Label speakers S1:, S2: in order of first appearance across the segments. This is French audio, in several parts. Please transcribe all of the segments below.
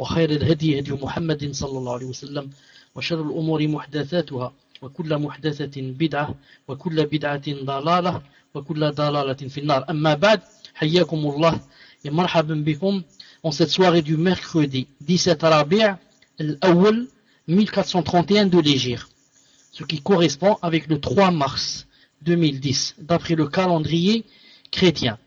S1: وخير الهدي هدي محمد صلى الله عليه وسلم وشر الأمور محدثاتها وكل محدثة بدعة وكل بدعة ضلالة وكل ضلالة في النار أما بعد حياكم الله مرحبا بكم en cette soirée du mercredi 17 Rabi' l'awwal 1431 de l'Égypte, ce qui correspond avec le 3 mars 2010 d'après le calendrier chrétien.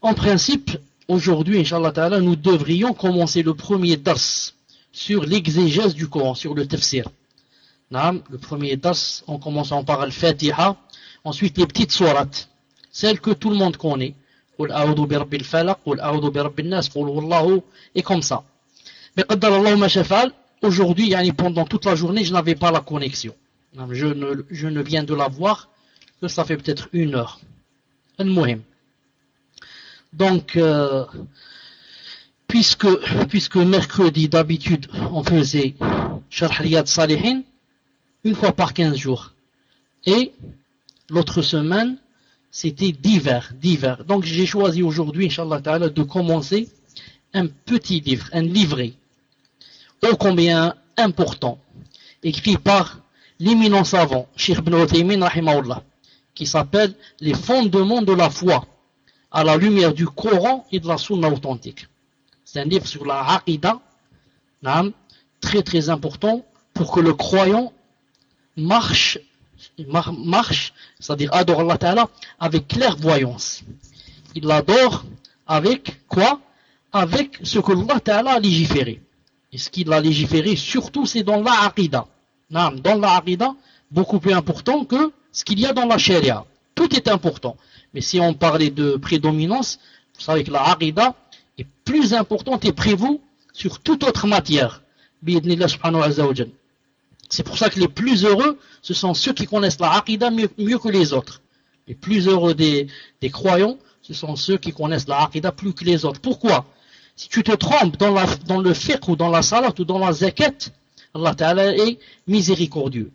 S1: En principe, aujourd'hui, Inch'Allah nous devrions commencer le premier das sur l'exégèse du Coran, sur le tafsir. Le premier das, en commençant par Al-Fatiha, ensuite les petites sourates, celles que tout le monde connaît. Et comme ça. Mais aujourd'hui, pendant toute la journée, je n'avais pas la connexion. Je ne, je ne viens de la voir que ça fait peut-être une heure. Donc, euh, puisque, puisque mercredi, d'habitude, on faisait Sharh Riyad Salihin, une fois par 15 jours. Et l'autre semaine, c'était divers, divers. Donc j'ai choisi aujourd'hui, Inch'Allah de commencer un petit livre, un livret, ô combien important, écrit par l'éminent savant, Sheikh Ibn Uthaymin, qui s'appelle Les fondements de la foi, à la lumière du Coran et de la Sunna authentique. C'est un livre sur la Aqidah, très très important, pour que le croyant marche, c'est-à-dire adore Allah Ta'ala, avec clairvoyance. Il l'adore avec quoi? Avec ce que Allah a légiféré. Et ce qu'il a légiféré, surtout, c'est dans la Aqidah. Dans la Aqidah, beaucoup plus important que ce qu'il y a dans la Sharia. Tout est important. Mais si on parlait de prédominance, vous savez que la Aqidah est plus importante et prévaut sur toute autre matière. C'est pour ça que les plus heureux, ce sont ceux qui connaissent la Aqidah mieux, que les autres. Les plus heureux des, croyants, ce sont ceux qui connaissent la Aqidah plus que les autres. Pourquoi? Si tu te trompes dans le fiqh ou dans la salat ou dans la zakat, Allah Ta'ala est miséricordieux.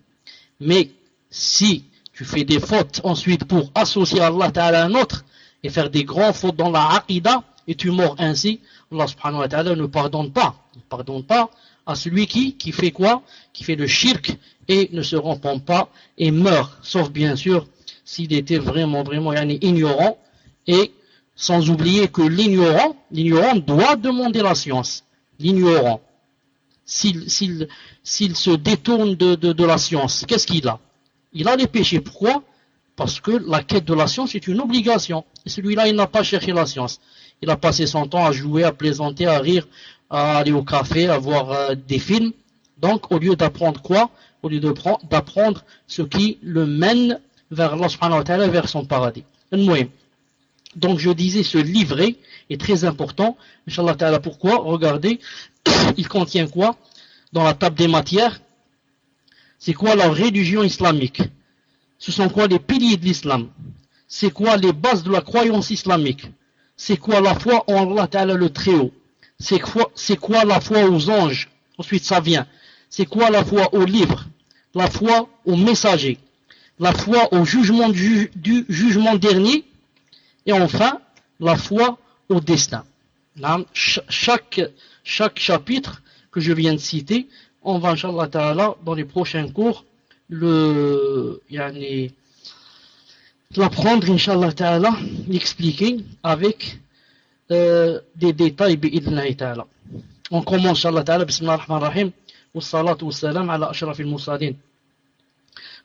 S1: Mais si tu fais des fautes ensuite pour associer Allah Ta'ala à un autre et faire des grands fautes dans la Aqidah et tu mords ainsi, Allah Subhanahu wa Ta'ala ne pardonne pas. Ne pardonne pas à celui qui, qui fait quoi? Qui fait le shirk et ne se repent pas et meurt, sauf bien sûr s'il était vraiment, vraiment ignorant et sans oublier que l'ignorant, l'ignorant doit demander la science. L'ignorant, s'il se détourne de, de la science, qu'est-ce qu'il a? Il a les péchés. Pourquoi? Parce que la quête de la science est une obligation. Et celui-là, il n'a pas cherché la science. Il a passé son temps à jouer, à plaisanter, à rire, à aller au café, à voir euh, des films. Donc, au lieu d'apprendre quoi? Au lieu d'apprendre ce qui le mène vers Allah vers son paradis. Donc, je disais, ce livret est très important. Inch'Allah pourquoi? Regardez, il contient quoi? Dans la table des matières, c'est quoi la religion islamique? Ce sont quoi les piliers de l'islam? C'est quoi les bases de la croyance islamique? C'est quoi la foi en Allah le Très-Haut? C'est quoi, la foi aux anges? Ensuite, ça vient. C'est quoi la foi aux livres? La foi aux messagers? La foi au jugement du, jugement dernier? Et enfin, la foi au destin. chaque chapitre que je viens de citer, on va, Inch'Allah Ta'ala, dans les prochains cours, le, l'apprendre, Inch'Allah Ta'ala, l'expliquer avec euh, des détails On commence, Inch'Allah Ta'ala, Bismillah ar-Rahman rahim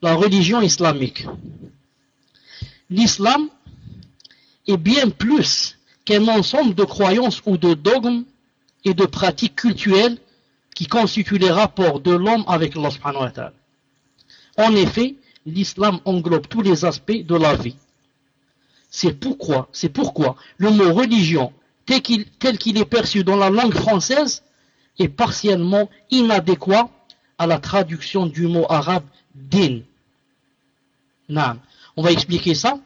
S1: La religion islamique. L'islam est bien plus qu'un ensemble de croyances ou de dogmes et de pratiques culturelles qui constituent les rapports de l'homme avec Allah En effet, l'islam englobe tous les aspects de la vie. C'est pourquoi, c'est pourquoi le mot religion, tel qu'il est perçu dans la langue française, est partiellement inadéquat à la traduction du mot arabe din. On va expliquer ça.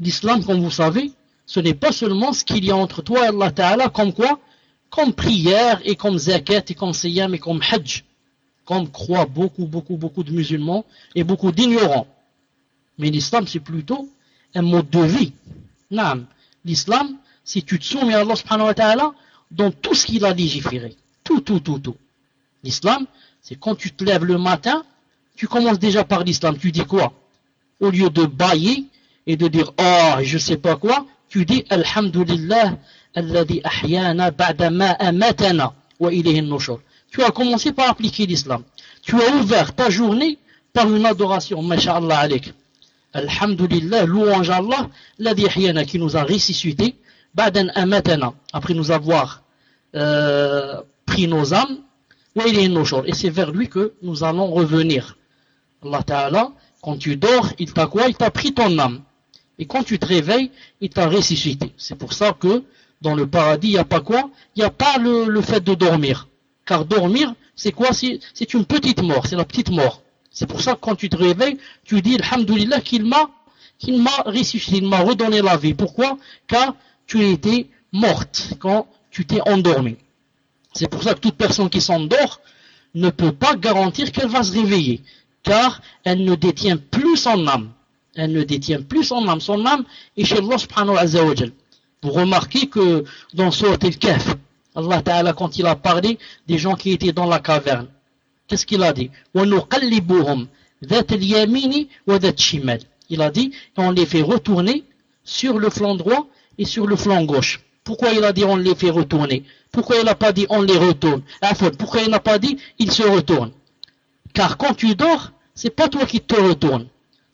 S1: L'islam, comme vous savez, ce n'est pas seulement ce qu'il y a entre toi et Allah comme quoi Comme prière et comme zakat et comme siyam et comme hajj. Comme croient beaucoup, beaucoup, beaucoup de musulmans et beaucoup d'ignorants. Mais l'islam, c'est plutôt un mode de vie. L'islam, si tu te soumets à Allah subhanahu wa ta'ala, dans tout ce qu'il a légiféré. Tout, tout, tout, tout. L'islam, c'est quand tu te lèves le matin, tu commences déjà par l'islam. Tu dis quoi? Au lieu de bailler et de dire, oh, je sais pas quoi, tu dis Alhamdulillah Tu as commencé par appliquer l'islam. Tu as ouvert ta journée par une adoration, masha'Allah alik. Alhamdulillah, louange à Allah, ahyana qui nous a ressuscité ba'dan amatana après nous avoir euh, pris nos âmes. Et c'est vers lui que nous allons revenir. Allah Ta'ala, quand tu dors, il t'a quoi? Il t'a pris ton âme. Et quand tu te réveilles, il t'a ressuscité. C'est pour ça que dans le paradis, il n'y a pas quoi? Il n'y a pas le, fait de dormir. Car dormir, c'est quoi? C'est une petite mort, c'est la petite mort. C'est pour ça que quand tu te réveilles, tu dis, Alhamdulillah, qu'il m'a ressuscité, il m'a redonné la vie. Pourquoi? Car tu étais morte quand tu t'es endormi. C'est pour ça que toute personne qui s'endort ne peut pas garantir qu'elle va se réveiller, car elle ne détient plus son âme elle ne détient plus son âme. Son âme est chez Allah subhanahu wa. Vous remarquez que dans Surat al-Kahf, Allah Ta'ala, quand il a parlé des gens qui étaient dans la caverne, qu'est-ce qu'il a dit? Il a dit, on les fait retourner sur le flanc droit et sur le flanc gauche. Pourquoi il a dit on les fait retourner? Pourquoi il n'a pas dit on les retourne? Pourquoi il n'a pas dit il se retourne Car quand tu dors, c'est pas toi qui te retournes.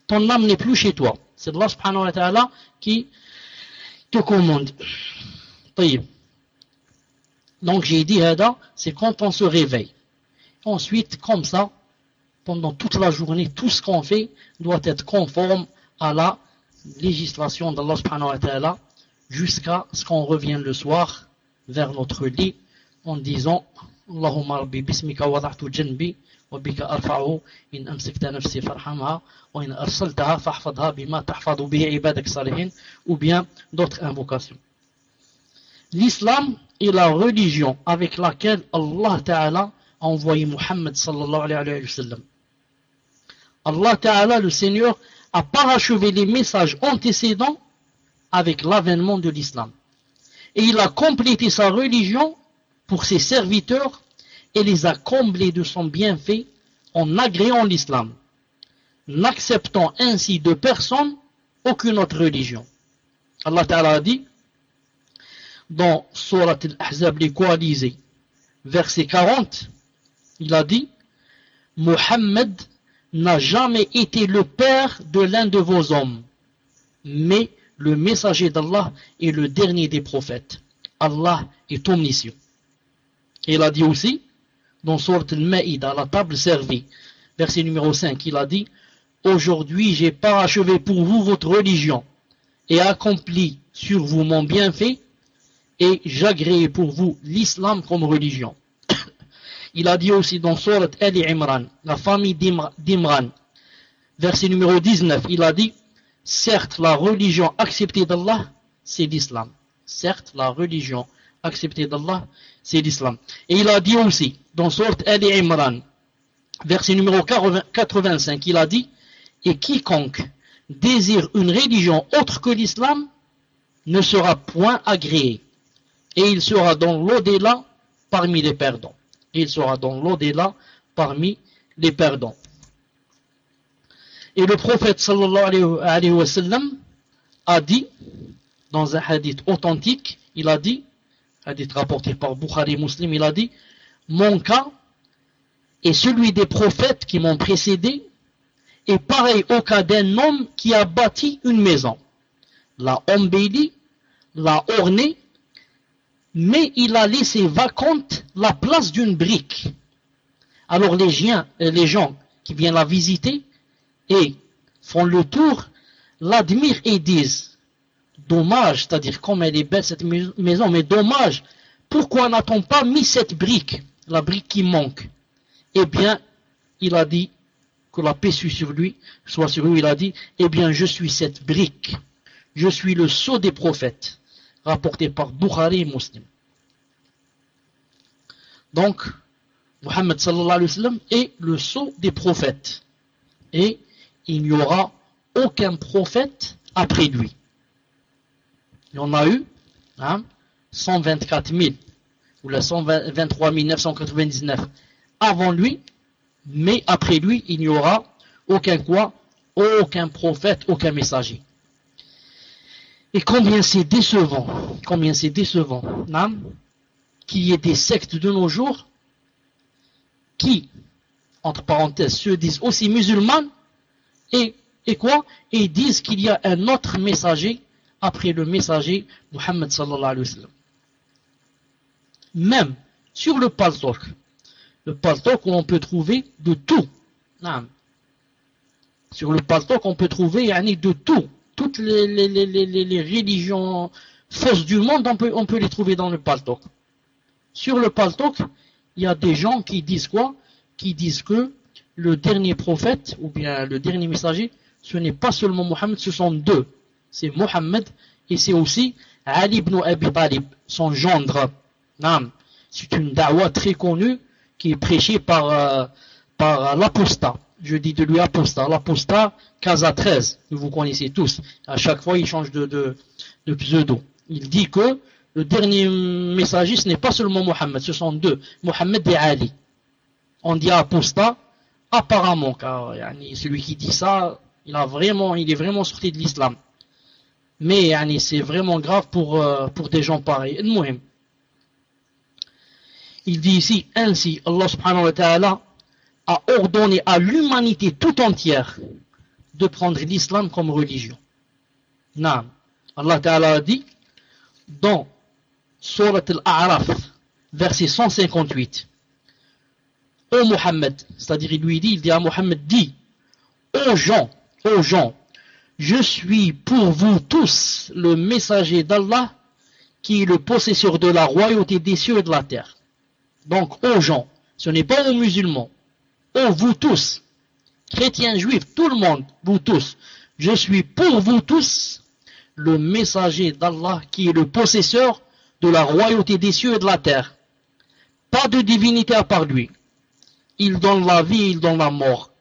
S1: Ton âme n'est plus chez toi. C'est Allah subhanahu wa ta'ala qui te commande. Donc j'ai dit, c'est quand on se réveille. Ensuite, comme ça, pendant toute la journée, tout ce qu'on fait doit être conforme à la législation d'Allah subhanahu wa ta'ala jusqu'à ce qu'on revienne le soir vers notre lit en disant Allahumma rabbi bismika wada'tu وبك أرفعه إن أمسكت نفسي فارحمها وإن أرسلتها فاحفظها بما تحفظ به عبادك الصالحين ou bien d'autres invocations. L'islam est la religion avec laquelle Allah Ta'ala a envoyé Muhammad sallallahu alayhi wa sallam. Allah Ta'ala, le Seigneur, a parachevé les messages antécédents avec l'avènement de l'islam. Et il a complété sa religion pour ses serviteurs et les a comblés de son bienfait en agréant l'islam, n'acceptant ainsi de personne aucune autre religion. Allah Ta'ala a dit dans Surat al-Ahzab, verset 40, il a dit Mohammed n'a jamais été le père de l'un de vos hommes, mais le messager d'Allah est le dernier des prophètes. Allah est omniscient. Il a dit aussi dans sorte al-Ma'ida, la table servie, verset numéro 5, il a dit Aujourd'hui j'ai parachevé pour vous votre religion et accompli sur vous mon bienfait et j'agrée pour vous l'islam comme religion. il a dit aussi dans Surat Ali Imran, la famille d'Imran, verset numéro 19, il a dit Certes, la religion acceptée d'Allah, c'est l'islam. Certes, la religion acceptée d'Allah, c'est l'islam. Et il a dit aussi, dans sorte Ali Imran, verset numéro 85, il a dit, et quiconque désire une religion autre que l'islam ne sera point agréé. Et il sera dans l'au-delà parmi les perdants. il sera dans l'au-delà parmi les perdants. Et le prophète sallallahu alayhi wa sallam a dit, dans un hadith authentique, il a dit, hadith rapporté par Bukhari Muslim, il a dit Mon cas et celui des prophètes qui m'ont précédé est pareil au cas d'un homme qui a bâti une maison, l'a embellie, l'a ornée, mais il a laissé vacante la place d'une brique. Alors les gens, euh, les gens qui viennent la visiter et font le tour, l'admirent et disent, dommage, c'est-à-dire comme elle est belle cette maison, mais dommage, pourquoi n'a-t-on pas mis cette brique, la brique qui manque? Eh bien, il a dit, que la paix soit sur lui, soit sur lui, il a dit, eh bien, je suis cette brique, je suis le sceau des prophètes, rapporté par Bukhari et Muslim. Donc, Muhammad sallallahu alayhi wa sallam est le sceau des prophètes. Et il n'y aura aucun prophète après lui. Il en a eu hein, 124 000 ou la 123 999 avant lui, mais après lui, il n'y aura aucun quoi, aucun prophète, aucun messager. Et combien c'est décevant, combien c'est décevant, hein, qu'il y ait des sectes de nos jours qui, entre parenthèses, se disent aussi musulmanes et, et quoi Et disent qu'il y a un autre messager après le messager Muhammad sallallahu alayhi wa sallam. Même sur le paltalk, le paltalk où on peut trouver de tout. Sur le paltalk, on peut trouver de tout. Toutes les, religions fausses du monde, on peut, on peut les trouver dans le paltalk. Sur le paltalk, il y a des gens qui disent quoi? Qui disent que le dernier prophète, ou bien le dernier messager, ce n'est pas seulement Mohammed, ce sont deux c'est Mohammed et c'est aussi Ali ibn Abi Talib, son gendre. C'est une dawa très connue qui est prêchée par, euh, par l'apostat. Je dis de lui apostat. L'apostat, Casa 13, que vous connaissez tous. À chaque fois, il change de, pseudo. Il dit que le dernier messager, ce n'est pas seulement Mohammed, ce sont deux, Mohammed et Ali. On dit apostat, apparemment, car celui qui dit ça, il, a vraiment, il est vraiment sorti de l'islam. Mais c'est vraiment grave pour, euh, des gens pareils. Il dit ici, ainsi, Allah subhanahu wa ta'ala a ordonné à l'humanité tout entière de prendre l'islam comme religion. Non. Allah ta'ala a dit dans Surat al-A'raf, verset 158, Ô Mohammed, c'est-à-dire il lui dit, il dit à Mohammed, dit, aux gens, aux gens, je suis pour vous tous le messager d'Allah qui est le possesseur de la royauté des cieux et de la terre. Donc aux gens, ce n'est pas aux musulmans, aux vous tous, chrétiens, juifs, tout le monde, vous tous, je suis pour vous tous le messager d'Allah qui est le possesseur de la royauté des cieux et de la terre. Pas de divinité à part lui. Il donne la vie, il donne la mort.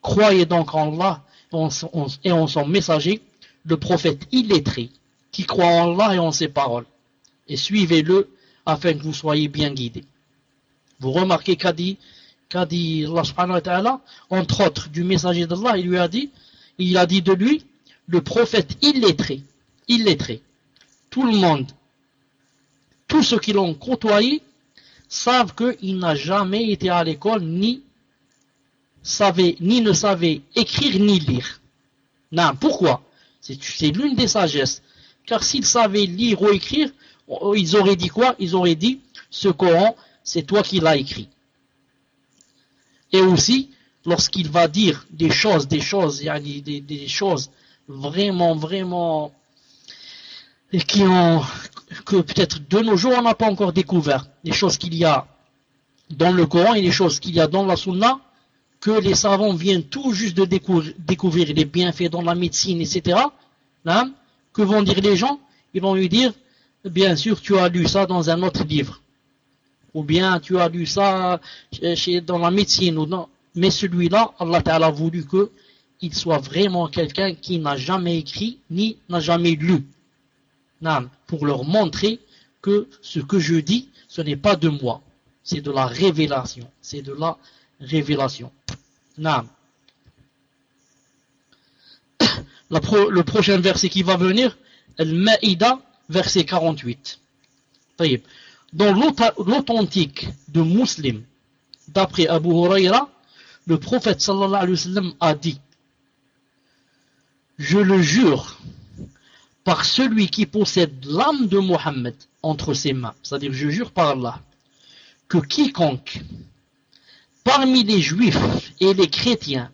S1: Croyez donc en Allah et en son messager, le prophète illettré, qui croit en Allah et en ses paroles. Et suivez-le afin que vous soyez bien guidés. Vous remarquez qu'a dit, qu'a dit Allah subhanahu entre autres du messager d'Allah, il lui a dit, il a dit de lui, le prophète illettré, illettré. Tout le monde, tous ceux qui l'ont côtoyé, savent qu'il n'a jamais été à l'école ni savait, ni ne savait écrire ni lire. Non, pourquoi? C'est l'une des sagesses. Car s'ils savaient lire ou écrire, ils auraient dit quoi? Ils auraient dit, ce Coran, c'est toi qui l'as écrit. Et aussi, lorsqu'il va dire des choses, des choses, des, des, des choses vraiment, vraiment, qui ont, que peut-être de nos jours on n'a pas encore découvert, des choses qu'il y a dans le Coran et des choses qu'il y a dans la Sunna, que les savants viennent tout juste de découvrir, les bienfaits dans la médecine, etc., hein, que vont dire les gens? Ils vont lui dire, bien sûr, tu as lu ça dans un autre livre. Ou bien tu as lu ça chez, dans la médecine. Ou non. Mais celui-là, Allah a voulu qu'il soit vraiment quelqu'un qui n'a jamais écrit ni n'a jamais lu. pour leur montrer que ce que je dis, ce n'est pas de moi. C'est de la révélation. C'est de la révélation. le prochain verset qui va venir, Al-Ma'ida, verset 48. Dans l'authentique de Muslim, d'après Abu Huraira, le prophète sallallahu alayhi wa sallam a dit Je le jure par celui qui possède l'âme de Mohammed entre ses mains, c'est-à-dire je jure par Allah, que quiconque parmi les juifs et les chrétiens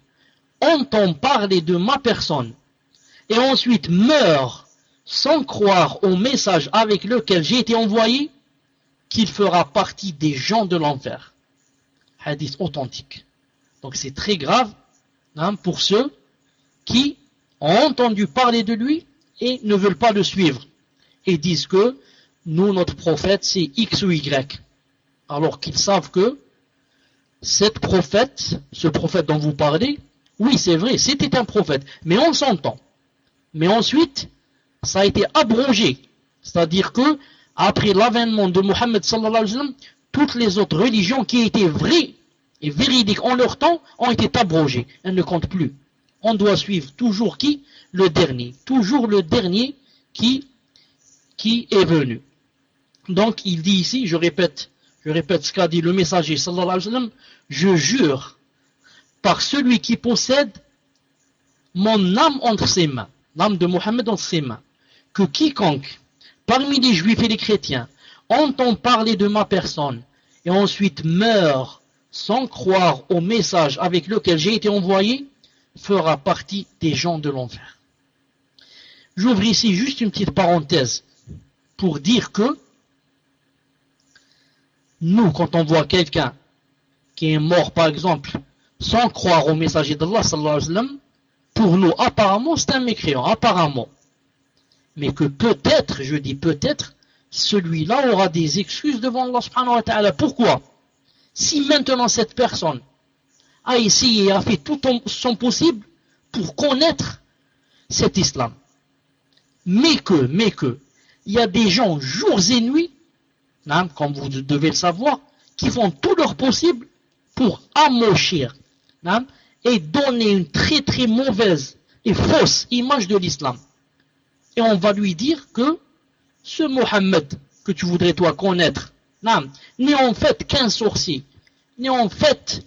S1: entend parler de ma personne et ensuite meurt sans croire au message avec lequel j'ai été envoyé, qu'il fera partie des gens de l'enfer. Hadith authentique. Donc c'est très grave hein, pour ceux qui ont entendu parler de lui et ne veulent pas le suivre. Et disent que nous, notre prophète, c'est X ou Y. Alors qu'ils savent que cette prophète, ce prophète dont vous parlez, oui, c'est vrai, c'était un prophète, mais on s'entend. Mais ensuite, ça a été abrogé. C'est-à-dire que, après l'avènement de Mohammed sallallahu alayhi wa sallam, toutes les autres religions qui étaient vraies et véridiques en leur temps ont été abrogées. Elles ne comptent plus. On doit suivre toujours qui? Le dernier. Toujours le dernier qui, qui est venu. Donc, il dit ici, je répète, je répète ce qu'a dit le messager sallallahu alayhi wa je jure par celui qui possède mon âme entre ses mains, l'âme de Mohammed entre ses mains, que quiconque, parmi les juifs et les chrétiens, entend parler de ma personne et ensuite meurt sans croire au message avec lequel j'ai été envoyé, fera partie des gens de l'enfer. J'ouvre ici juste une petite parenthèse pour dire que nous, quand on voit quelqu'un qui est mort, par exemple, sans croire au messager d'Allah, pour nous, apparemment, c'est un mécréant, apparemment. Mais que peut-être, je dis peut-être, celui-là aura des excuses devant Allah subhanahu. Pourquoi? Si maintenant cette personne a essayé, a fait tout son possible pour connaître cet islam, mais que, mais que, il y a des gens jours et nuits, hein, comme vous devez le savoir, qui font tout leur possible pour amochir hein, et donner une très très mauvaise et fausse image de l'islam. Et on va lui dire que ce Mohammed que tu voudrais toi connaître n'est en fait qu'un sorcier, n'est en fait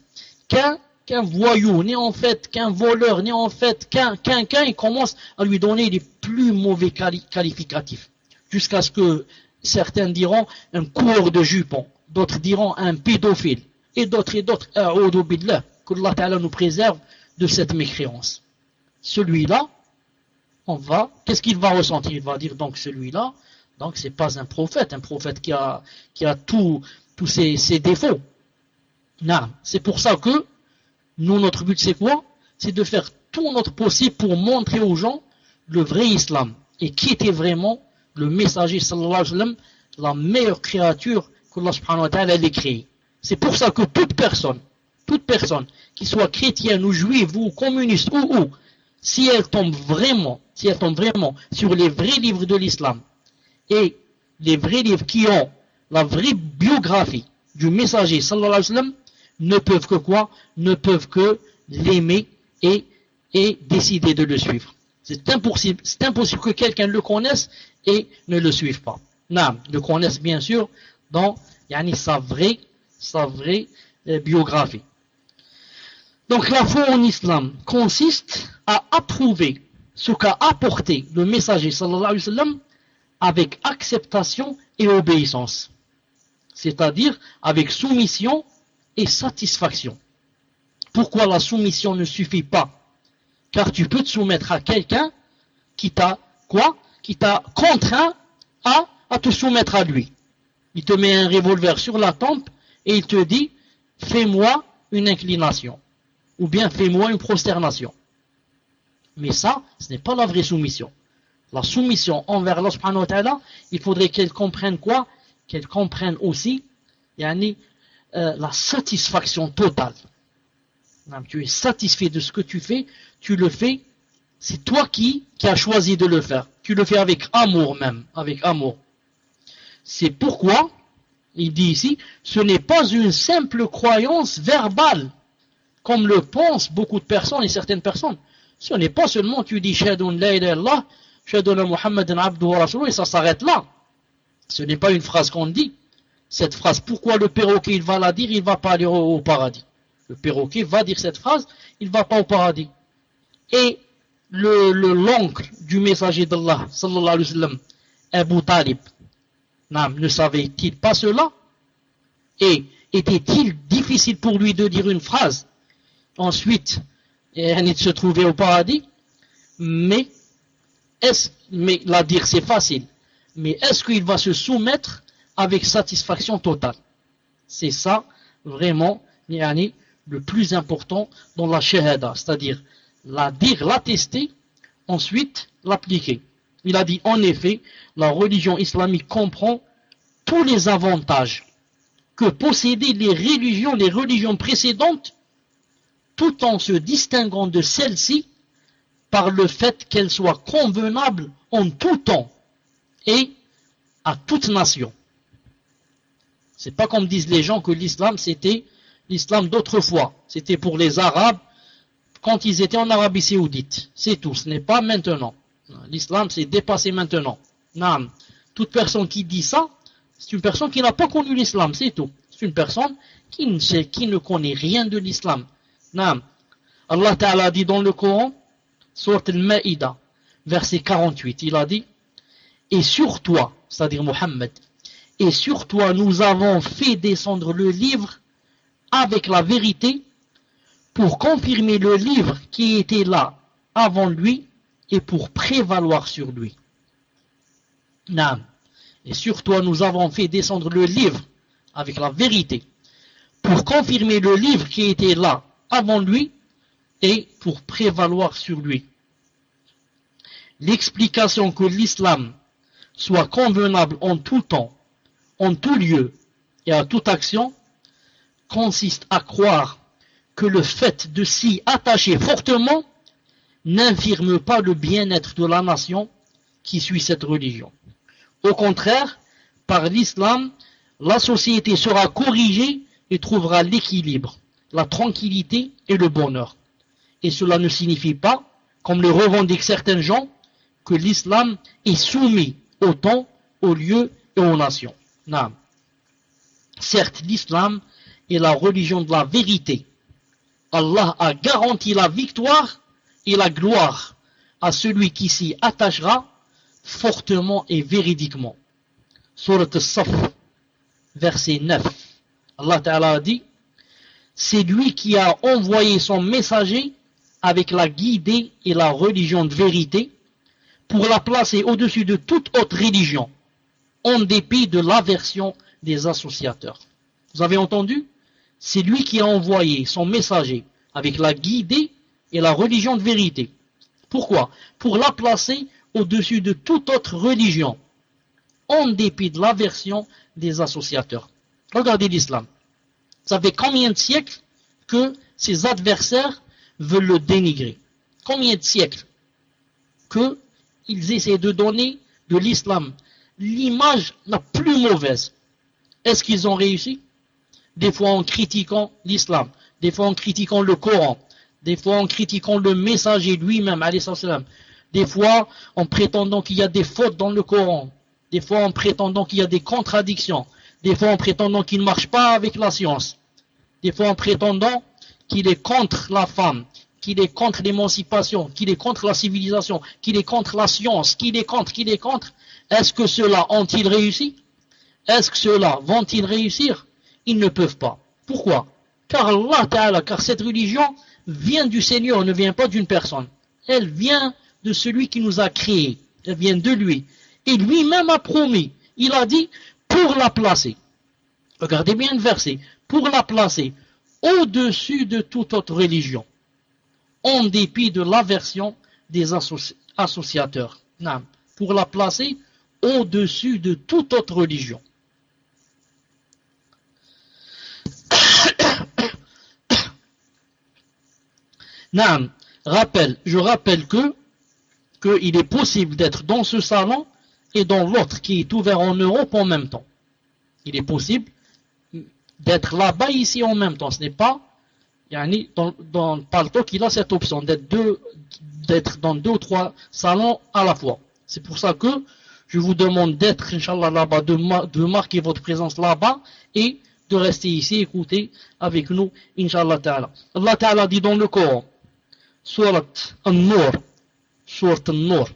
S1: qu'un voyou, n'est en fait qu'un voleur, n'est en fait qu'un qu'un qu'un, il commence à lui donner les plus mauvais qualificatifs. Jusqu'à ce que certains diront un coureur de jupons, d'autres diront un pédophile, et d'autres et d'autres, que Allah nous préserve de cette mécréance. Celui-là, on va, qu'est-ce qu'il va ressentir? Il va dire donc celui-là, donc c'est pas un prophète, un prophète qui a, qui a tous ses, défauts. Non, c'est pour ça que nous, notre but c'est quoi? C'est de faire tout notre possible pour montrer aux gens le vrai islam et qui était vraiment le messager sallallahu alayhi wa sallam, la meilleure créature qu'Allah subhanahu wa ta'ala ait créée. C'est pour ça que toute personne, toute personne, qui soit chrétienne ou juive ou communiste ou ou, si elle tombe vraiment, si elle tombe vraiment sur les vrais livres de l'islam et les vrais livres qui ont la vraie biographie du messager sallallahu alayhi wa sallam, ne peuvent que quoi? Ne peuvent que l'aimer et, et décider de le suivre. C'est impossible, que quelqu'un le connaisse et ne le suive pas. Non, le connaisse bien sûr dans yani, sa vraie, sa vraie euh, biographie. Donc la foi en islam consiste à approuver ce qu'a apporté le messager sallallahu avec acceptation et obéissance. C'est-à-dire avec soumission et satisfaction. Pourquoi la soumission ne suffit pas? Car tu peux te soumettre à quelqu'un qui t'a quoi? Qui t'a contraint à, te soumettre à lui. Il te met un revolver sur la tempe et il te dit fais-moi une inclination ou bien fais-moi une prosternation. Mais ça, ce n'est pas la vraie soumission. La soumission envers Allah il faudrait qu'elle comprenne quoi? Qu'elle comprenne aussi yani, euh, la satisfaction totale. Tu es satisfait de ce que tu fais, tu le fais, c'est toi qui, as choisi de le faire. Tu le fais avec amour même, avec amour. C'est pourquoi, il dit ici, ce n'est pas une simple croyance verbale comme le pensent beaucoup de personnes et certaines personnes. Ce n'est pas seulement tu dis Shadun la ilaha Shadun Muhammadan abdu et ça s'arrête là. Ce n'est pas une phrase qu'on dit. cette phrase. Pourquoi le perroquet, il va la dire, il va pas aller au, paradis Le perroquet va dire cette phrase, il va pas au paradis. Et le l'oncle du messager d'Allah, sallallahu alayhi wa sallam, Abu Talib, ne savait-il pas cela? Et était-il difficile pour lui de dire une phrase? Ensuite, il se trouvait au paradis. Mais, est mais la dire c'est facile. Mais est-ce qu'il va se soumettre avec satisfaction totale? C'est ça vraiment le plus important dans la shahada, c'est-à-dire la dire, l'attester, ensuite l'appliquer. Il a dit en effet, la religion islamique comprend tous les avantages que possédaient les religions, les religions précédentes, tout en se distinguant de celles-ci par le fait qu'elles soient convenables en tout temps et à toute nation. C'est pas comme disent les gens que l'islam c'était l'islam d'autrefois. C'était pour les Arabes quand ils étaient en Arabie Saoudite. C'est tout. Ce n'est pas maintenant. L'islam s'est dépassé maintenant. Non. Toute personne qui dit ça, c'est une personne qui n'a pas connu l'islam, c'est tout. C'est une personne qui ne, connaît rien de l'islam. Allah Ta'ala dit dans le Coran, Surat al-Ma'ida, verset 48, il a dit, Et sur toi, c'est-à-dire Mohammed, et sur toi nous avons fait descendre le livre avec la vérité pour confirmer le livre qui était là avant lui et pour prévaloir sur lui. Et sur toi nous avons fait descendre le livre avec la vérité pour confirmer le livre qui était là avant lui et pour prévaloir sur lui. L'explication que l'islam soit convenable en tout temps, en tout lieu et à toute action consiste à croire que le fait de s'y attacher fortement n'infirme pas le bien-être de la nation qui suit cette religion. Au contraire, par l'islam, la société sera corrigée et trouvera l'équilibre, la tranquillité et le bonheur. Et cela ne signifie pas, comme le revendiquent certains gens, que l'islam est soumis au temps, au lieu et aux nations. Non. Certes, l'islam est la religion de la vérité. Allah a garanti la victoire et la gloire à celui qui s'y attachera fortement et véridiquement. Surat al-Saf, verset 9. Allah Ta'ala a dit C'est lui qui a envoyé son messager avec la guidée et la religion de vérité pour la placer au-dessus de toute autre religion, en dépit de l'aversion des associateurs. Vous avez entendu? C'est lui qui a envoyé son messager avec la guidée et la religion de vérité. Pourquoi? Pour la placer au-dessus de toute autre religion, en dépit de l'aversion des associateurs. Regardez l'islam. Ça fait combien de siècles que ses adversaires veulent le dénigrer? Combien de siècles qu'ils essaient de donner de l'islam? L'image la plus mauvaise Est-ce qu'ils ont réussi? Des fois en critiquant l'islam, des fois en critiquant le Coran, des fois en critiquant le messager lui-même, des fois en prétendant qu'il y a des fautes dans le Coran, des fois en prétendant qu'il y a des contradictions, des fois en prétendant qu'il ne marche pas avec la science, des fois en prétendant qu'il est contre la femme, qu'il est contre l'émancipation, qu'il est contre la civilisation, qu'il est contre la science, qu'il est contre, qu'il est contre. Est-ce que ceux-là ont-ils réussi? Est-ce que ceux-là vont-ils réussir? Ils ne peuvent pas. Pourquoi? Car Allah car cette religion vient du Seigneur, ne vient pas d'une personne. Elle vient de celui qui nous a créés. Elle vient de lui. Et lui-même a promis. Il a dit, pour la placer. Regardez bien le verset. Pour la placer au-dessus de toute autre religion. En dépit de l'aversion des associateurs. Pour la placer au-dessus de toute autre religion. Non, rappelle, je rappelle que qu'il est possible d'être dans ce salon et dans l'autre qui est ouvert en Europe en même temps. Il est possible d'être là-bas ici en même temps. Ce n'est pas dans, dans Palto qu'il a cette option d'être dans deux ou trois salons à la fois. C'est pour ça que je vous demande d'être, Inch'Allah, là-bas, de, de, marquer votre présence là-bas et de rester ici, écouter avec nous, Inch'Allah Ta'ala. Allah Ta'ala dit dans le Coran, Surat An-Nur, Surat An-Nur,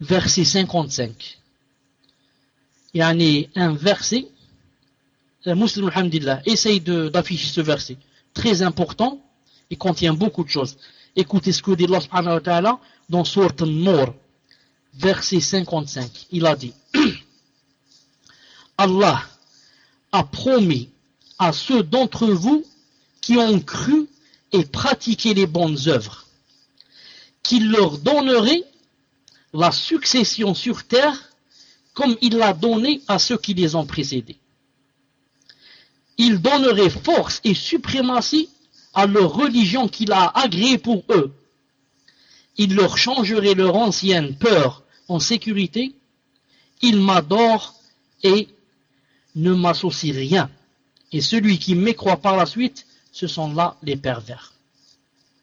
S1: verset 55. Il y a un verset, le Muslim, alhamdulillah, essaye d'afficher ce verset. Très important, il contient beaucoup de choses. Écoutez ce que dit Allah subhanahu dans Surat An-Nur, verset 55. Il a dit, Allah a promis à ceux d'entre vous qui ont cru et pratiqué les bonnes œuvres, qu'il leur donnerait la succession sur terre comme il l'a donné à ceux qui les ont précédés. Il donnerait force et suprématie à leur religion qu'il a agréée pour eux. Il leur changerait leur ancienne peur en sécurité. Il m'adore et ne m'associe rien. Et celui qui m'écroit par la suite, ce sont là les pervers.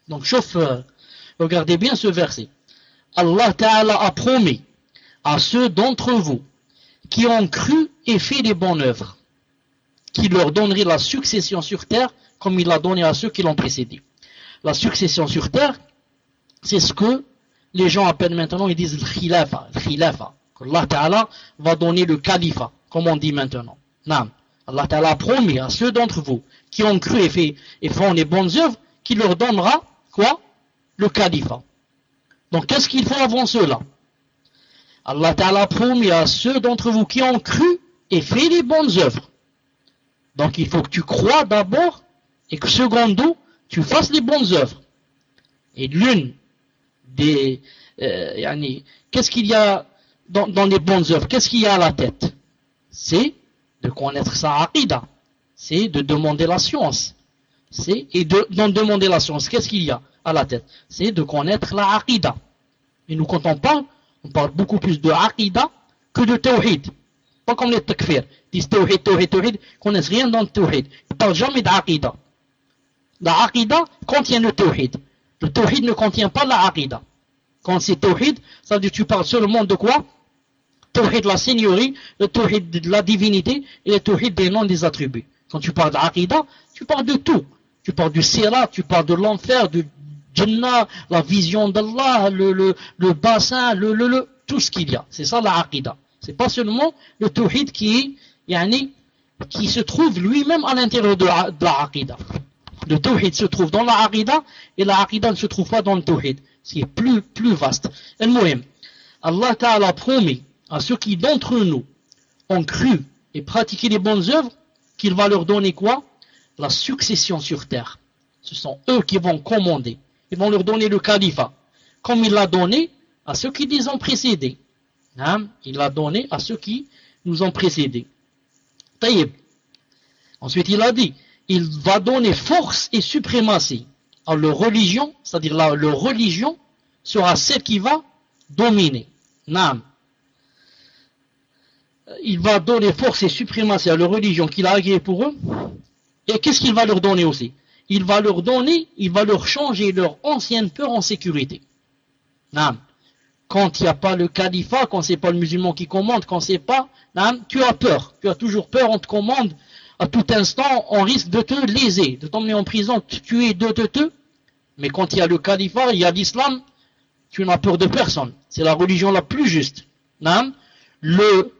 S1: Donc, chauffeur, regardez bien ce verset. Allah Ta'ala a promis à ceux d'entre vous qui ont cru et fait des bonnes œuvres, qu'il leur donnerait la succession sur terre comme il l'a donné à ceux qui l'ont précédé. La succession sur terre, c'est ce que les gens appellent maintenant, ils disent le khilafa, khilafa. Allah Ta'ala va donner le califat, comme on dit maintenant. Allah Ta'ala a promis à ceux d'entre vous qui ont cru et, fait, et font les bonnes œuvres, qu'il leur donnera, quoi? Le califat. Donc qu'est-ce qu'il faut avant cela? Allah Ta'ala a promis à ceux d'entre vous qui ont cru et fait les bonnes œuvres. Donc il faut que tu crois d'abord et que secondo, tu fasses les bonnes œuvres. Et l'une des... Euh, qu'est-ce qu'il y a dans les bonnes œuvres? Qu'est-ce qu'il y a à la tête? C'est de connaître sa aqidah. C'est de demander la science. C'est Et d'en demander la science, qu'est-ce qu'il y a à la tête? C'est de connaître la aqidah. Et nous, quand on parle, on parle beaucoup plus de aqidah que de tawhid. Pas comme les takfir. Disent tawhid, tawhid, tawhid, connaissent rien dans le tawhid. Ils parlent jamais d'aqidah. La aqidah contient le tawhid. Le tawhid ne contient pas la aqidah. Quand c'est tawhid, ça veut dire que tu parles seulement de quoi? Tawhid de la seigneurie, le tawhid de la divinité et le tawhid des noms des attributs. Quand tu parles d'aqidah, tu parles de tout. Tu parles du sirat, tu parles de l'enfer, du Jannah, la vision d'Allah, le, le, le, bassin, le, le, le tout ce qu'il y a. C'est ça la. C'est pas seulement le tawhid qui, yani, qui se trouve lui-même à l'intérieur de, de. Le tawhid se trouve dans la et la ne se trouve pas dans le tawhid. C'est plus, vaste. Et le Allah Ta'ala a promis à ceux qui d'entre nous ont cru et pratiqué les bonnes œuvres qu'il va leur donner quoi? La succession sur terre. Ce sont eux qui vont commander ils vont leur donner le califat, comme il l'a donné à ceux qui les ont précédés. Hein? Il l'a donné à ceux qui nous ont précédés. Taïb. Ensuite, il a dit, il va donner force et suprématie à leur religion, c'est-à-dire leur religion sera celle qui va dominer. Nam. Il va donner force et suprématie à leur religion qu'il a agréée pour eux. Et qu'est-ce qu'il va leur donner aussi? Il va leur donner, il va leur changer leur ancienne peur en sécurité. Quand il n'y a pas le califat, quand c'est pas le musulman qui commande, quand c'est pas, tu as peur. Tu as toujours peur, on te commande à tout instant, on risque de te léser, de t'emmener en prison, de tuer, de te tuer. Mais quand il y a le califat, il y a l'islam, tu n'as peur de personne. C'est la religion la plus juste. Le,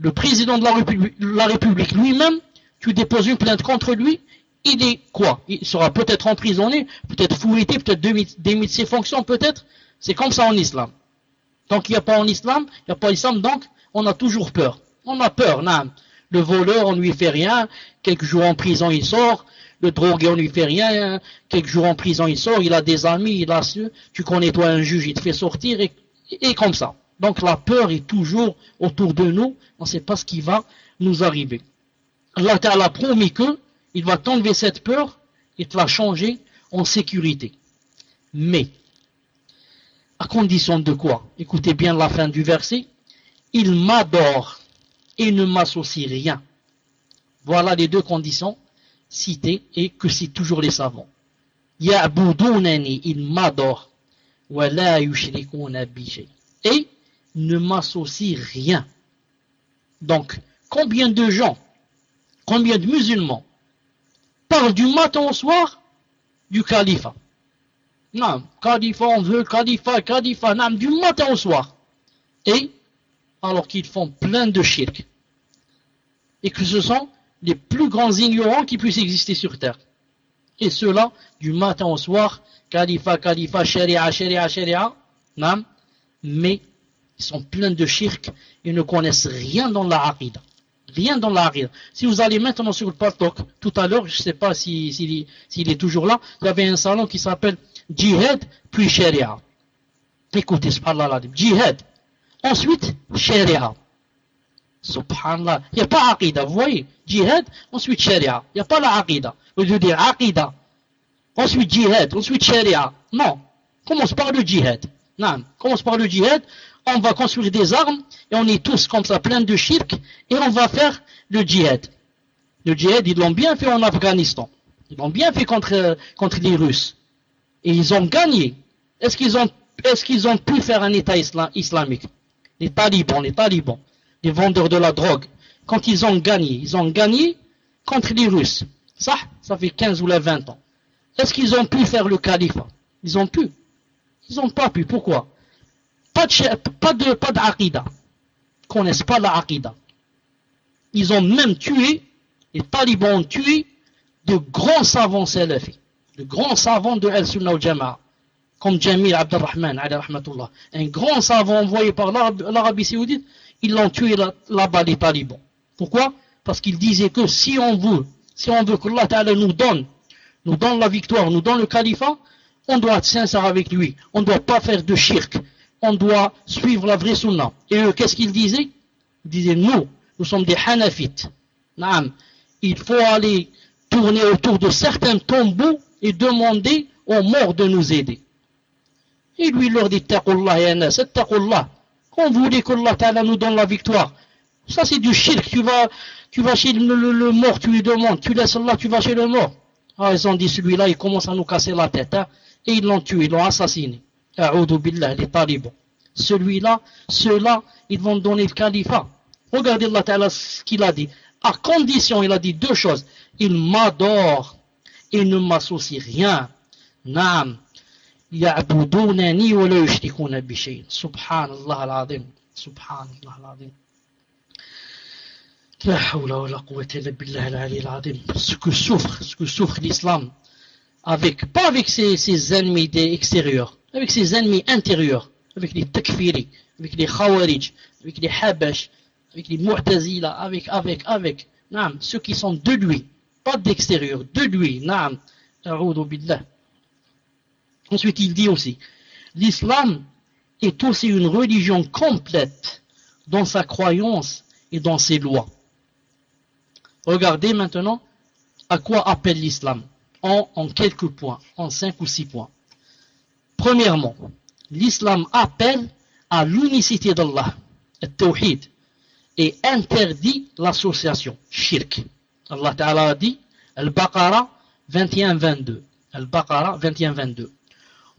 S1: le président de la République, lui-même, tu déposes une plainte contre lui, il est quoi? Il sera peut-être emprisonné, peut-être fouetté, peut-être démis de ses fonctions, peut-être. C'est comme ça en islam. Tant qu'il n'y a pas en islam, il n'y a pas islam, donc on a toujours peur. On a peur, non. Le voleur, on ne lui fait rien. Quelques jours en prison, il sort. Le drogué, on ne lui fait rien. Quelques jours en prison, il sort. Il a des amis, il a Tu connais toi un juge, il te fait sortir et comme ça. Donc la peur est toujours autour de nous. On ne sait pas ce qui va nous arriver. Allah a promis que il va t'enlever cette peur et te la changer en sécurité. Mais, à condition de quoi? Écoutez bien la fin du verset. Il m'adore et ne m'associe rien. Voilà les deux conditions citées et que citent toujours les savants. Il m'adore. Et ne m'associe rien. Donc, combien de gens, combien de musulmans parlent du matin au soir du califat? Non, califat, on veut califat, califat, non, du matin au soir. Et, alors qu'ils font plein de shirk. Et que ce sont les plus grands ignorants qui puissent exister sur terre. Et cela, du matin au soir, Khalifa, Khalifa, Sharia, Sharia, Sharia, non, mais ils sont pleins de shirk, ils ne connaissent rien dans la aqidah. Rien dans la aqidah. Si vous allez maintenant sur le paddock, tout à l'heure, je ne sais pas s'il si, est toujours là, il y avait un salon qui s'appelle Jihad, puis Sharia. Écoutez, subhanallah, Jihad. Ensuite, Sharia. Subhanallah. Il n'y a pas aqidah, vous voyez Jihad, ensuite Sharia. Il n'y a pas la aqidah. Au lieu dire ensuite jihad, ensuite sharia. Non. Commence par le djihad. Non. Commence par le djihad. On va construire des armes et on est tous comme ça, plein de shirk et on va faire le djihad. Le djihad, ils l'ont bien fait en Afghanistan. Ils l'ont bien fait contre, contre les Russes. Et ils ont gagné. Est-ce qu'ils ont, est-ce qu'ils ont pu faire un État islamique? Les talibans, les talibans, les vendeurs de la drogue. Quand ils ont gagné, ils ont gagné contre les Russes. Ça, ça fait 15 ou 20 ans. Est-ce qu'ils ont pu faire le califat? Ils ont pu. Ils n'ont pas pu. Pourquoi? Pas de pas de pas connaissent pas la aqida. Ils ont même tué, les talibans ont tué de grands savants salafis, de grands savants de Al-Sunnah al-Jama'a, comme Jamil Abdelrahman, un grand savant envoyé par l'Arabie Saoudite, ils l'ont tué là-bas, les talibans. Pourquoi? Parce qu'ils disaient que si on veut, si on veut que Allah nous donne nous donne la victoire, nous donne le califat, on doit être sincère avec lui. On ne doit pas faire de shirk. On doit suivre la vraie sunna. Et eux, qu'est-ce qu'ils disaient? Ils disaient, nous, nous sommes des hanafites. Il faut aller tourner autour de certains tombeaux et demander aux morts de nous aider. Et lui, leur dit, taqullah ya nas, taqullah. Quand vous voulez qu'Allah nous donne la victoire, ça c'est du shirk. Tu vas, tu vas chez le, le mort, tu lui demandes, tu laisses Allah, tu vas chez le mort. Ah, ils ont dit celui-là, il commence à nous casser la tête. Hein, et ils l'ont tué, ils l'ont assassiné billah, les talibans. Celui-là, ceux-là, ils vont donner le califat. Regardez Allah Ta'ala ce qu'il a dit. À condition, il a dit deux choses. Il m'adore et ne m'associe rien. Naam. Ya'budunani wa la yushrikuna bi. Subhanallah al-azim. Subhanallah al-azim. La hawla wa la billah al-ali al-azim. Ce que souffre, ce que souffre l'islam avec pas avec ses, ses ennemis extérieurs avec ses ennemis intérieurs, avec les takfiri, avec les khawarij, avec les habash, avec les mu'tazila, avec, avec, avec, ceux qui sont de lui, pas d'extérieur, de lui, naam, billah. Ensuite, il dit aussi, l'islam est aussi une religion complète dans sa croyance et dans ses lois. Regardez maintenant à quoi appelle l'islam en, quelques points, en cinq ou six points. Premièrement, l'islam appelle à l'unicité d'Allah, et interdit l'association, shirk. Allah Ta'ala a dit, Al-Baqarah 21-22. Al-Baqarah 21-22.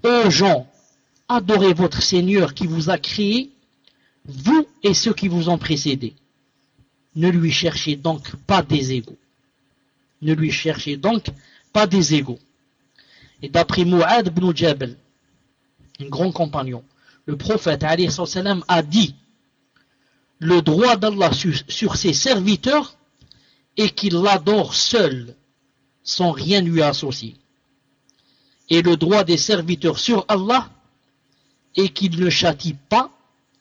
S1: Ô gens, adorez votre Seigneur qui vous a créé, vous et ceux qui vous ont précédés. Ne lui cherchez donc pas des égaux. Ne lui cherchez donc pas des égaux. Et d'après Mu'ad ibn Jabal, grand compagnon, le prophète a dit le droit d'Allah sur, ses serviteurs est qu'il l'adore seul, sans rien lui associer. Et le droit des serviteurs sur Allah est qu'il ne châtie pas,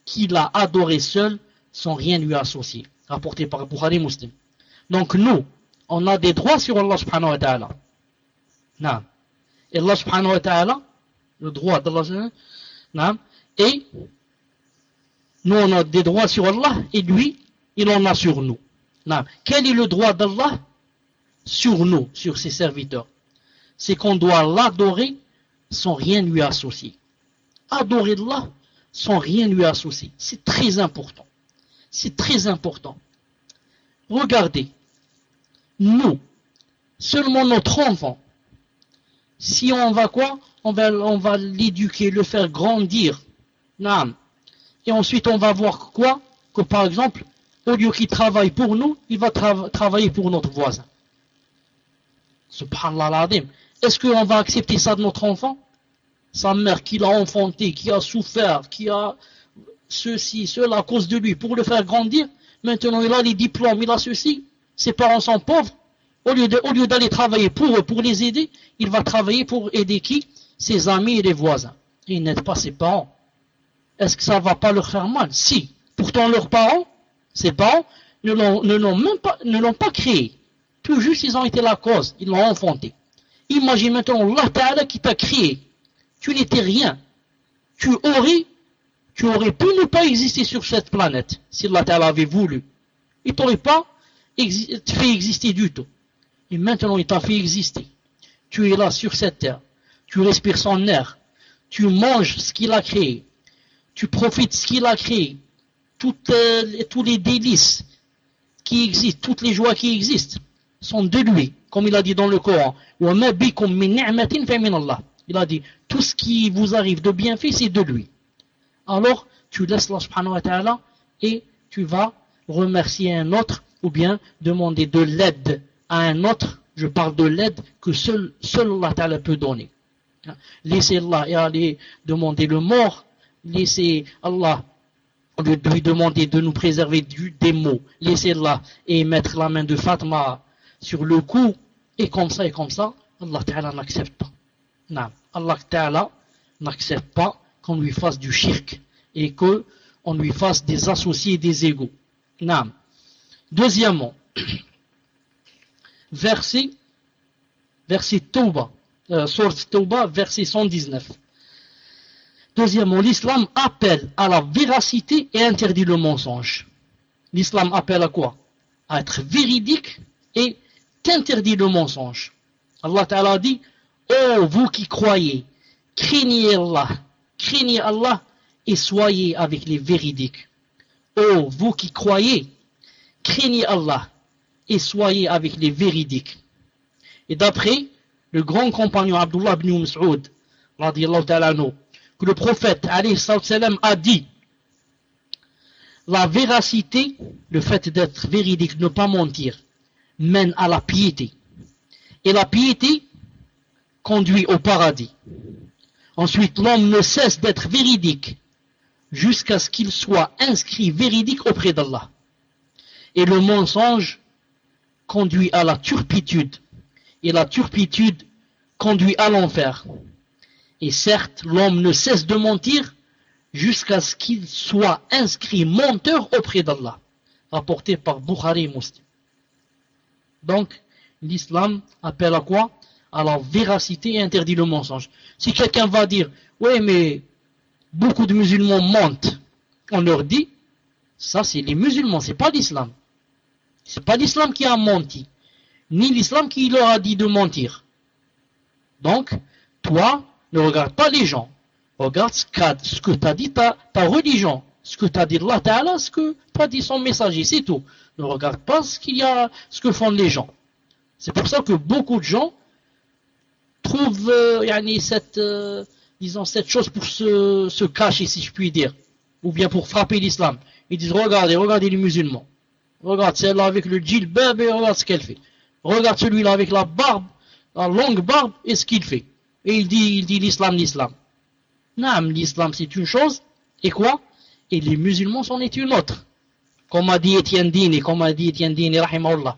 S1: qu'il a adoré seul, sans rien lui associer rapporté par Bukhari Muslim. Donc nous, on a des droits sur Allah subhanahu wa ta'ala. Non. Et Allah subhanahu wa ta'ala, le droit d'Allah. Et nous, on a des droits sur Allah, et lui, il en a sur nous. Quel est le droit d'Allah sur nous, sur ses serviteurs? C'est qu'on doit l'adorer sans rien lui associer. Adorer Allah sans rien lui associer. C'est très important. C'est très important. Regardez, nous, seulement notre enfant, si on va quoi? On va, l'éduquer, le faire grandir. Non. Et ensuite, on va voir quoi? Que par exemple, au lieu qu'il travaille pour nous, il va travailler pour notre voisin. Subhanallah Est-ce qu'on va accepter ça de notre enfant? Sa mère qui l'a enfanté, qui a souffert, qui a ceci, cela à cause de lui, pour le faire grandir. Maintenant, il a les diplômes, il a ceci. Ses parents sont pauvres. Au lieu d'aller travailler pour eux, pour les aider, il va travailler pour aider qui? Ses amis et les voisins. Il n'aide pas ses parents. Est-ce que ça ne va pas leur faire mal? Si. Pourtant, leurs parents, ses parents, ne l'ont même pas, créé. Tout juste, ils ont été la cause. Ils l'ont enfanté. Imagine maintenant Allah qui t'a créé. Tu n'étais rien. Tu aurais, tu aurais pu ne pas exister sur cette planète si Allah Ta'ala avait voulu. Il t'aurait pas fait exister du tout. Et maintenant, il t'a fait exister. Tu es là sur cette terre. Tu respires son air. Tu manges ce qu'il a créé. Tu profites ce qu'il a créé. Euh, tous les délices qui existent, toutes les joies qui existent sont de lui, comme il a dit dans le Coran. Il a dit, tout ce qui vous arrive de bienfait, c'est de lui. Alors, tu laisses Allah subhanahu et tu vas remercier un autre ou bien demander de l'aide à un autre. Je parle de l'aide que seul, seul Allah peut donner. Laissez Allah et aller demander le mort. Laissez Allah lui demander de nous préserver du, des mots. Laissez Allah et mettre la main de Fatma sur le cou. Et comme ça et comme ça, Allah Ta'ala n'accepte pas. Non. Allah Ta'ala n'accepte pas qu'on lui fasse du shirk et qu'on lui fasse des associés des égaux. Deuxièmement, verset, verset euh, source Tauba, verset 119. Deuxièmement, l'islam appelle à la véracité et interdit le mensonge. L'islam appelle à quoi? À être véridique et interdit le mensonge. Allah Ta'ala dit Oh, vous qui croyez, craignez Allah, craignez Allah et soyez avec les véridiques. Oh, vous qui croyez, craignez Allah et soyez avec les véridiques. Et d'après le grand compagnon Abdullah ibn Mas'ud, que le prophète a dit la véracité, le fait d'être véridique, ne pas mentir, mène à la piété. Et la piété conduit au paradis. Ensuite, l'homme ne cesse d'être véridique jusqu'à ce qu'il soit inscrit véridique auprès d'Allah. Et le mensonge conduit à la turpitude. Et la turpitude conduit à l'enfer. Et certes, l'homme ne cesse de mentir jusqu'à ce qu'il soit inscrit menteur auprès d'Allah. Rapporté par Bukhari Muslim. Donc, l'islam appelle à quoi? À la véracité et interdit le mensonge. Si quelqu'un va dire, oui, mais beaucoup de musulmans mentent, on leur dit, ça c'est les musulmans, c'est pas l'islam. C'est pas l'islam qui a menti, ni l'islam qui leur a dit de mentir. Donc, toi, ne regarde pas les gens. Regarde ce, que t'as dit ta, religion, ce que t'as dit Allah Ta'ala, ce que t'as dit son messager, c'est tout. Ne regarde pas ce qu'il y a, ce que font les gens. C'est pour ça que beaucoup de gens trouvent euh, cette, euh, disons, cette chose pour se, se cacher, si je puis dire, ou bien pour frapper l'islam. Ils disent, regardez, regardez les musulmans. Regarde celle-là avec le djilbab et regarde ce qu'elle fait. Regarde celui-là avec la barbe, la longue barbe et ce qu'il fait. Et il dit, il dit l'islam, l'islam. Non, l'islam c'est une chose, et quoi? Et les musulmans c'en est une autre. Comme a dit Etienne Dini, comme a dit Etienne Dini, rahimahullah.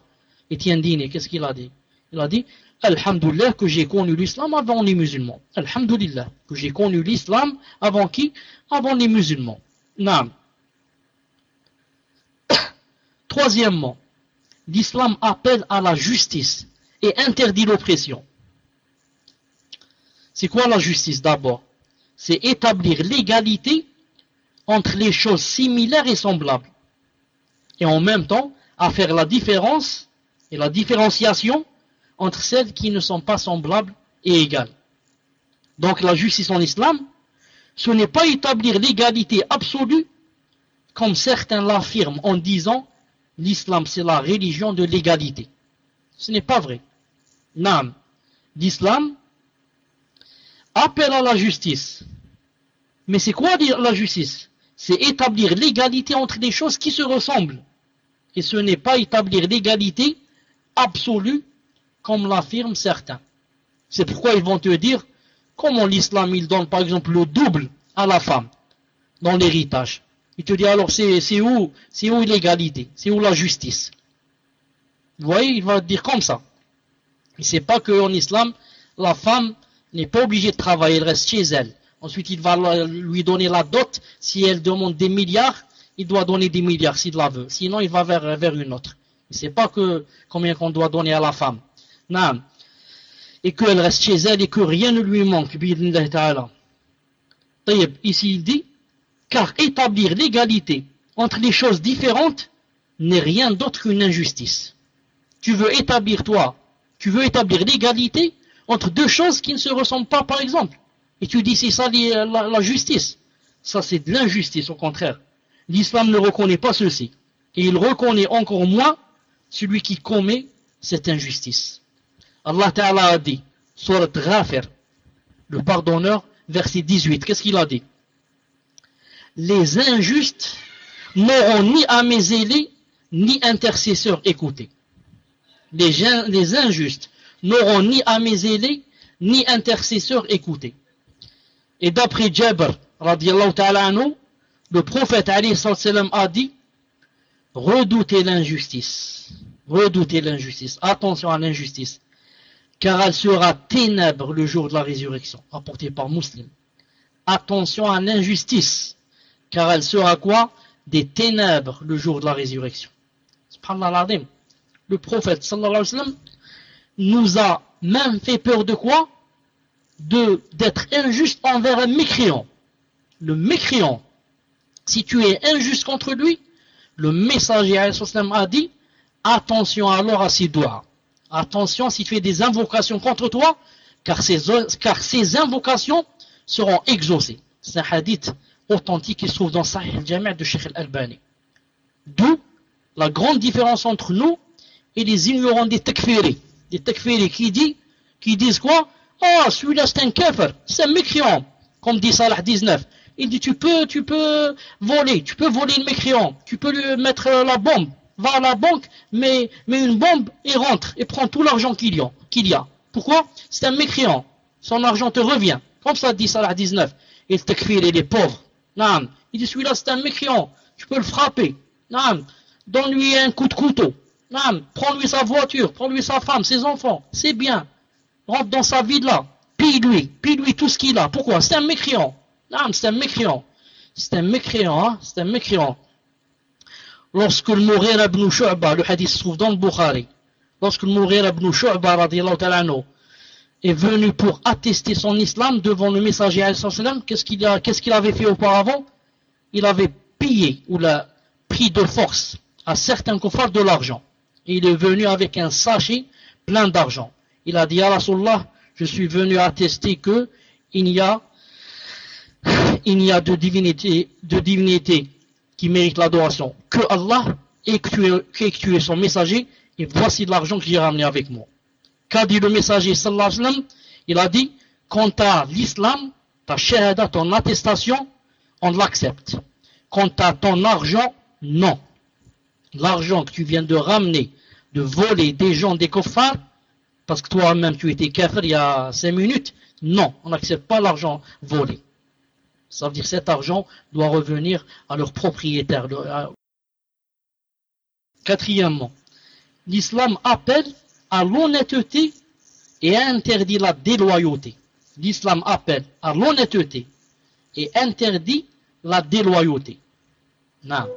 S1: Etienne Dini, qu'est-ce qu'il a dit? Il a dit, Alhamdulillah que j'ai connu l'islam avant les musulmans. Alhamdulillah que j'ai connu l'islam avant qui? Avant les musulmans. Non. Troisièmement, l'islam appelle à la justice et interdit l'oppression. C'est quoi la justice d'abord? C'est établir l'égalité entre les choses similaires et semblables. Et en même temps, à faire la différence et la différenciation entre celles qui ne sont pas semblables et égales. Donc la justice en islam, ce n'est pas établir l'égalité absolue, comme certains l'affirment en disant l'islam c'est la religion de l'égalité. Ce n'est pas vrai. Non. L'islam appelle à la justice. Mais c'est quoi la justice? C'est établir l'égalité entre des choses qui se ressemblent. Et ce n'est pas établir l'égalité absolue, comme l'affirment certains. C'est pourquoi ils vont te dire, comment l'islam il donne par exemple le double à la femme dans l'héritage. Il te dit alors c'est où, c'est où l'égalité, c'est où la justice? Vous voyez, il va dire comme ça. Il ne sait pas qu'en islam, la femme n'est pas obligée de travailler, elle reste chez elle. Ensuite, il va lui donner la dot. Si elle demande des milliards, il doit donner des milliards s'il la veut. Sinon, il va vers, vers une autre. Il ne sait pas que, combien qu'on doit donner à la femme. Non. Et qu'elle reste chez elle et que rien ne lui manque. Ici, il dit, car établir l'égalité entre les choses différentes n'est rien d'autre qu'une injustice. Tu veux établir, toi, tu veux établir l'égalité entre deux choses qui ne se ressemblent pas, par exemple. Et tu dis c'est ça la, justice. Ça c'est de l'injustice au contraire. L'islam ne reconnaît pas ceci. Et il reconnaît encore moins celui qui commet cette injustice. Allah Ta'ala a dit, Surat Ghafir, le pardonneur, verset 18, qu'est-ce qu'il a dit? Les injustes n'auront ni aimés ni intercesseurs écoutés. Les, les injustes n'auront ni aimés ni intercesseurs écoutés. Et d'après Jabr, ta'ala le prophète a dit Redoutez l'injustice. Redoutez l'injustice. Attention à l'injustice. Car elle sera ténèbre le jour de la résurrection. Apporté par Muslim. Attention à l'injustice. Car elle sera quoi? Des ténèbres le jour de la résurrection. Le prophète sallallahu alayhi wa sallam nous a même fait peur de quoi? D'être injuste envers un mécréant. Le mécréant, si tu es injuste contre lui, le messager a dit attention alors à ses doigts. Attention si tu fais des invocations contre toi, car ces, invocations seront exaucées. C'est un hadith authentique qui se trouve dans Sahih al-Jami' de Sheikh al-Albani. D'où la grande différence entre nous et les ignorants des takfiri. Des takfiri qui, qui disent quoi Oh, celui-là c'est un kafir, c'est un mécréant, comme dit Salah 19. Il dit tu peux, tu peux voler, tu peux voler le mécréant, tu peux lui mettre la bombe, va à la banque, mais, mais une bombe et rentre et prend tout l'argent qu'il y, a, qu'il y a. Pourquoi? C'est un mécréant, son argent te revient. Comme ça dit Salah 19. Et le takfir, il est pauvre. Non. Il dit celui-là c'est un mécréant, tu peux le frapper. Non. Donne-lui un coup de couteau. Non. Prends-lui sa voiture, prends-lui sa femme, ses enfants. C'est bien rentre dans sa vie là, pille-lui, pille-lui tout ce qu'il a. Pourquoi? C'est un mécréant. Non, c'est un mécréant. C'est un mécréant, hein c'est un mécréant. Lorsque le mourir ibn Shu'ba, le hadith se trouve dans le Bukhari, lorsque le mourir ibn Shu'ba est venu pour attester son islam devant le messager qu'est-ce qu'il qu'est-ce qu'il avait fait auparavant? Il avait pillé ou l'a pris de force à certains kuffars de l'argent. Et il est venu avec un sachet plein d'argent il a dit à je suis venu attester que il y a, il de divinité qui mérite l'adoration que Allah et que tu, es, que tu es son messager et voici l'argent que j'ai ramené avec moi. Qu'a dit le messager sallallahu alayhi wa sallam Il a dit, quant à l'islam, ta shahada, ton attestation, on l'accepte. Quant à ton argent, non. L'argent que tu viens de ramener, de voler des gens des coffres, parce que toi-même tu étais kafir il y a cinq minutes. Non, on n'accepte pas l'argent volé. Ça veut dire que cet argent doit revenir à leur propriétaire. Quatrièmement, l'islam appelle à l'honnêteté et interdit la déloyauté. L'islam appelle à l'honnêteté et interdit la déloyauté. Non.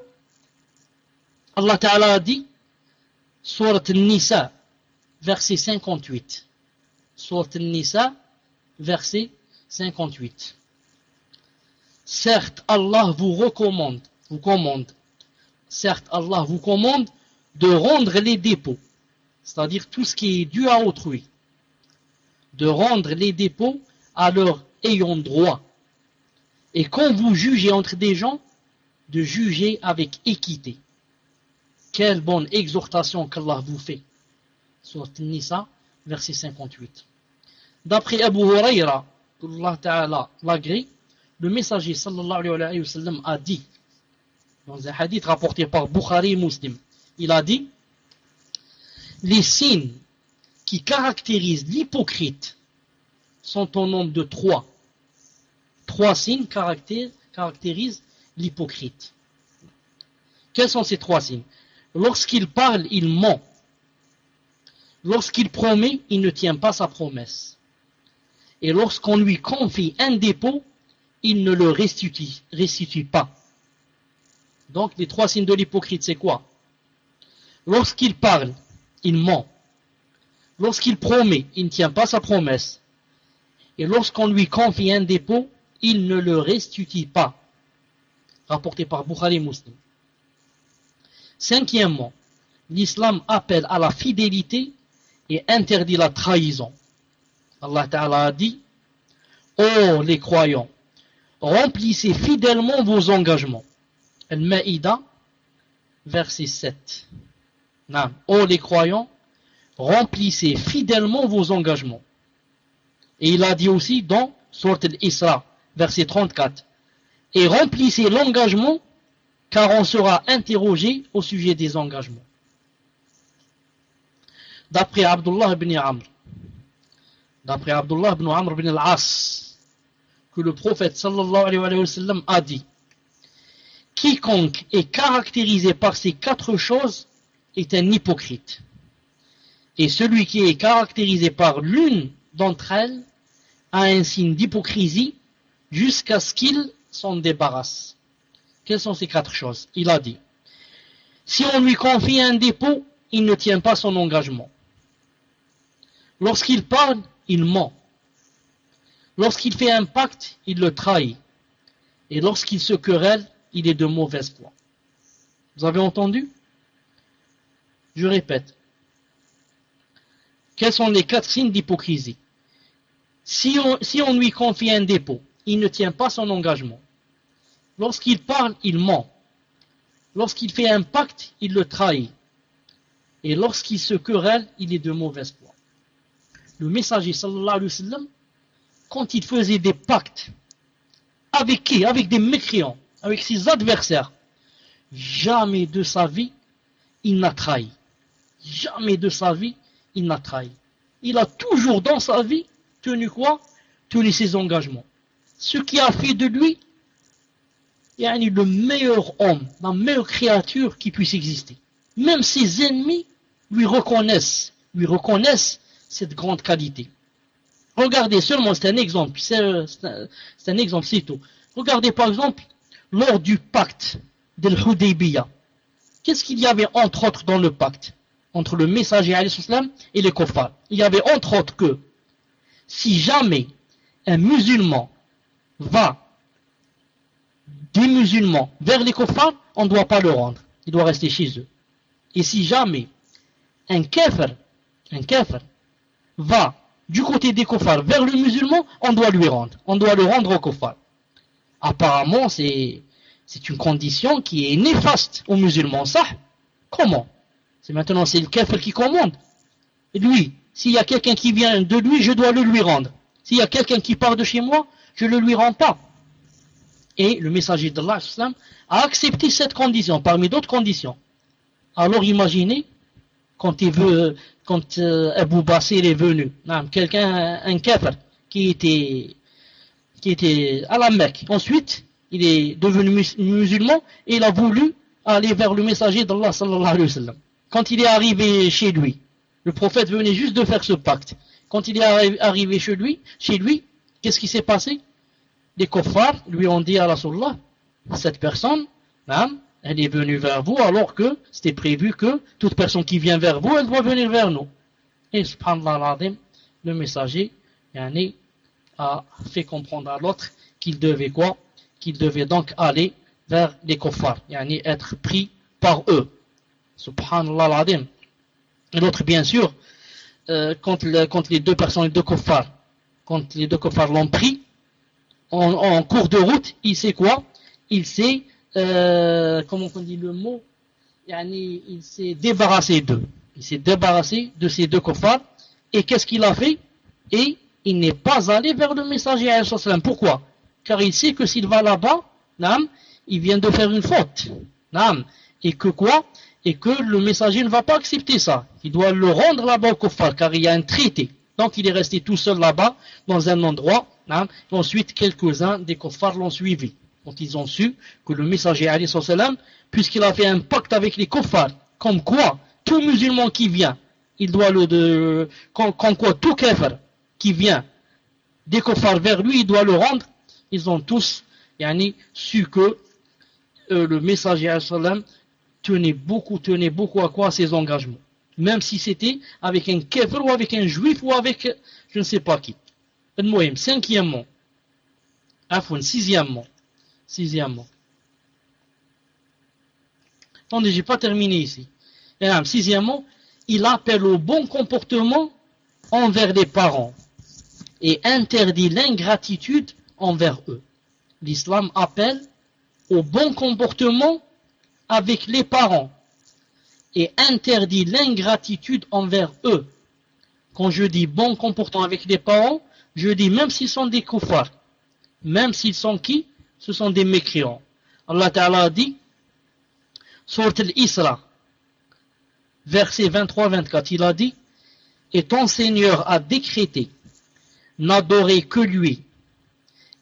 S1: Allah Ta'ala a dit, Surat Nisa, verset 58. Surat Nisa, verset 58. Certes, Allah vous recommande, vous commande, certes, Allah vous commande de rendre les dépôts, c'est-à-dire tout ce qui est dû à autrui, de rendre les dépôts à leur ayant droit. Et quand vous jugez entre des gens, de juger avec équité. Quelle bonne exhortation qu'Allah vous fait. Surat Nisa, verset 58. D'après Abu Huraira, Allah Ta'ala l'agrée, le messager sallallahu a dit, dans un hadith rapporté par Bukhari Muslim, il a dit, les signes qui caractérisent l'hypocrite sont au nombre de trois. Trois signes caractérisent l'hypocrite. Quels sont ces trois signes? Lorsqu'il parle, il ment. Lorsqu'il promet, il ne tient pas sa promesse. Et lorsqu'on lui confie un dépôt, il ne le restitue, pas. Donc les trois signes de l'hypocrite, c'est quoi? Lorsqu'il parle, il ment. Lorsqu'il promet, il ne tient pas sa promesse. Et lorsqu'on lui confie un dépôt, il ne le restitue pas. Rapporté par Bukhari Muslim. Cinquièmement, l'islam appelle à la fidélité et interdit la trahison. Allah Ta'ala a dit Oh les croyants, remplissez fidèlement vos engagements. Al-Ma'ida, verset 7. Oh les croyants, remplissez fidèlement vos engagements. Et il a dit aussi dans Surat al-Isra, verset 34. Et remplissez l'engagement, car on sera interrogé au sujet des engagements. D'après Abdullah ibn Amr, d'après Abdullah ibn Amr ibn al-As, que le prophète sallallahu alayhi wa a dit Quiconque est caractérisé par ces quatre choses est un hypocrite. Et celui qui est caractérisé par l'une d'entre elles a un signe d'hypocrisie jusqu'à ce qu'il s'en débarrasse. Quelles sont ces quatre choses Il a dit si on lui confie un dépôt, il ne tient pas son engagement. Lorsqu'il parle, il ment. Lorsqu'il fait un pacte, il le trahit. Et lorsqu'il se querelle, il est de mauvaise foi. Vous avez entendu Je répète. Quels sont les quatre signes d'hypocrisie? Si on, lui confie un dépôt, il ne tient pas son engagement. Lorsqu'il parle, il ment. Lorsqu'il fait un pacte, il le trahit. Et lorsqu'il se querelle, il est de mauvaise foi le messager sallallahu alayhi wa sallam, quand il faisait des pactes, avec qui? Avec des mécréants, avec ses adversaires, jamais de sa vie, il n'a trahi. Jamais de sa vie, il n'a trahi. Il a toujours dans sa vie tenu quoi? Tenu ses engagements. Ce qui a fait de lui le meilleur homme, la meilleure créature qui puisse exister. Même ses ennemis lui reconnaissent, lui reconnaissent cette grande qualité. Regardez seulement, c'est un exemple, c'est un, exemple, c'est tout. Regardez par exemple, lors du pacte de l'Hudaybiyah, qu'est-ce qu'il y avait entre autres dans le pacte? Entre le messager et les kofars Il y avait entre autres que si jamais un musulman va des musulmans vers les kofars, on ne doit pas le rendre. Il doit rester chez eux. Et si jamais un kafir, un va du côté des kofars vers le musulman, on doit lui rendre. On doit le rendre au kofar. Apparemment, c'est une condition qui est néfaste aux musulmans. Ça, comment C'est maintenant, c'est le kafir qui commande. Lui, s'il y a quelqu'un qui vient de lui, je dois le lui rendre. S'il y a quelqu'un qui part de chez moi, je le lui rends pas. Et le messager d'Allah a accepté cette condition, parmi d'autres conditions. Alors imaginez, quand il veut, quand euh, Abu Basir est venu, quelqu'un, un kafir, qui était, qui était à la Mecque. Ensuite, il est devenu musulman et il a voulu aller vers le messager d'Allah sallallahu alayhi wa sallam. Quand il est arrivé chez lui, le prophète venait juste de faire ce pacte. Quand il est arrivé chez lui, chez lui, qu'est-ce qui s'est passé? Les kuffars lui ont dit à Rasulullah, cette personne, elle est venue vers vous alors que c'était prévu que toute personne qui vient vers vous, elle doit venir vers nous. Et subhanallah le messager a fait comprendre à l'autre qu'il devait quoi? Qu'il devait donc aller vers les kuffars, être pris par eux. Subhanallah Et l'autre, bien sûr, euh, quand, les deux personnes, les deux kuffars, quand les deux kuffars l'ont pris, en, cours de route, il sait quoi? Il sait euh, comment on dit le mot, il s'est débarrassé d'eux. Il s'est débarrassé de ces deux kuffars. Et qu'est-ce qu'il a fait? Et il n'est pas allé vers le messager. Pourquoi? Car il sait que s'il va là-bas, il vient de faire une faute. Et que quoi? Et que le messager ne va pas accepter ça. Il doit le rendre là-bas au kuffar, car il y a un traité. Donc il est resté tout seul là-bas, dans un endroit. Et ensuite, quelques-uns des kuffars l'ont suivi. Donc ils ont su que le messager, puisqu'il a fait un pacte avec les kuffars, comme quoi, tout musulman qui vient, il doit le... De, comme, quoi, tout kafir qui vient des kuffars vers lui, il doit le rendre. Ils ont tous yani, su que euh, le messager tenait beaucoup, tenait beaucoup à quoi ses engagements. Même si c'était avec un kafir ou avec un juif ou avec je ne sais pas qui. Cinquièmement. Afon, sixièmement. Sixièmement. Attendez, j'ai pas terminé ici. Sixièmement, il appelle au bon comportement envers les parents et interdit l'ingratitude envers eux. L'islam appelle au bon comportement avec les parents et interdit l'ingratitude envers eux. Quand je dis bon comportement avec les parents, je dis même s'ils sont des koufars, même s'ils sont qui? Ce sont des mécréants. Allah Ta'ala dit, Surat al-Isra, verset 23-24, il a dit, et ton Seigneur a décrété, n'adorer que lui,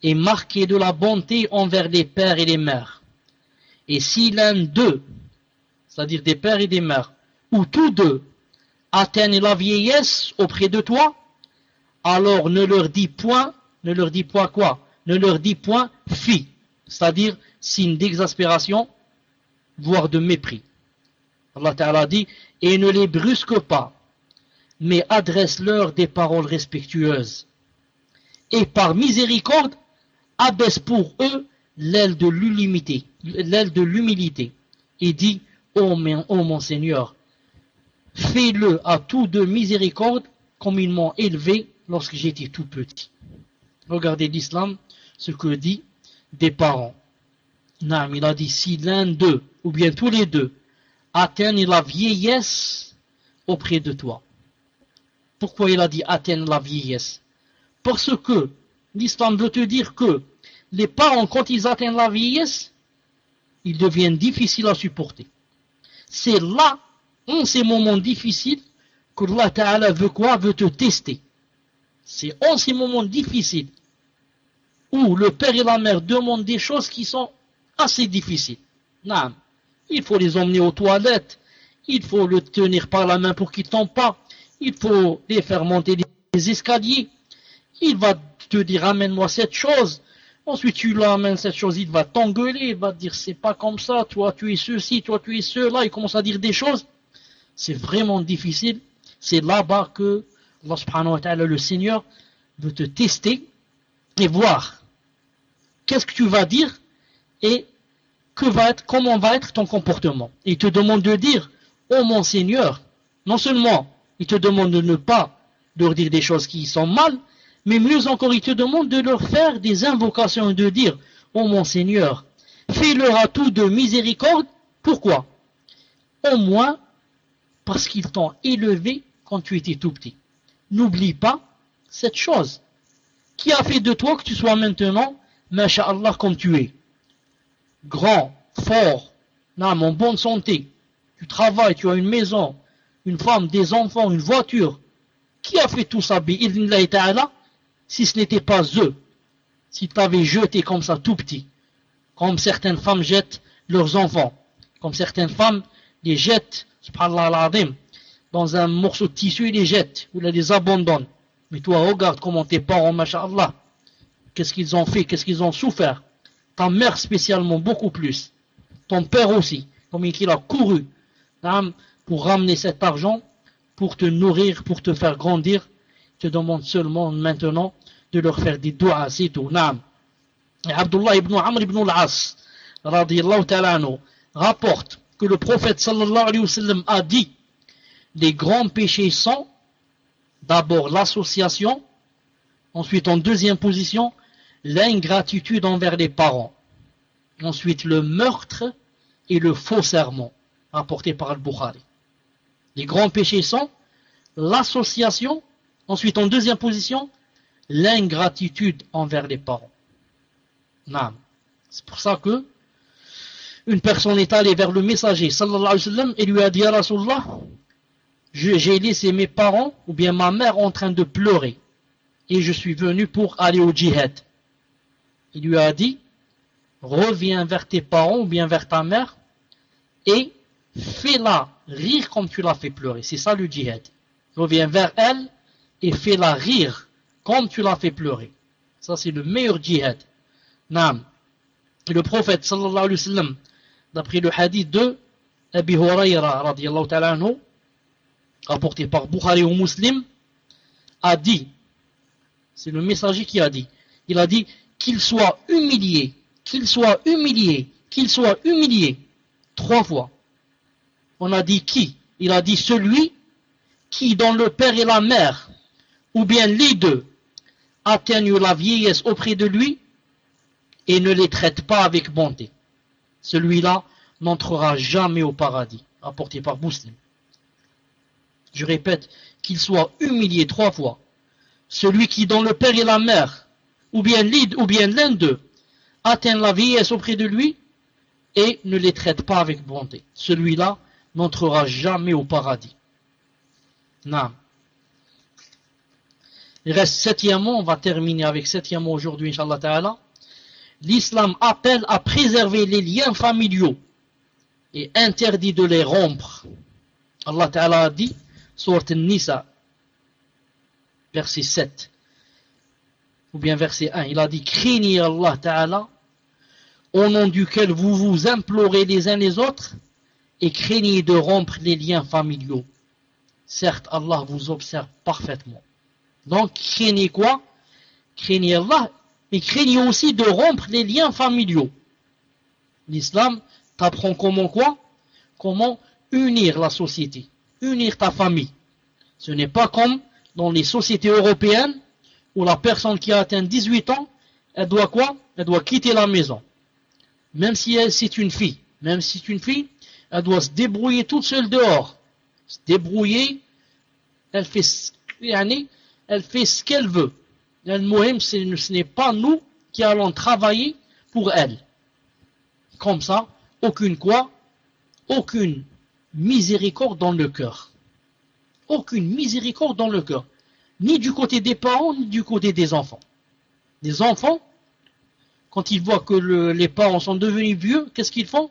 S1: et marquer de la bonté envers les pères et les mères. Et si l'un d'eux, c'est-à-dire des pères et des mères, ou tous deux, atteignent la vieillesse auprès de toi, alors ne leur dis point, ne leur dis point quoi? Ne leur dis point fi, c'est-à-dire signe d'exaspération, voire de mépris. Allah Ta'ala dit, et ne les brusque pas, mais adresse-leur des paroles respectueuses. Et par miséricorde, abaisse pour eux l'aile de l'humilité, l'aile de l'humilité, et dit, ô mon Seigneur, fais-le à tous de miséricorde comme ils m'ont élevé lorsque j'étais tout petit. Regardez l'islam, ce que dit des parents. Non, il a dit si l'un d'eux, ou bien tous les deux, atteignent la vieillesse auprès de toi. Pourquoi il a dit atteignent la vieillesse? Parce que l'islam veut te dire que les parents, quand ils atteignent la vieillesse, ils deviennent difficiles à supporter. C'est là, en ces moments difficiles, que Allah Ta'ala veut quoi? Veut te tester. C'est en ces moments difficiles où le père et la mère demandent des choses qui sont assez difficiles. Non. Il faut les emmener aux toilettes, il faut le tenir par la main pour qu'il ne tombe pas, il faut les faire monter les escaliers, il va te dire amène-moi cette chose, ensuite tu l'amènes cette chose, il va t'engueuler, il va te dire c'est pas comme ça, toi tu es ceci, toi tu es cela, il commence à dire des choses, c'est vraiment difficile, c'est là-bas que Allah subhanahu wa ta'ala, le Seigneur, veut te tester et voir qu'est-ce que tu vas dire et que va être, comment va être ton comportement. Il te demande de dire, oh mon Seigneur, non seulement il te demande de ne pas leur dire des choses qui sont mal, mais mieux encore, il te demande de leur faire des invocations et de dire, oh mon Seigneur, fais-leur à tout de miséricorde. Pourquoi? Au moins parce qu'ils t'ont élevé quand tu étais tout petit n'oublie pas cette chose. Qui a fait de toi que tu sois maintenant, masha'Allah, comme tu es? Grand, fort, en bonne santé. Tu travailles, tu as une maison, une femme, des enfants, une voiture. Qui a fait tout ça, si ce n'était pas eux Si tu avais jeté comme ça tout petit, comme certaines femmes jettent leurs enfants, comme certaines femmes les jettent, subhanallah dans un morceau de tissu, ils les jettent, ou les abandonnent. Mais toi, regarde comment tes parents, masha'Allah, qu'est-ce qu'ils ont fait, qu'est-ce qu'ils ont souffert. Ta mère spécialement, beaucoup plus. Ton père aussi, comme il a couru pour ramener cet argent, pour te nourrir, pour te faire grandir. Te demande seulement maintenant de leur faire des doigts, c'est tout. Et Abdullah ibn Amr ibn al-As, rapporte que le prophète sallallahu alayhi wa sallam a dit les grands péchés sont d'abord l'association, ensuite en deuxième position, l'ingratitude envers les parents, ensuite le meurtre et le faux serment, rapporté par Al-Bukhari. Les grands péchés sont l'association, ensuite en deuxième position, l'ingratitude envers les parents. C'est pour ça que une personne est allée vers le messager sallallahu alayhi wa et lui a dit à j'ai laissé mes parents ou bien ma mère en train de pleurer et je suis venu pour aller au djihad. Il lui a dit reviens vers tes parents ou bien vers ta mère et fais-la rire comme tu l'as fait pleurer. C'est ça le djihad. Reviens vers elle et fais-la rire comme tu l'as fait pleurer. Ça c'est le meilleur djihad. Naam. Le prophète sallallahu alayhi wa sallam, d'après le hadith de Abi Huraira radiallahu ta'ala anhu, rapporté par Bukhari ou Muslim, a dit, c'est le messager qui a dit, il a dit qu'il soit humilié, qu'il soit humilié, qu'il soit humilié, trois fois. On a dit qui? Il a dit celui qui, dans le père et la mère, ou bien les deux, atteignent la vieillesse auprès de lui et ne les traite pas avec bonté. Celui-là n'entrera jamais au paradis, apporté par Muslim je répète, qu'il soit humilié trois fois. Celui qui, dans le père et la mère, ou bien l'ide, ou bien l'un d'eux, atteint la vieillesse auprès de lui et ne les traite pas avec bonté. Celui-là n'entrera jamais au paradis. Non. Il reste septièmement, on va terminer avec septièmement aujourd'hui, Inch'Allah Ta'ala. L'islam appelle à préserver les liens familiaux et interdit de les rompre. Allah Ta'ala a dit Sourate Nisa, verset 7, ou bien verset 1, il a dit Craignez Allah Ta'ala, au nom duquel vous vous implorez les uns les autres, et craignez de rompre les liens familiaux. Certes, Allah vous observe parfaitement. Donc, craignez quoi? Craignez Allah, mais craignez aussi de rompre les liens familiaux. L'islam t'apprend comment quoi? Comment unir la société unir ta famille. Ce n'est pas comme dans les sociétés européennes où la personne qui a atteint 18 ans, elle doit quoi? Elle doit quitter la maison. Même si c'est une fille, même si c'est une fille, elle doit se débrouiller toute seule dehors. Se débrouiller, elle fait, elle fait ce qu'elle veut. Le ce n'est pas nous qui allons travailler pour elle. Comme ça, aucune quoi? Aucune miséricorde dans le cœur. Aucune miséricorde dans le cœur. Ni du côté des parents, ni du côté des enfants. Les enfants, quand ils voient que les parents sont devenus vieux, qu'est-ce qu'ils font?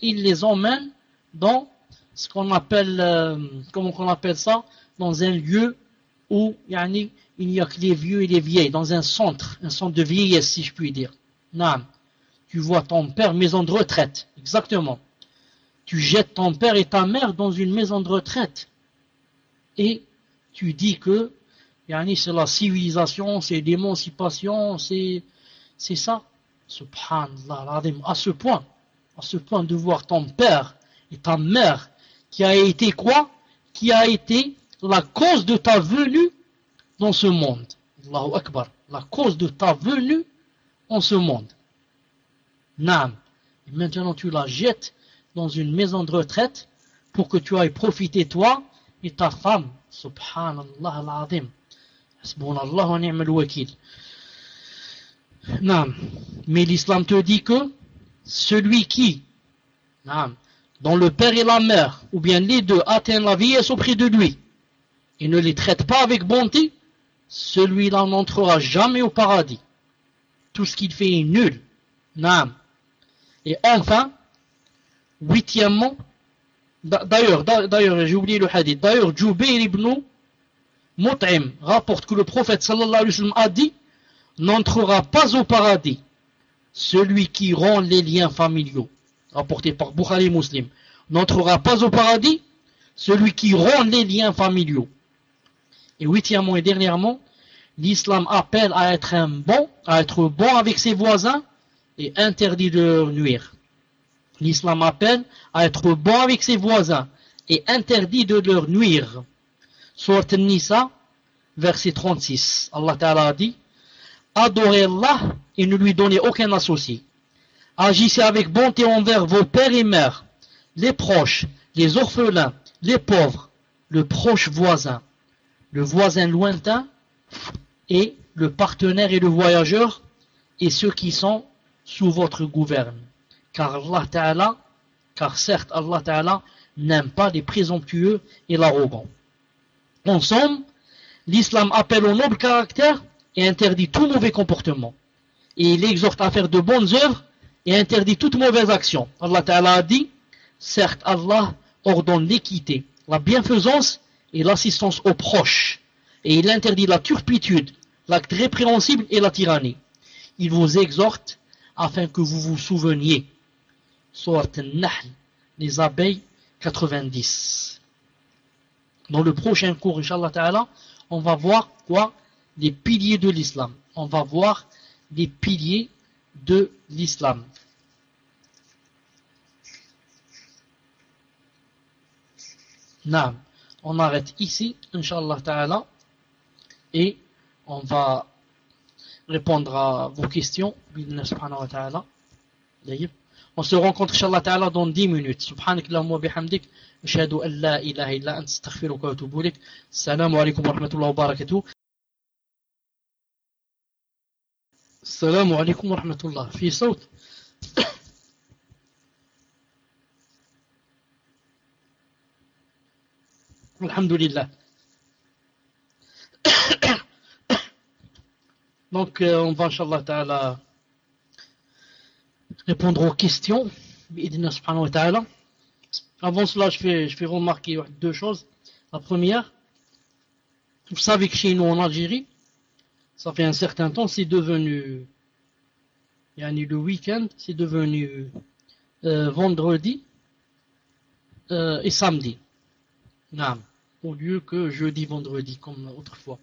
S1: Ils les emmènent dans ce qu'on appelle, euh, comment on appelle ça? Dans un lieu où il n'y a que les vieux et les vieilles, dans un centre, un centre de vieillesse si je puis dire. Non, tu vois ton père, maison de retraite, exactement tu jettes ton père et ta mère dans une maison de retraite. Et tu dis que c'est la civilisation, c'est l'émancipation, c'est ça. Subhanallah, à ce point, à ce point de voir ton père et ta mère qui a été quoi? Qui a été la cause de ta venue dans ce monde. La cause de ta venue en ce monde. Et maintenant tu la jettes dans une maison de retraite pour que tu ailles profiter toi et ta femme. Subhanallah wakil. Mais l'islam te dit que celui qui, dont le père et la mère, ou bien les deux, atteignent la vieillesse auprès de lui, et ne les traite pas avec bonté, celui-là n'entrera jamais au paradis. Tout ce qu'il fait est nul. Et enfin, Huitièmement, d'ailleurs, d'ailleurs, j'ai oublié le hadith. D'ailleurs, Jubair ibn Mut'im rapporte que le prophète sallallahu alayhi wa sallam a dit n'entrera pas au paradis celui qui rend les liens familiaux. Rapporté par Bukhari Muslim. N'entrera pas au paradis celui qui rend les liens familiaux. Et huitièmement et dernièrement, l'islam appelle à être bon, à être bon avec ses voisins et interdit de leur nuire. L'islam appelle à être bon avec ses voisins et interdit de leur nuire. Surat Nisa, verset 36. Allah Ta'ala dit Adorez Allah et ne lui donnez aucun associé. Agissez avec bonté envers vos pères et mères, les proches, les orphelins, les pauvres, le proche voisin, le voisin lointain et le partenaire et le voyageur et ceux qui sont sous votre gouverne. Car Allah Ta'ala, car certes Allah Ta'ala n'aime pas les présomptueux et l'arrogant. En somme, l'islam appelle au noble caractère et interdit tout mauvais comportement. Et il exhorte à faire de bonnes œuvres et interdit toute mauvaise action. Allah Ta'ala a dit, certes Allah ordonne l'équité, la bienfaisance et l'assistance aux proches. Et il interdit la turpitude, l'acte répréhensible et la tyrannie. Il vous exhorte afin que vous vous souveniez. Surat Nahl, les abeilles 90. Dans le prochain cours, Inch'Allah on va voir quoi? Les piliers de l'islam. On va voir les piliers de l'islam. On arrête ici, Inch'Allah Ta'ala, et on va répondre à vos questions. On se rencontre, Inch'Allah Ta'ala, dans 10 minutes. Subhanak Allahumma bihamdik. أشهد أن لا إله إلا أنت استغفرك وأتوب إليك السلام عليكم ورحمة الله وبركاته السلام عليكم ورحمة الله في صوت Alhamdulillah. Donc, euh, on va, Inch'Allah répondre aux questions. Avant cela, je fais, je remarquer deux choses. La première, vous savez que chez nous en Algérie, ça fait un certain temps, c'est devenu, yani le week-end, c'est devenu euh, vendredi euh, et samedi au lieu que jeudi, vendredi, comme autrefois.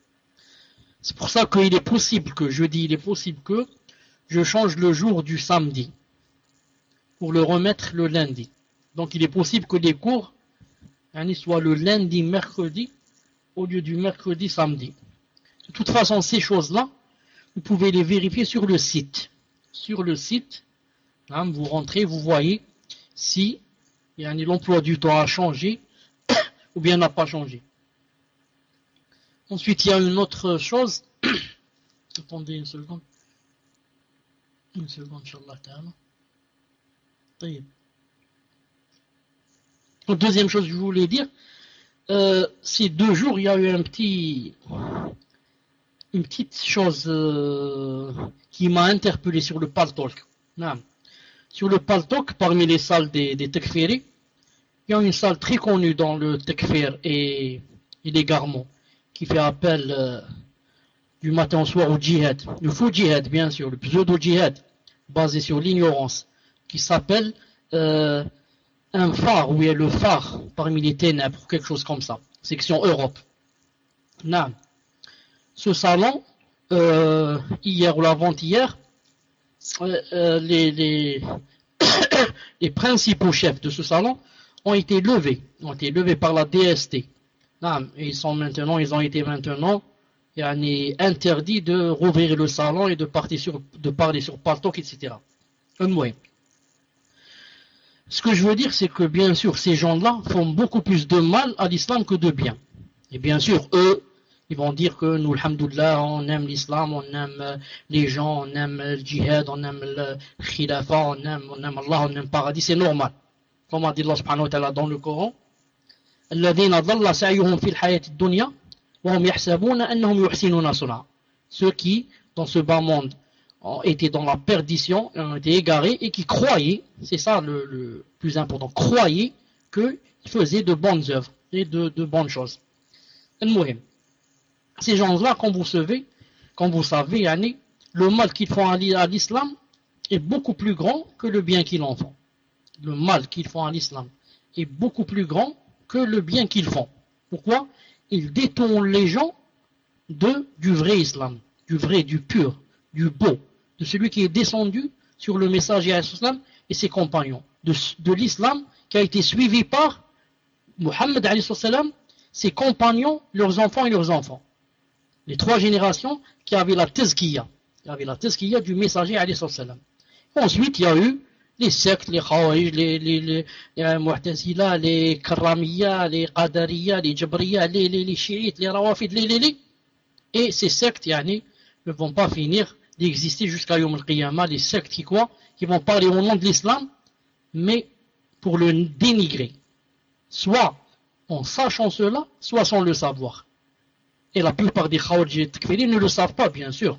S1: C'est pour ça qu'il est possible que, jeudi, il est possible que je change le jour du samedi pour le remettre le lundi. Donc il est possible que les cours soient le lundi, mercredi, au lieu du mercredi, samedi. De toute façon, ces choses-là, vous pouvez les vérifier sur le site. Sur le site, hein, vous rentrez, vous voyez si l'emploi du temps a changé ou bien n'a pas changé. Ensuite, il y a une autre chose. Attendez une seconde. Une seconde, Inch'Allah. Deuxième chose que je voulais dire, euh, ces deux jours, il y a eu une petite chose euh, qui m'a interpellé sur le Paltalk. Sur le Paltalk, parmi les salles des, des il y a une salle très connue dans le Tekfir et, les Garmons, qui fait appel euh, du matin au soir au djihad. Le faux djihad, bien sûr, le pseudo-djihad, basé sur l'ignorance, qui s'appelle un phare, où il y a le phare parmi les ténèbres, quelque chose comme ça. Section Europe. Non. Ce salon, euh, hier ou l'avant-hier, euh, euh, les, principaux chefs de ce salon ont été levés, ont été levés par la DST. Ils sont maintenant, ils ont été maintenant est interdit de rouvrir le salon et de, partir sur, de parler sur Paltok, etc. Moyen. Ce que je veux dire, c'est que bien sûr, ces gens-là font beaucoup plus de mal à l'islam que de bien. Et bien sûr, eux, ils vont dire que nous, alhamdoulilah, on aime l'islam, on aime les gens, on aime le djihad, on aime le khilafa, on aime, on aime Allah, on aime le paradis, c'est normal. Comme a dit Allah dans le Coran, ceux qui, dans ce bas monde, ont été dans la perdition, ont été égarés et qui croyaient, c'est ça le, plus important, croyaient qu'ils faisaient de bonnes œuvres et de, bonnes choses. Ces gens-là, quand vous savez, quand vous savez, le mal qu'ils font à l'islam est beaucoup plus grand que le bien qu'ils en font. Le mal qu'ils font à l'islam est beaucoup plus grand que le bien qu'ils font. Pourquoi? Ils détournent les gens de, du vrai islam, du vrai, du pur, du beau, de celui qui est descendu sur le messager et ses compagnons, de, l'islam qui a été suivi par Muhammad ses compagnons, leurs enfants et leurs enfants. Les trois générations qui avaient la tezkiya, qui avaient la tezkiya du messager Ensuite, il y a eu les sectes, les Khawarij, les, les, les, les Mu'tazila, les Karamiya, les Qadariya, les Jabriya, les, les, les les les, les, les. Et ces sectes, yani, ne vont pas finir d'exister jusqu'à Yom al-Qiyamah, des sectes qui quoi Qui vont parler au nom de l'islam, mais pour le dénigrer. Soit en sachant cela, soit sans le savoir. Et la plupart des Khawarij ne le savent pas, bien sûr.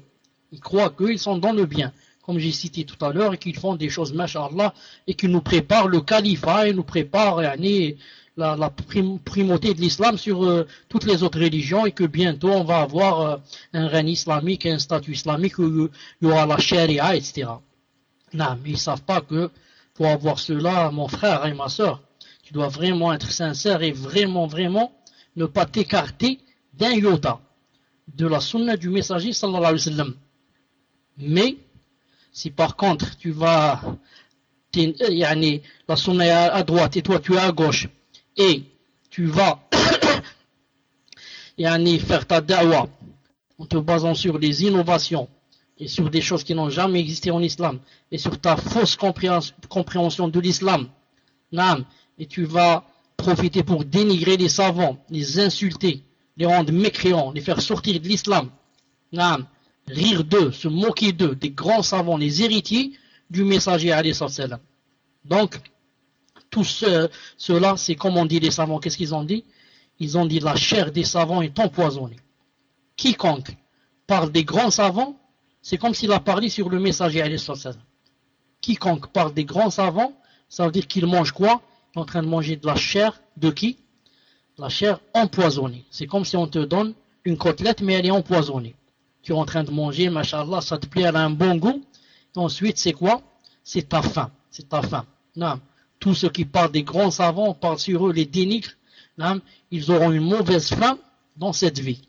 S1: Ils croient qu'ils sont dans le bien, comme j'ai cité tout à l'heure, et qu'ils font des choses, machallah, et qu'ils nous préparent le califat, et nous préparent la, la primauté de l'islam sur euh, toutes les autres religions, et que bientôt on va avoir euh, un règne islamique, un statut islamique, où il y aura la charia, etc. Non, mais ils savent pas que pour avoir cela, mon frère et ma soeur, tu dois vraiment être sincère et vraiment, vraiment ne pas t'écarter d'un iota de la sunna du messager sallallahu alayhi wa sallam. Mais, si par contre tu vas, euh, la sunna à droite et toi tu es à gauche, et tu vas faire ta da'wa en te basant sur les innovations et sur des choses qui n'ont jamais existé en islam et sur ta fausse compréhension de l'islam, et tu vas profiter pour dénigrer les savants, les insulter, les rendre mécréants, les faire sortir de l'islam, rire d'eux, se moquer d'eux, des grands savants, les héritiers du messager. Donc, tout cela, c'est comme on dit les savants, qu'est-ce qu'ils ont dit? Ils ont dit la chair des savants est empoisonnée. Quiconque parle des grands savants, c'est comme s'il a parlé sur le messager. Quiconque parle des grands savants, ça veut dire qu'il mange quoi? Il est en train de manger de la chair de qui? La chair empoisonnée. C'est comme si on te donne une côtelette, mais elle est empoisonnée tu es en train de manger, machallah, ça te plaît, elle a un bon goût. ensuite, c'est quoi? C'est ta faim. C'est ta faim. Non. Tous ceux qui parlent des grands savants, parlent sur eux, les dénigrent, non. ils auront une mauvaise faim dans cette vie.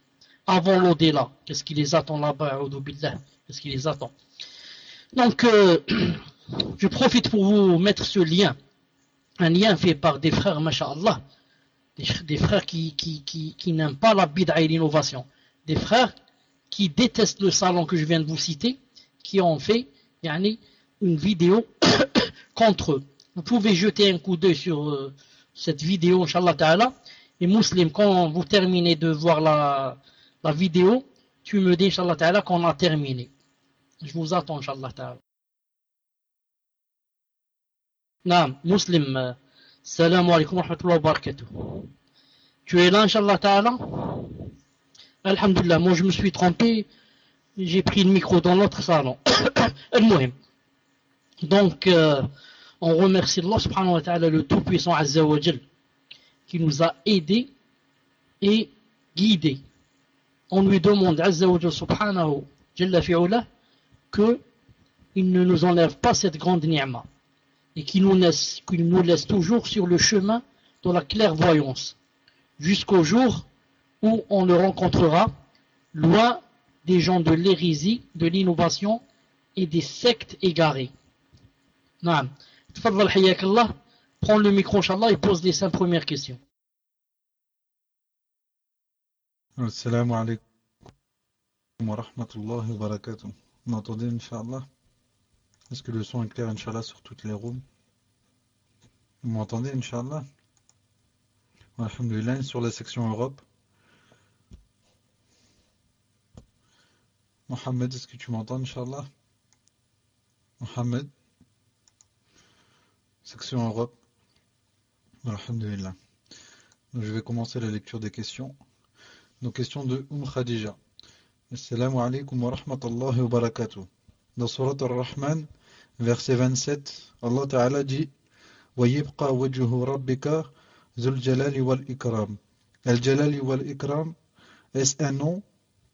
S1: Avant l'au-delà, qu'est-ce qui les attend là-bas, Qu'est-ce qui les attend? Donc, euh, je profite pour vous mettre ce lien. Un lien fait par des frères, machallah, des, frères qui n'aiment pas la bid'a et l'innovation. Des frères qui détestent le salon que je viens de vous citer, qui ont fait yani, une vidéo contre eux. Vous pouvez jeter un coup d'œil sur euh, cette vidéo, Inch'Allah Ta'ala. Et Muslim, quand vous terminez de voir la, vidéo, tu me dis, Inch'Allah Ta'ala, qu'on a terminé. Je vous attends, Inch'Allah Ta'ala. Non, Muslim, euh, salam alaikum wa rahmatullahi. Tu es là, Inch'Allah Ta'ala? Alhamdulillah, moi je me suis trompé, j'ai pris le micro dans l'autre salon. Donc, euh, on remercie Allah subhanahu wa ta'ala, le Tout-Puissant Azza wa qui nous a aidés et guidés. On lui demande Azza wa subhanahu jalla fi'ula que il ne nous enlève pas cette grande ni'ma et qu'il nous, nous laisse toujours sur le chemin de la clairvoyance jusqu'au jour où on le rencontrera loin des gens de l'hérésie, de l'innovation et des sectes égarées. Naam. Tfadal Allah. Prends le micro, Inch'Allah, et pose les cinq premières questions.
S2: Assalamu alaikum wa rahmatullahi wa barakatuh. Vous m'entendez, Inch'Allah? Est-ce que le son est clair, Inch'Allah, sur toutes les rooms? Vous m'entendez, Inch'Allah? Alhamdulillah, sur la section Europe. Mohamed, est-ce que tu m'entends, Inch'Allah Mohamed Section Europe. Alhamdulillah. Donc, je vais commencer la lecture des questions. Donc, question de Umm Khadija. Assalamu alaikum wa rahmatullahi wa barakatuh. Dans Surat Ar-Rahman, verset 27, Allah Ta'ala dit وَيِبْقَى وَجْهُ رَبِّكَ ذُو الْجَلَالِ وَالْإِكْرَامِ Al-Jalali wal-Ikram, est-ce un nom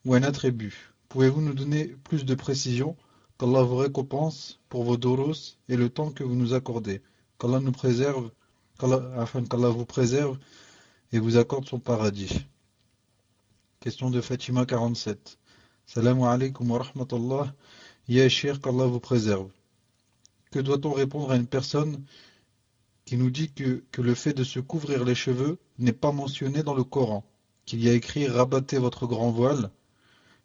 S2: ou un attribut Pouvez-vous nous donner plus de précisions Qu'Allah vous récompense pour vos doros et le temps que vous nous accordez? Qu'Allah nous préserve, afin qu'Allah vous préserve et vous accorde son paradis. Question de Fatima 47. Salam alaikum wa rahmatullah. Ya qu'Allah vous préserve. Que doit-on répondre à une personne qui nous dit que, que le fait de se couvrir les cheveux n'est pas mentionné dans le Coran, qu'il y a écrit rabattez votre grand voile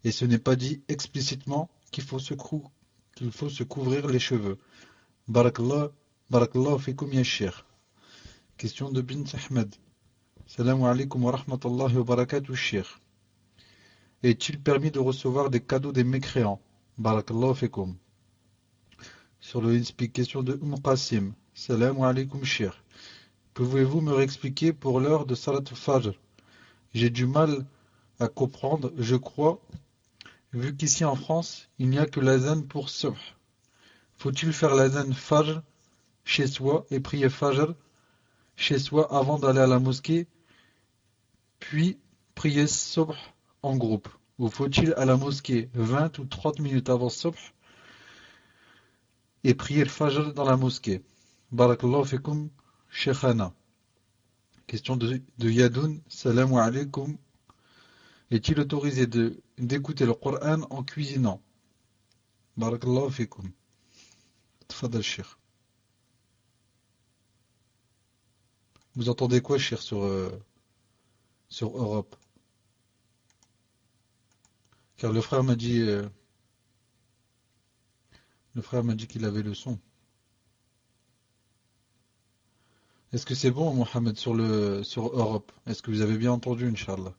S2: et ce n'est pas dit explicitement qu'il faut, se qu'il faut se couvrir les cheveux. Barakallah, barakallah fikum ya Question de Bint Ahmed. Salam alaikum wa rahmatullahi wa barakatuh Est-il permis de recevoir des cadeaux des mécréants? Barakallahu fikum. Sur le question de Umm Qasim. Salam alaikum shir. Pouvez-vous me réexpliquer pour l'heure de Salat Fajr? J'ai du mal à comprendre, je crois, vu qu'ici en France, il n'y a que l'azan pour subh. Faut-il faire l'azan Fajr chez soi et prier Fajr chez soi avant d'aller à la mosquée, puis prier subh en groupe? Ou faut-il à la mosquée 20 ou 30 minutes avant subh et prier Fajr dans la mosquée? Barakallahu fikum Sheikhana. Question de, de Yadoun. Salam alaikum. Est-il autorisé d'écouter le Coran en cuisinant Barakallahu fikum. Tfadal Sheikh. Vous entendez quoi, cher, sur, euh, sur Europe? Car le frère m'a dit, euh, le frère m'a dit qu'il avait le son. Est-ce que c'est bon, Mohamed, sur, le, sur Europe? Est-ce que vous avez bien entendu, Inch'Allah?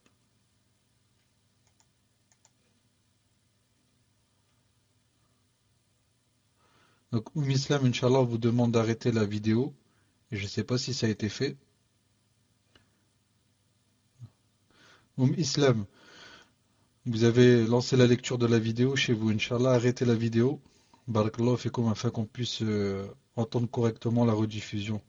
S2: Donc, Oum Islam, Inch'Allah, vous demande d'arrêter la vidéo. Et je ne sais pas si ça a été fait. Oum Islam, vous avez lancé la lecture de la vidéo chez vous, Inch'Allah, arrêtez la vidéo. Barakallah comme afin qu'on puisse euh, entendre correctement la rediffusion.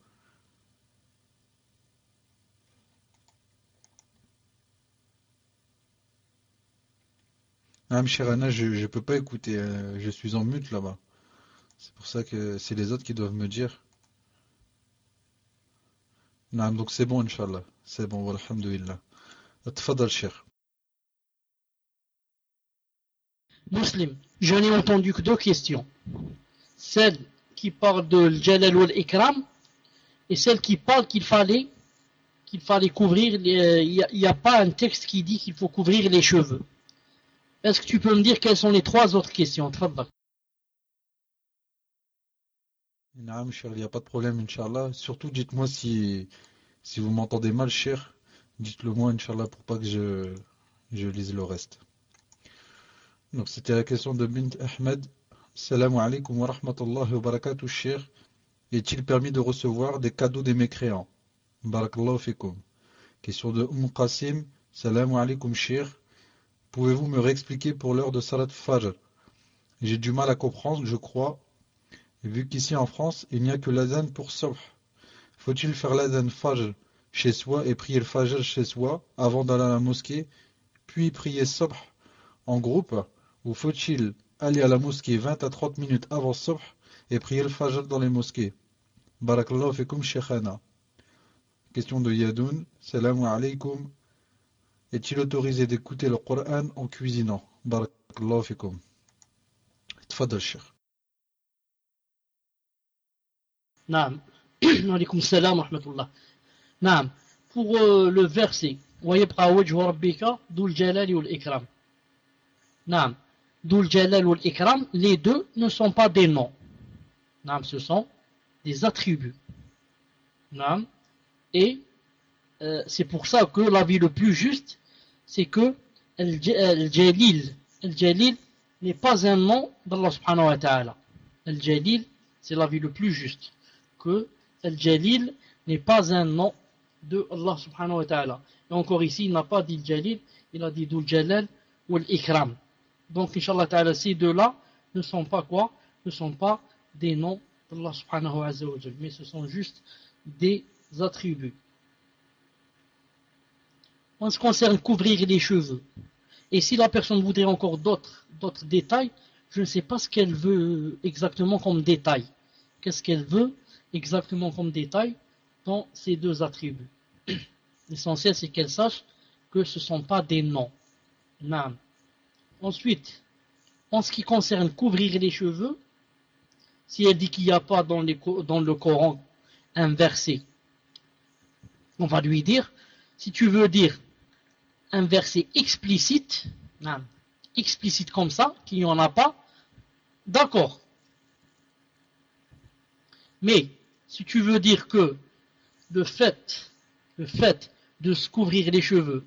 S2: Ah, Anna, je ne peux pas écouter, euh, je suis en mute là-bas. C'est pour ça que c'est les autres qui doivent me dire. Non, donc c'est bon, Inch'Allah. C'est bon, alhamdulillah. Cher.
S1: Muslim, je n'ai entendu que deux questions. Celle qui parle de Jalal wal Ikram et celle qui parle qu'il fallait qu'il fallait couvrir, il n'y a, pas un texte qui dit qu'il faut couvrir les cheveux. Est-ce que tu peux me dire quelles sont les trois autres questions
S2: il n'y a pas de problème, Inch'Allah. Surtout, dites-moi si, si vous m'entendez mal, cher. Dites-le moi, Inch'Allah, pour pas que je, lise le reste. Donc, c'était la question de Bint Ahmed. Salam alaikum wa rahmatullahi wa barakatuh, cher. Est-il permis de recevoir des cadeaux des mécréants? Barakallahu fikum. Question de Umm Qasim. Salam alaikum, cher. Pouvez-vous me réexpliquer pour l'heure de Salat Fajr? J'ai du mal à comprendre, je crois, vu qu'ici en France, il n'y a que l'azan pour Subh. Faut-il faire l'azan Fajr chez soi et prier le Fajr chez soi avant d'aller à la mosquée, puis prier Subh en groupe, ou faut-il aller à la mosquée 20 à 30 minutes avant Subh et prier le Fajr dans les mosquées? Barakallahu fikum Sheikhana. Question de Yadoun. Salam alaikum. Est-il autorisé d'écouter le Coran en cuisinant? Barakallahu fikum. Tfadal.
S1: Naam. Alaykoum salam wa rahmatullah. Naam. Pour euh, le verset, ويبقى وجه ربك ذو الجلال والإكرام. Naam. D'où le jalal ou l'ikram, les deux ne sont pas des noms. Naam, ce sont des attributs. Naam. Et euh, c'est pour ça que l'avis le plus juste, c'est que Al-Jalil, Al-Jalil n'est pas un nom d'Allah subhanahu wa ta'ala. Al-Jalil, c'est l'avis le plus juste. Que Al-Jalil n'est pas un nom de Allah subhanahu wa ta'ala. Et encore ici, il n'a pas dit Jalil, il a dit Dul Jalal ou l'Ikram. Donc, Inch'Allah ces deux-là ne sont pas quoi? Ne sont pas des noms d'Allah subhanahu wa ta'ala, mais ce sont juste des attributs. En ce qui concerne couvrir les cheveux, et si la personne voudrait encore d'autres détails, je ne sais pas ce qu'elle veut exactement comme détail. Qu'est-ce qu'elle veut exactement comme détail dans ces deux attributs L'essentiel, c'est qu'elle sache que ce ne sont pas des noms. Ensuite, en ce qui concerne couvrir les cheveux, si elle dit qu'il n'y a pas dans, dans le Coran un verset, on va lui dire, si tu veux dire un verset explicite, explicite comme ça, qu'il n'y en a pas, d'accord. Mais si tu veux dire que le fait, le fait de se couvrir les cheveux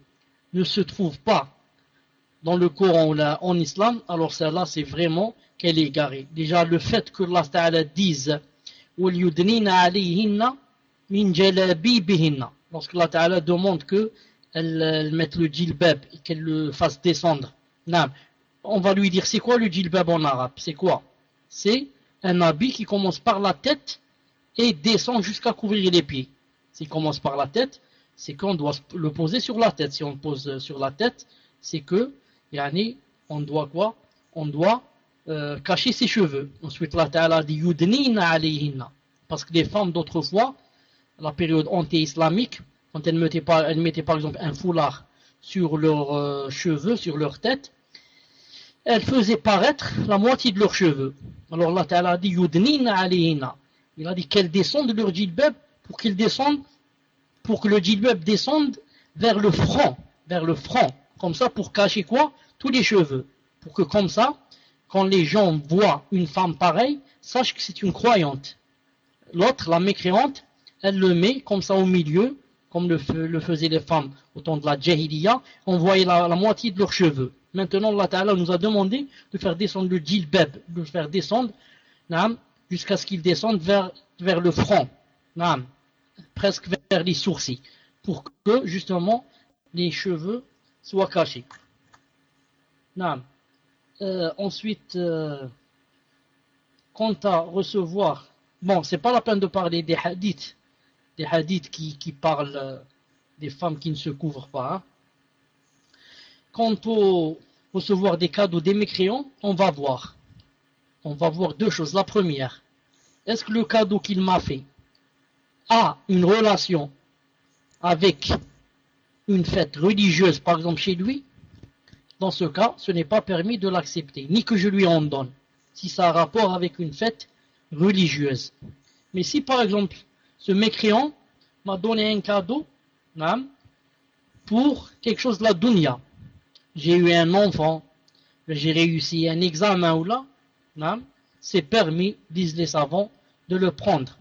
S1: ne se trouve pas dans le Coran en islam, alors celle-là, c'est vraiment qu'elle est égarée. Déjà, le fait que Allah Ta'ala dise Lorsque Allah Ta'ala demande que elle, mette le djilbab et qu'elle le fasse descendre. On va lui dire, c'est quoi le djilbab en arabe? C'est quoi? C'est un habit qui commence par la tête et descend jusqu'à couvrir les pieds. S'il commence par la tête, c'est qu'on doit le poser sur la tête. Si on le pose sur la tête, c'est que, yani, on doit quoi? On doit euh, cacher ses cheveux. Ensuite, Allah Ta'ala dit alayhinna. Parce que les femmes d'autrefois, la période anti-islamique, quand elles mettaient, par, exemple un foulard sur leurs euh, cheveux, sur leur tête, elles faisaient paraître la moitié de leurs cheveux. Alors Allah Ta'ala dit alayhinna. Il a dit qu'elles descendent leur djilbab pour qu'ils descendent, pour que le djilbab descende vers le front, vers le front, comme ça pour cacher quoi? Tous les cheveux. Pour que comme ça, quand les gens voient une femme pareille, sachent que c'est une croyante. L'autre, la mécréante, elle le met comme ça au milieu, comme le, faisaient les femmes au temps de la Jahiliya, on voyait la, moitié de leurs cheveux. Maintenant, Allah Ta'ala nous a demandé de faire descendre le djilbab, de faire descendre jusqu'à ce qu'il descende vers, le front, presque vers les sourcils, pour que justement les cheveux soient cachés. Euh, ensuite, euh, quant à recevoir, bon, c'est pas la peine de parler des hadiths, des hadiths qui, qui parlent euh, des femmes qui ne se couvrent pas. Hein. Quant au recevoir des cadeaux des mécréants, on va voir. On va voir deux choses. La première, est-ce que le cadeau qu'il m'a fait a une relation avec une fête religieuse, par exemple chez lui? Dans ce cas, ce n'est pas permis de l'accepter, ni que je lui en donne, si ça a rapport avec une fête religieuse. Mais si par exemple, ce mécréant m'a donné un cadeau pour quelque chose de la dunya, j'ai eu un enfant, j'ai réussi un examen ou là, c'est permis, disent les savants, de le prendre.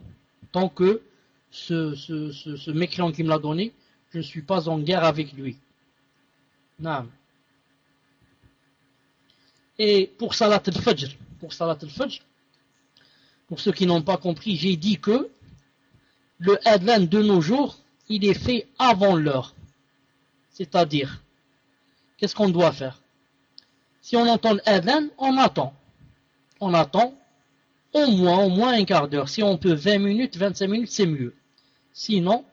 S1: Tant que ce, ce, mécréant qui me l'a donné, je ne suis pas en guerre avec lui. Et pour Salat al-Fajr, pour Salat al-Fajr, pour ceux qui n'ont pas compris, j'ai dit que le adhan de nos jours, il est fait avant l'heure. C'est-à-dire, qu'est-ce qu'on doit faire? Si on entend l'adhan, on attend. On attend au moins, au moins un quart d'heure. Si on peut 20 minutes, 25 minutes, c'est mieux. Sinon,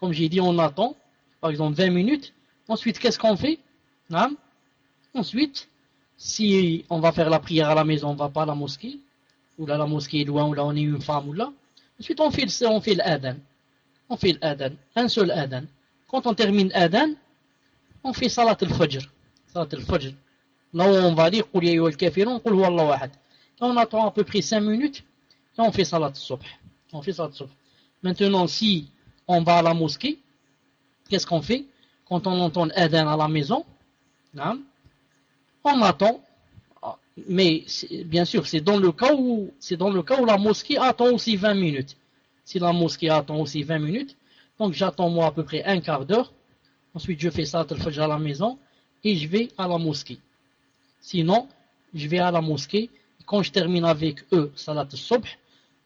S1: comme j'ai dit, on attend, par exemple 20 minutes. Ensuite, qu'est-ce qu'on fait? Ensuite, si on va faire la prière à la maison, on va pas à la mosquée, ou là la mosquée est loin, ou là on est une femme, ou là, ensuite on fait, on fait. On fait l'adhan, un seul adhan. Quand on termine l'adhan, on fait salat al-fajr. Salat al-fajr. Là on va dire, ya al-kafirun, qul huwa Allah wahad. On attend à peu près 5 minutes, et on fait salat al-subh. On fait. Maintenant, si on va à la mosquée, qu'est-ce qu'on fait? Quand on entend l'adhan à la maison, on attend, mais bien sûr, c'est dans le cas où c'est dans le cas où la mosquée attend aussi 20 minutes. Si la mosquée attend aussi 20 minutes, donc j'attends moi à peu près un quart d'heure. Ensuite, je fais Salat al-Fajr à la maison et je vais à la mosquée. Sinon, je vais à la mosquée. Quand je termine avec eux Salat al-Subh,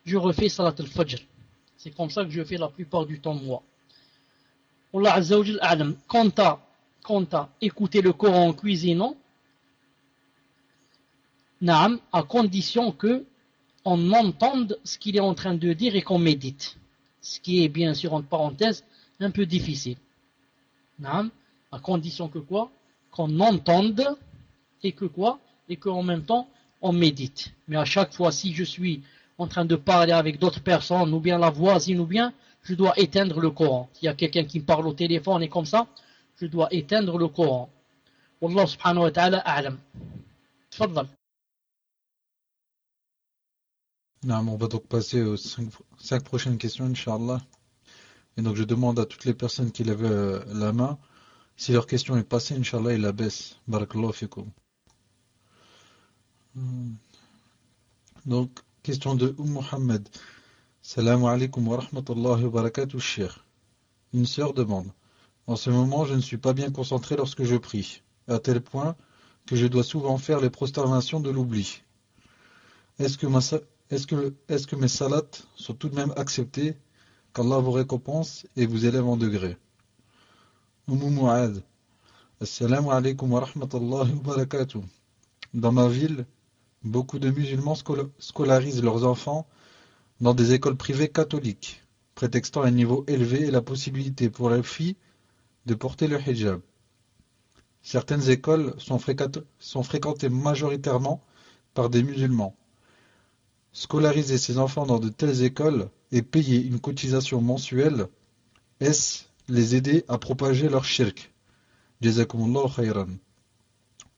S1: je refais Salat al-Fajr. C'est comme ça que je fais la plupart du temps moi. Allah Azza Quant à, quant à écouter le Coran en cuisinant, Naam, à condition que on entende ce qu'il est en train de dire et qu'on médite. Ce qui est bien sûr, entre parenthèses, un peu difficile. Naam, à condition que quoi? Qu'on entende et que quoi? Et qu'en même temps, on médite. Mais à chaque fois, si je suis en train de parler avec d'autres personnes, ou bien la voisine, ou bien, je dois éteindre le Coran. S'il y a quelqu'un qui me parle au téléphone et comme ça, je dois éteindre le Coran. Wallah subhanahu wa ta'ala a'lam. Tfadal.
S2: on va donc passer aux cinq, prochaines questions, Inch'Allah. Et donc je demande à toutes les personnes qui lèvent euh, la main, si leur question est passée, Inch'Allah, ils la baissent. Barakallahu fikum. Hmm. Donc, question de Umm Muhammad. Salam alaikum wa rahmatullahi wa barakatuh, cher. Une sœur demande. En ce moment, je ne suis pas bien concentré lorsque je prie, à tel point que je dois souvent faire les prosternations de l'oubli. Est-ce que, mes salats sont tout de même acceptés qu'Allah vous récompense et vous élève en degré? Assalamu alaikum wa rahmatullahi wa barakatuh. Dans ma ville, beaucoup de musulmans scolarisent leurs enfants dans des écoles privées catholiques, prétextant un niveau élevé et la possibilité pour les filles de porter le hijab. Certaines écoles sont, fréquentées majoritairement par des musulmans. Scolariser ses enfants dans de telles écoles et payer une cotisation mensuelle, est-ce les aider à propager leur shirk? Jazakumullah.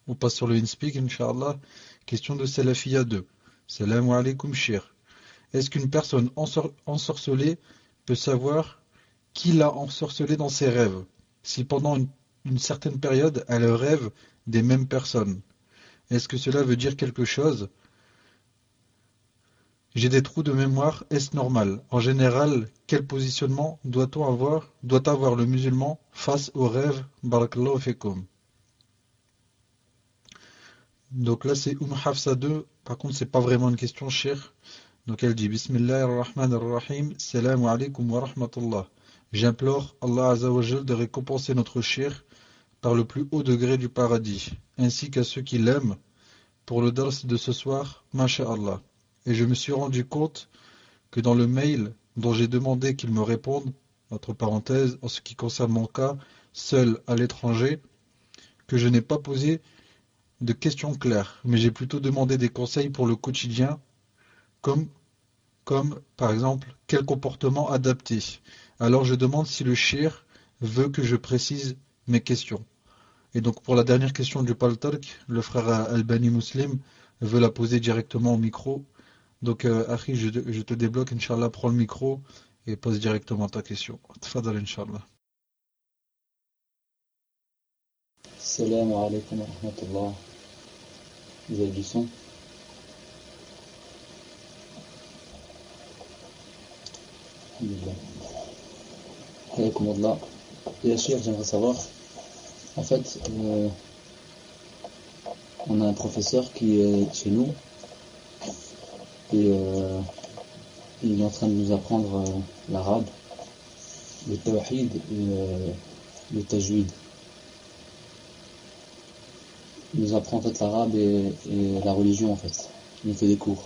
S2: On passe sur le InSpeak, Inch'Allah. Question de Salafia 2. Salam alaikum shir. Est-ce qu'une personne ensorcelée peut savoir qui l'a ensorcelée dans ses rêves? Si pendant une, certaine période, elle rêve des mêmes personnes. Est-ce que cela veut dire quelque chose? J'ai des trous de mémoire, est-ce normal? En général, quel positionnement doit-on avoir, doit avoir le musulman face au rêve Barakallahu fikum. Donc là c'est Umm Hafsa 2, par contre c'est pas vraiment une question chère. Donc elle dit Bismillah ar-Rahman ar-Rahim, Salam alaikum wa rahmatullah. J'implore Allah Azzawajal de récompenser notre cher par le plus haut degré du paradis, ainsi qu'à ceux qui l'aiment pour le dars de ce soir, Allah. Et je me suis rendu compte que dans le mail dont j'ai demandé qu'il me réponde, entre parenthèses, en ce qui concerne mon cas, seul à l'étranger, que je n'ai pas posé de questions claires, mais j'ai plutôt demandé des conseils pour le quotidien, comme, comme par exemple quel comportement adapter. Alors je demande si le shir veut que je précise mes questions. Et donc pour la dernière question du Paltark, le frère Albani Muslim veut la poser directement au micro. Donc euh, je, je, te débloque, Inch'Allah, prends le micro et pose directement ta question. Tfadal, Inch'Allah.
S3: Alaikum wa rahmatullah. Vous avez du son. Bien sûr, j'aimerais savoir, en fait, euh, on a un professeur qui est chez nous. Et euh, il est en train de nous apprendre euh, l'arabe, le tawhid et le tajwid il nous apprend en fait l'arabe et, la religion en fait. Il nous fait des cours.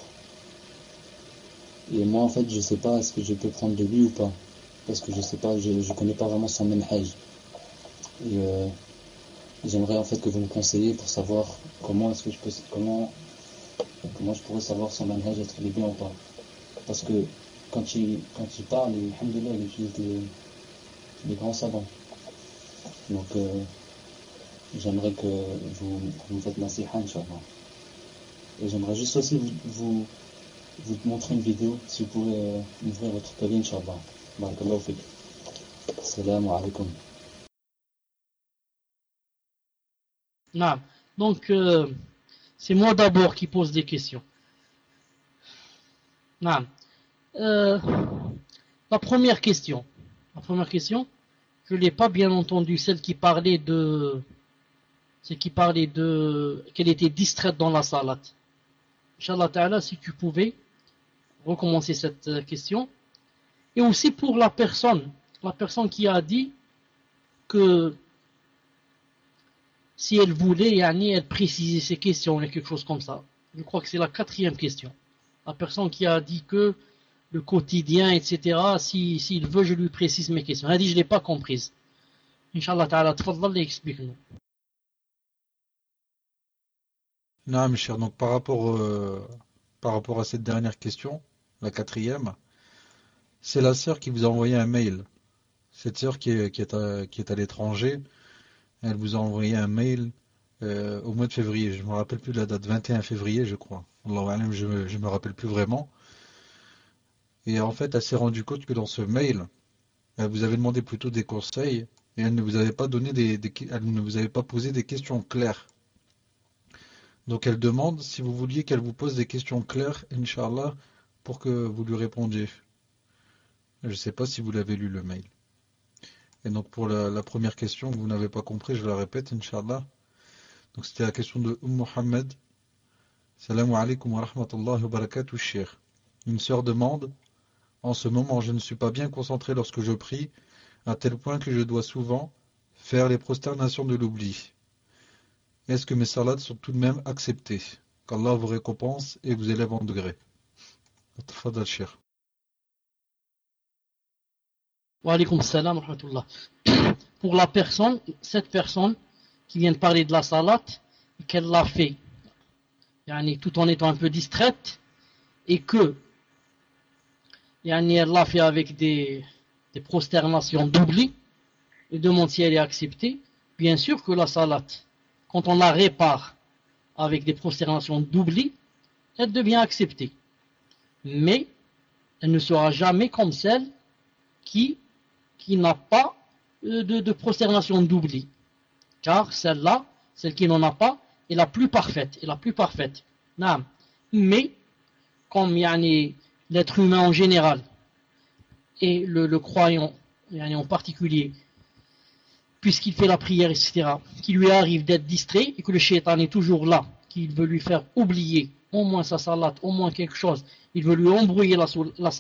S3: Et moi en fait je sais pas est-ce que je peux prendre de lui ou pas. Parce que je sais pas, je, je connais pas vraiment son manhaj. Et euh, j'aimerais en fait que vous me conseillez pour savoir comment est-ce que je peux comment comment je pourrais savoir son manhaj est-ce qu'il est bien ou pas. Parce que quand il quand il parle, il utilise des, des grands savants. Donc euh, j'aimerais que vous, vous faites ma siha, Inch'Allah. Et j'aimerais juste aussi vous, vous, montrer une vidéo, si vous pouvez euh, ouvrir votre télé, Inch'Allah. Barakallahu fik. Salam alaikum.
S1: Non. Donc, euh, c'est moi d'abord qui pose des questions. Non. Euh, la première question. La première question, je ne l'ai pas bien entendu, celle qui parlait de c'est qui parlait de qu'elle était distraite dans la salat. Inch'Allah ta'ala, si tu pouvais recommencer cette euh, question. Et aussi pour la personne, la personne qui a dit que si elle voulait, elle précisait ses questions, ou quelque chose comme ça. Je crois que c'est la quatrième question. La personne qui a dit que le quotidien, etc., s'il si, veut, je lui précise mes questions. Elle a dit, je ne l'ai pas comprise. Inch'Allah ta'ala, explique-nous.
S2: Non, mes chers, donc par rapport, euh, par rapport à cette dernière question, la quatrième, c'est la sœur qui vous a envoyé un mail. Cette sœur qui est, à, l'étranger, elle vous a envoyé un mail euh, au mois de février. Je ne me rappelle plus de la date, 21 février, je crois. je ne me rappelle plus vraiment. Et en fait, elle s'est rendue compte que dans ce mail, elle vous avait demandé plutôt des conseils et elle ne vous avait pas donné des elle ne vous avait pas posé des questions claires. Donc elle demande si vous vouliez qu'elle vous pose des questions claires, Inch'Allah, pour que vous lui répondiez. Je ne sais pas si vous l'avez lu le mail. Et donc pour la, première question que vous n'avez pas compris, je la répète, Inch'Allah. Donc c'était la question de Umm Mohamed. Salam alaikum wa rahmatullahi wa barakatuh, cher. Une sœur demande En ce moment, je ne suis pas bien concentré lorsque je prie, à tel point que je dois souvent faire les prosternations de l'oubli. Est-ce que mes salades sont tout de même acceptées? Qu'Allah vous récompense et vous élève en degré. Tafadal, cher.
S1: Wa alaykum salam wa rahmatullah. Pour la personne, cette personne qui vient de parler de la salade, qu'elle l'a fait tout en étant un peu distraite et que elle l'a fait avec des, des prosternations d'oubli et demande si elle est acceptée, bien sûr que la salade, quand on la répare avec des prosternations d'oubli, elle devient acceptée. Mais elle ne sera jamais comme celle qui, n'a pas euh, de, de prosternation d'oubli. Car celle-là, celle qui n'en a pas, est la plus parfaite. Est la plus parfaite. Mais, comme l'être humain en général et le croyant en particulier, puisqu'il fait la prière, etc., qu'il lui arrive d'être distrait et que le shaitan est toujours là, qu'il veut lui faire oublier au moins sa salade, au moins quelque chose, il veut lui embrouiller la, la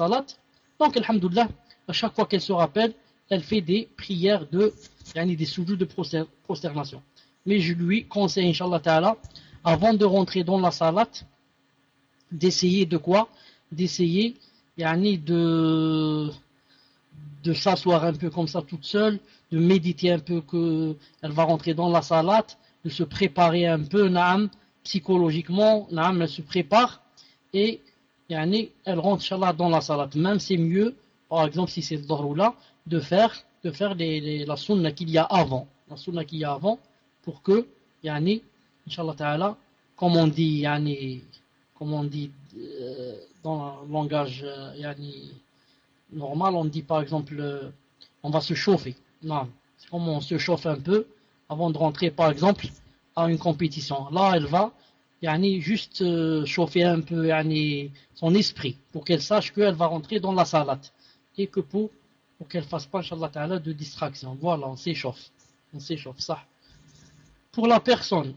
S1: donc, alhamdoulilah, à chaque fois qu'elle se rappelle, elle fait des prières de, des soujous de prosternation. Mais je lui conseille, Inch'Allah Ta'ala, avant de rentrer dans la salade, d'essayer de quoi? D'essayer, de, de s'asseoir un peu comme ça toute seule, de méditer un peu qu'elle va rentrer dans la salade, de se préparer un peu, naam, psychologiquement, naam, elle se prépare, et elle rentre dans la salade. Même c'est mieux, par exemple si c'est le là, de faire, de faire la sunna qu'il y a avant, la sunna qu'il y a avant, pour que, yani, Inch'Allah Ta'ala, comme on dit, yani, comme on dit euh, dans le langage euh, yani, normal, on dit par exemple, euh, on va se chauffer. Non, c'est comme on se chauffe un peu avant de rentrer par exemple à une compétition. Là, elle va yani, juste euh, chauffer un peu son esprit pour qu'elle sache qu'elle va rentrer dans la salade et que pour, pour qu'elle fasse pas, de distraction. Voilà, on s'échauffe. On s'échauffe, ça. Pour la personne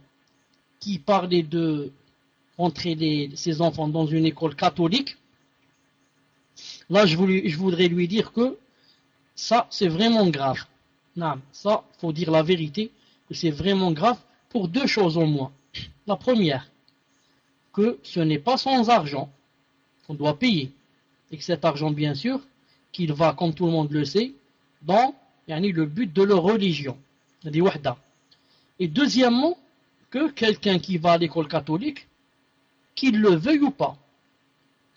S1: qui parlait de rentrer ses enfants dans une école catholique, là je, voudrais lui dire que ça c'est vraiment grave. Non, ça, faut dire la vérité, que c'est vraiment grave pour deux choses au moins. La première, que ce n'est pas sans argent qu'on doit payer. Et que cet argent, bien sûr, qu'il va, comme tout le monde le sait, dans le but de leur religion. Et deuxièmement, que quelqu'un qui va à l'école catholique, qu'il le veuille ou pas,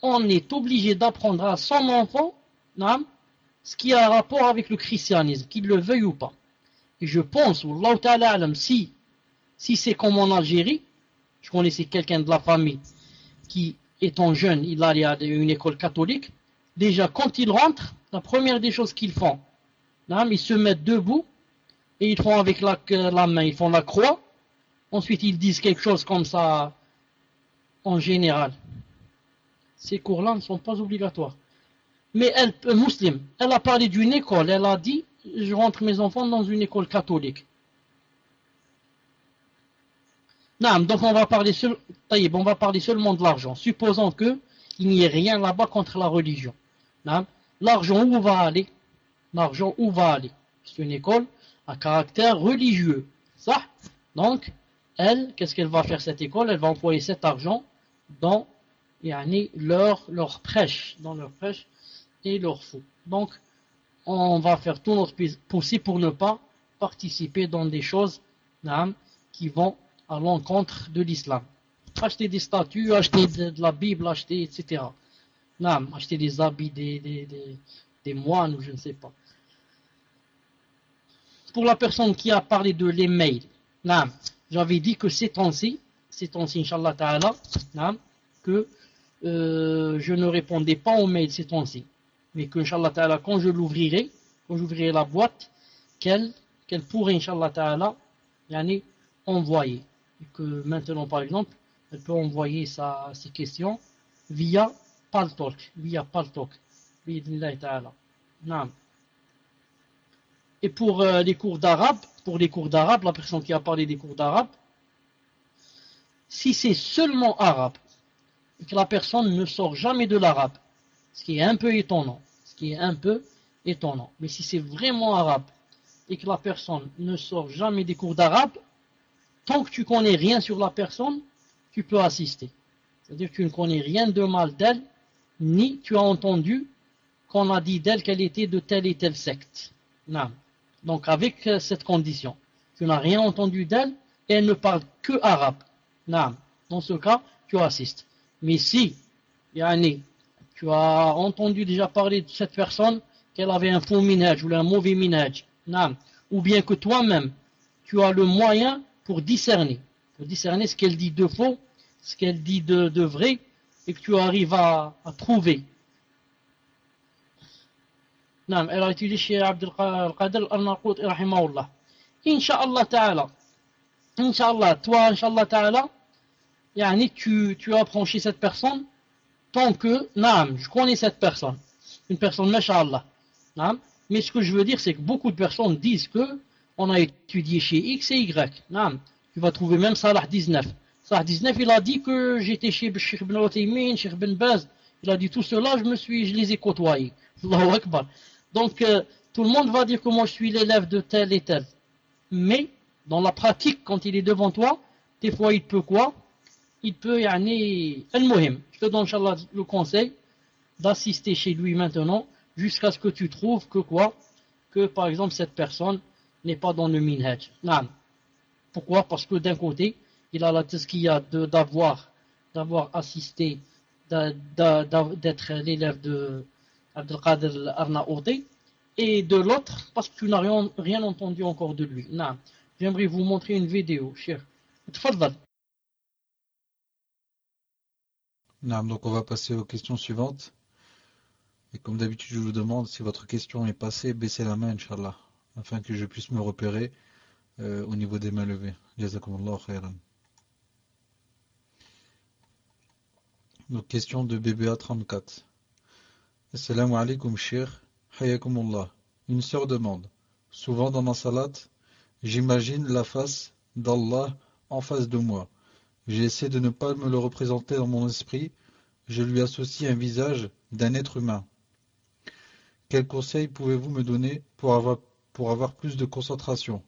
S1: on est obligé d'apprendre à son enfant ce qui a un rapport avec le christianisme, qu'il le veuille ou pas. Et je pense, si, si c'est comme en Algérie, je connaissais quelqu'un de la famille qui, étant jeune, il allait à une école catholique, déjà quand il rentre, la première des choses qu'ils font, ils se mettent debout et ils font avec la, la main, ils font la croix, Ensuite, ils disent quelque chose comme ça en général. Ces cours-là ne sont pas obligatoires. Mais elle, musulmane, elle a parlé d'une école. Elle a dit, je rentre mes enfants dans une école catholique. Non, donc on va parler seul, on va parler seulement de l'argent. Supposons que il n'y ait rien là-bas contre la religion. L'argent où va aller? L'argent où va aller? C'est une école à caractère religieux. Ça Donc, elle, qu'est-ce qu'elle va faire cette école? Elle va employer cet argent dans leur, leur prêche, dans leur prêche et leur fou. Donc, on va faire tout notre possible pour ne pas participer dans des choses qui vont à l'encontre de l'islam. Acheter des statues, acheter de, la Bible, acheter, etc. acheter des habits des, des, des, moines ou je ne sais pas. Pour la personne qui a parlé de l'email, j'avais dit que ces temps-ci, ces temps-ci, Inch'Allah Ta'ala, que euh, je ne répondais pas aux mails ces temps-ci. Mais que, Inch'Allah Ta'ala, quand je l'ouvrirai, quand j'ouvrirai la boîte, qu'elle qu'elle pourrait, Inch'Allah Ta'ala, yani, envoyer. Et que maintenant, par exemple, elle peut envoyer sa, ses questions via Paltalk, via Paltalk, Ta'ala. Et pour euh, les cours d'arabe, pour les cours d'arabe, la personne qui a parlé des cours d'arabe, si c'est seulement arabe, que la personne ne sort jamais de l'arabe, ce qui est un peu étonnant, ce qui est un peu étonnant, mais si c'est vraiment arabe, et que la personne ne sort jamais des cours d'arabe, tant que tu connais rien sur la personne, tu peux assister. C'est-à-dire que tu ne connais rien de mal d'elle, ni tu as entendu qu'on a dit d'elle qu'elle était de telle et telle secte. Non. Donc avec euh, cette condition, tu n'as rien entendu d'elle et elle ne parle que arabe. Non. Dans ce cas, tu assistes. Mais si, yani, tu as entendu déjà parler de cette personne, qu'elle avait un faux minage ou un mauvais minage, ou bien que toi-même, tu as le moyen pour discerner, pour discerner ce qu'elle dit de faux, ce qu'elle dit de, vrai, et que tu arrives à, trouver. Non, elle a étudié chez Abdel Qadir al-Narqout, rahimahullah. Inch'Allah ta'ala, Inch'Allah, toi, Inch'Allah ta'ala, yani, tu, tu as approché cette personne tant que, naam, je connais cette personne, une personne, masha'Allah, naam, mais ce que je veux dire, c'est que beaucoup de personnes disent que on a étudié chez X et Y, naam, tu vas trouver même Salah 19, Salah 19, il a dit que j'étais chez Sheikh Sheikh ibn Baz, il a dit tout cela, je me suis, je les ai côtoyés. Donc, euh, tout le monde va dire que moi je suis l'élève de tel et tel, mais, dans la pratique, quand il est devant toi, des fois il peut quoi? Il peut, yani, al-muhim. Je te donne, le conseil d'assister chez lui maintenant, jusqu'à ce que tu trouves que quoi? Que, par exemple, cette personne n'est pas dans le minhaj. Pourquoi? Parce que d'un côté, il a la tazkiya d'avoir d'avoir assisté, d'être l'élève de Abdelkader Arnaouti, et de l'autre, parce que tu n'as rien, rien, entendu encore de lui. J'aimerais vous montrer une vidéo, cher.
S2: Donc on va passer aux questions suivantes. Et comme d'habitude, je vous demande si votre question est passée, baissez la main, Inch'Allah, afin que je puisse me repérer euh, au niveau des mains levées. Jazakumullah khairan. Donc, question de BBA34. Assalamu alaikum. Hayakumullah. Une sœur demande. Souvent dans ma salat, j'imagine la face d'Allah en face de moi. J'essaie de ne pas me le représenter dans mon esprit. Je lui associe un visage d'un être humain. Quel conseil pouvez-vous me donner pour avoir, plus de concentration?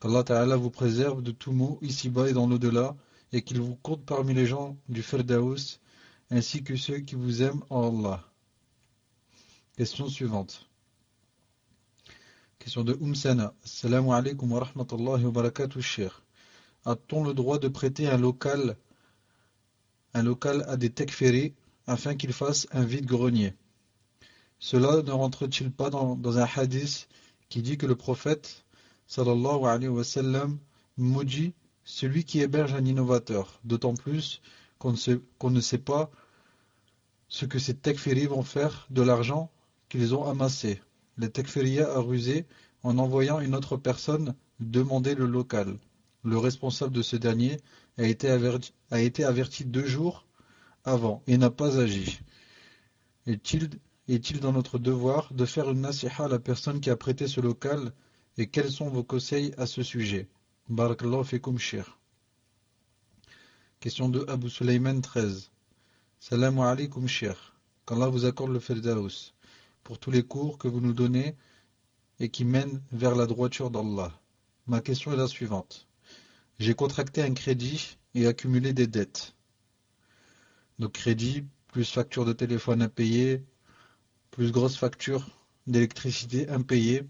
S2: Qu'Allah Ta'ala vous préserve de tout mot ici-bas et dans l'au-delà, et qu'il vous compte parmi les gens du Ferdaous, ainsi que ceux qui vous aiment en Allah. Question suivante. Question de Umsana. Assalamu alaikum wa rahmatullahi wa. A-t-on le droit de prêter un local, un local à des tekfiri afin qu'ils fassent un vide-grenier? Cela ne rentre-t-il pas dans, un hadith qui dit que le prophète, sallallahu alayhi wa sallam, maudit celui qui héberge un innovateur, d'autant plus qu'on ne, sait pas ce que ces tekfiri vont faire de l'argent qu'ils ont amassé. Les Tekfiriya a rusé en envoyant une autre personne demander le local. Le responsable de ce dernier a été averti, deux jours avant et n'a pas agi. Est-il est dans notre devoir de faire une nasiha à la personne qui a prêté ce local et quels sont vos conseils à ce sujet? Barakallahu fikum shir. Question de Abu Sulaiman 13. Salam alaikum shir. Qu'Allah vous accorde le Firdaus pour tous les cours que vous nous donnez et qui mènent vers la droiture d'Allah. Ma question est la suivante. J'ai contracté un crédit et accumulé des dettes. Donc crédit, plus facture de téléphone payer, plus grosse facture d'électricité impayée.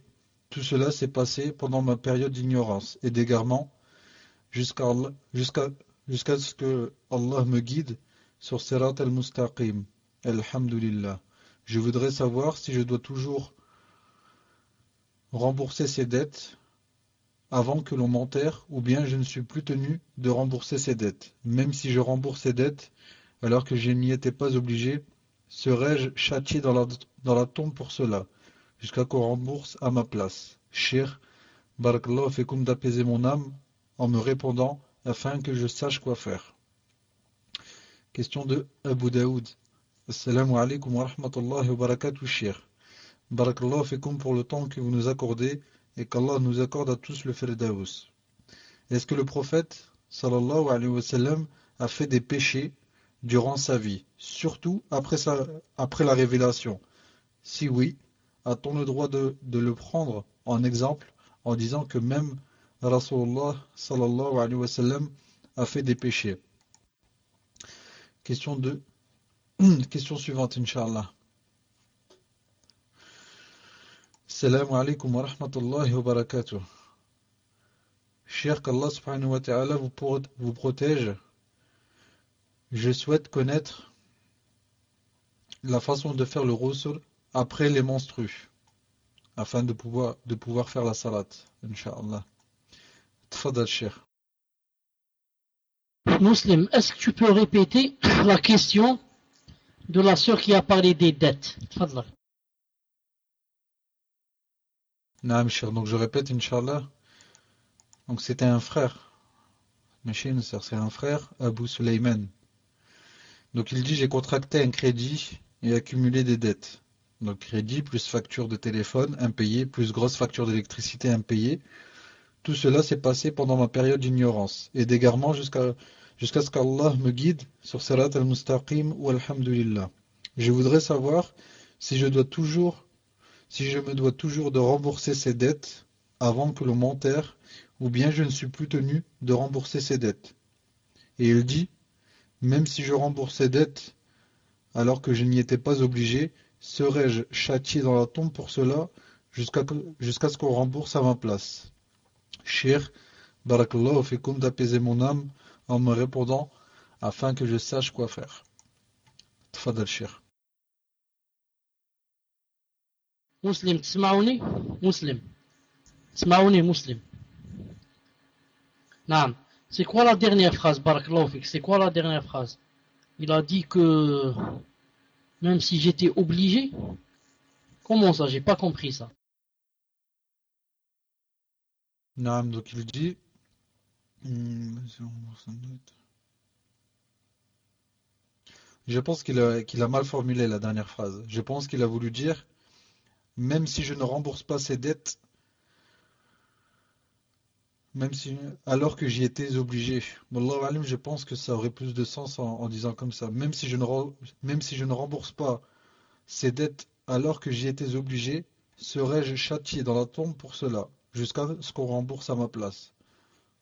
S2: Tout cela s'est passé pendant ma période d'ignorance et d'égarement jusqu'à jusqu'à ce que Allah me guide sur Sirat al-Mustaqim. Alhamdulillah. Je voudrais savoir si je dois toujours rembourser ces dettes avant que l'on m'enterre ou bien je ne suis plus tenu de rembourser ces dettes. Même si je rembourse ces dettes alors que je n'y étais pas obligé, serais-je châtié dans la, dans la tombe pour cela, jusqu'à qu'on rembourse à ma place? Cher, Barakallah fekum d'apaiser mon âme en me répondant afin que je sache quoi faire. Question de Abu Daoud. Assalamu alaikum wa rahmatullahi wa barakatuh, cher. Barakallahu fikum pour le temps que vous nous accordez et qu'Allah nous accorde à tous le Firdaus. Est-ce que le prophète, sallallahu a fait des péchés durant sa vie, surtout après, la révélation? Si oui, a-t-on le droit de, le prendre en exemple en disant que même Rasulullah sallallahu a fait des péchés? Question 2. Question suivante, Inch'Allah. Salam alaikum wa rahmatullahi wa barakatuh. Cher qu'Allah subhanahu wa ta'ala vous, protège, je souhaite connaître la façon de faire le rousul après les menstrues, afin de pouvoir, de pouvoir faire la salat, Inch'Allah. Tfadal, cher.
S1: Muslim, est-ce que tu peux répéter la question de la sœur qui a parlé des dettes? Tfadal.
S2: Donc je répète, Inch'Allah. Donc c'était un frère. c'est un frère, Abu Suleiman. Donc il dit j'ai contracté un crédit et accumulé des dettes. Donc crédit plus facture de téléphone impayée plus grosse facture d'électricité impayée. Tout cela s'est passé pendant ma période d'ignorance et d'égarement jusqu'à jusqu'à ce qu'Allah me guide sur Salat al-Mustaqim ou Alhamdulillah. Je voudrais savoir si je dois toujours si je me dois toujours de rembourser ces dettes avant que l'on m'enterre ou bien je ne suis plus tenu de rembourser ces dettes. Et il dit, même si je rembourse ces dettes alors que je n'y étais pas obligé, serais-je châtié dans la tombe pour cela jusqu'à ce qu'on rembourse à ma place? Cher, barakallahu fikum d'apaiser mon âme en me répondant afin que je sache quoi faire. Tfadal cher.
S1: Muslim, تسمعوني Muslim. تسمعوني Muslim. C'est quoi la dernière phrase, C'est quoi la dernière phrase Il a dit que même si j'étais obligé, comment ça J'ai pas compris ça.
S2: Non, donc il dit. Hmm, je pense qu'il a, qu'il a mal formulé la dernière phrase. Je pense qu'il a voulu dire même si je ne rembourse pas ces dettes, même si, alors que j'y étais obligé. je pense que ça aurait plus de sens en, disant comme ça. Même si, je ne, même si je ne rembourse pas ces dettes alors que j'y étais obligé, serais-je châtié dans la tombe pour cela, jusqu'à ce qu'on rembourse à ma place?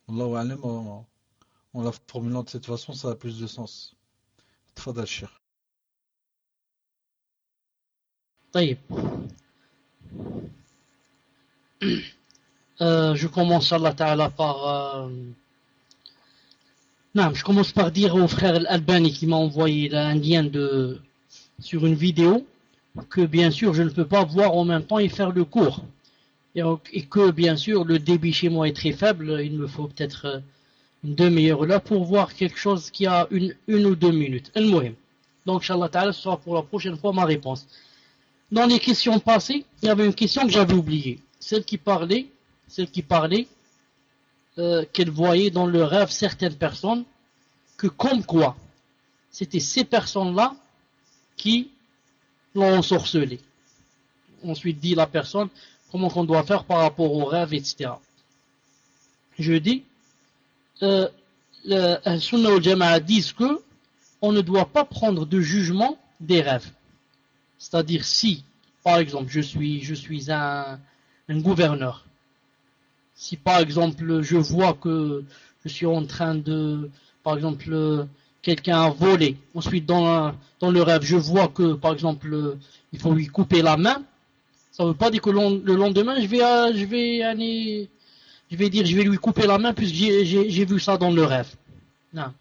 S2: en, en la formulant de cette façon, ça a plus de sens.
S1: Euh, je commence Allah Ta'ala par... Euh... Non, je commence par dire au frère Albani qui m'a envoyé un lien de... sur une vidéo que bien sûr je ne peux pas voir en même temps et faire le cours. Et, que bien sûr le débit chez moi est très faible, il me faut peut-être euh, une demi-heure là pour voir quelque chose qui a une, une ou deux minutes. Donc, Inch'Allah sera pour la prochaine fois ma réponse. Dans les questions passées, il y avait une question que j'avais oubliée. Celle qui parlait celle qui parlait euh, qu'elle voyait dans le rêve certaines personnes que comme quoi c'était ces personnes-là qui l'ont ensorcelé. Ensuite dit la personne comment on doit faire par rapport au rêve, etc. Je dis, euh, le Sunnah al Jama'a disent que on ne doit pas prendre de jugement des rêves. C'est-à-dire si, par exemple, je suis, un, gouverneur si par exemple je vois que je suis en train de, par exemple, quelqu'un a volé, ensuite dans, le rêve je vois que par exemple il faut lui couper la main, ça ne veut pas dire que le lendemain je vais, je vais aller, je vais dire je vais lui couper la main puisque j'ai vu ça dans le rêve. Non.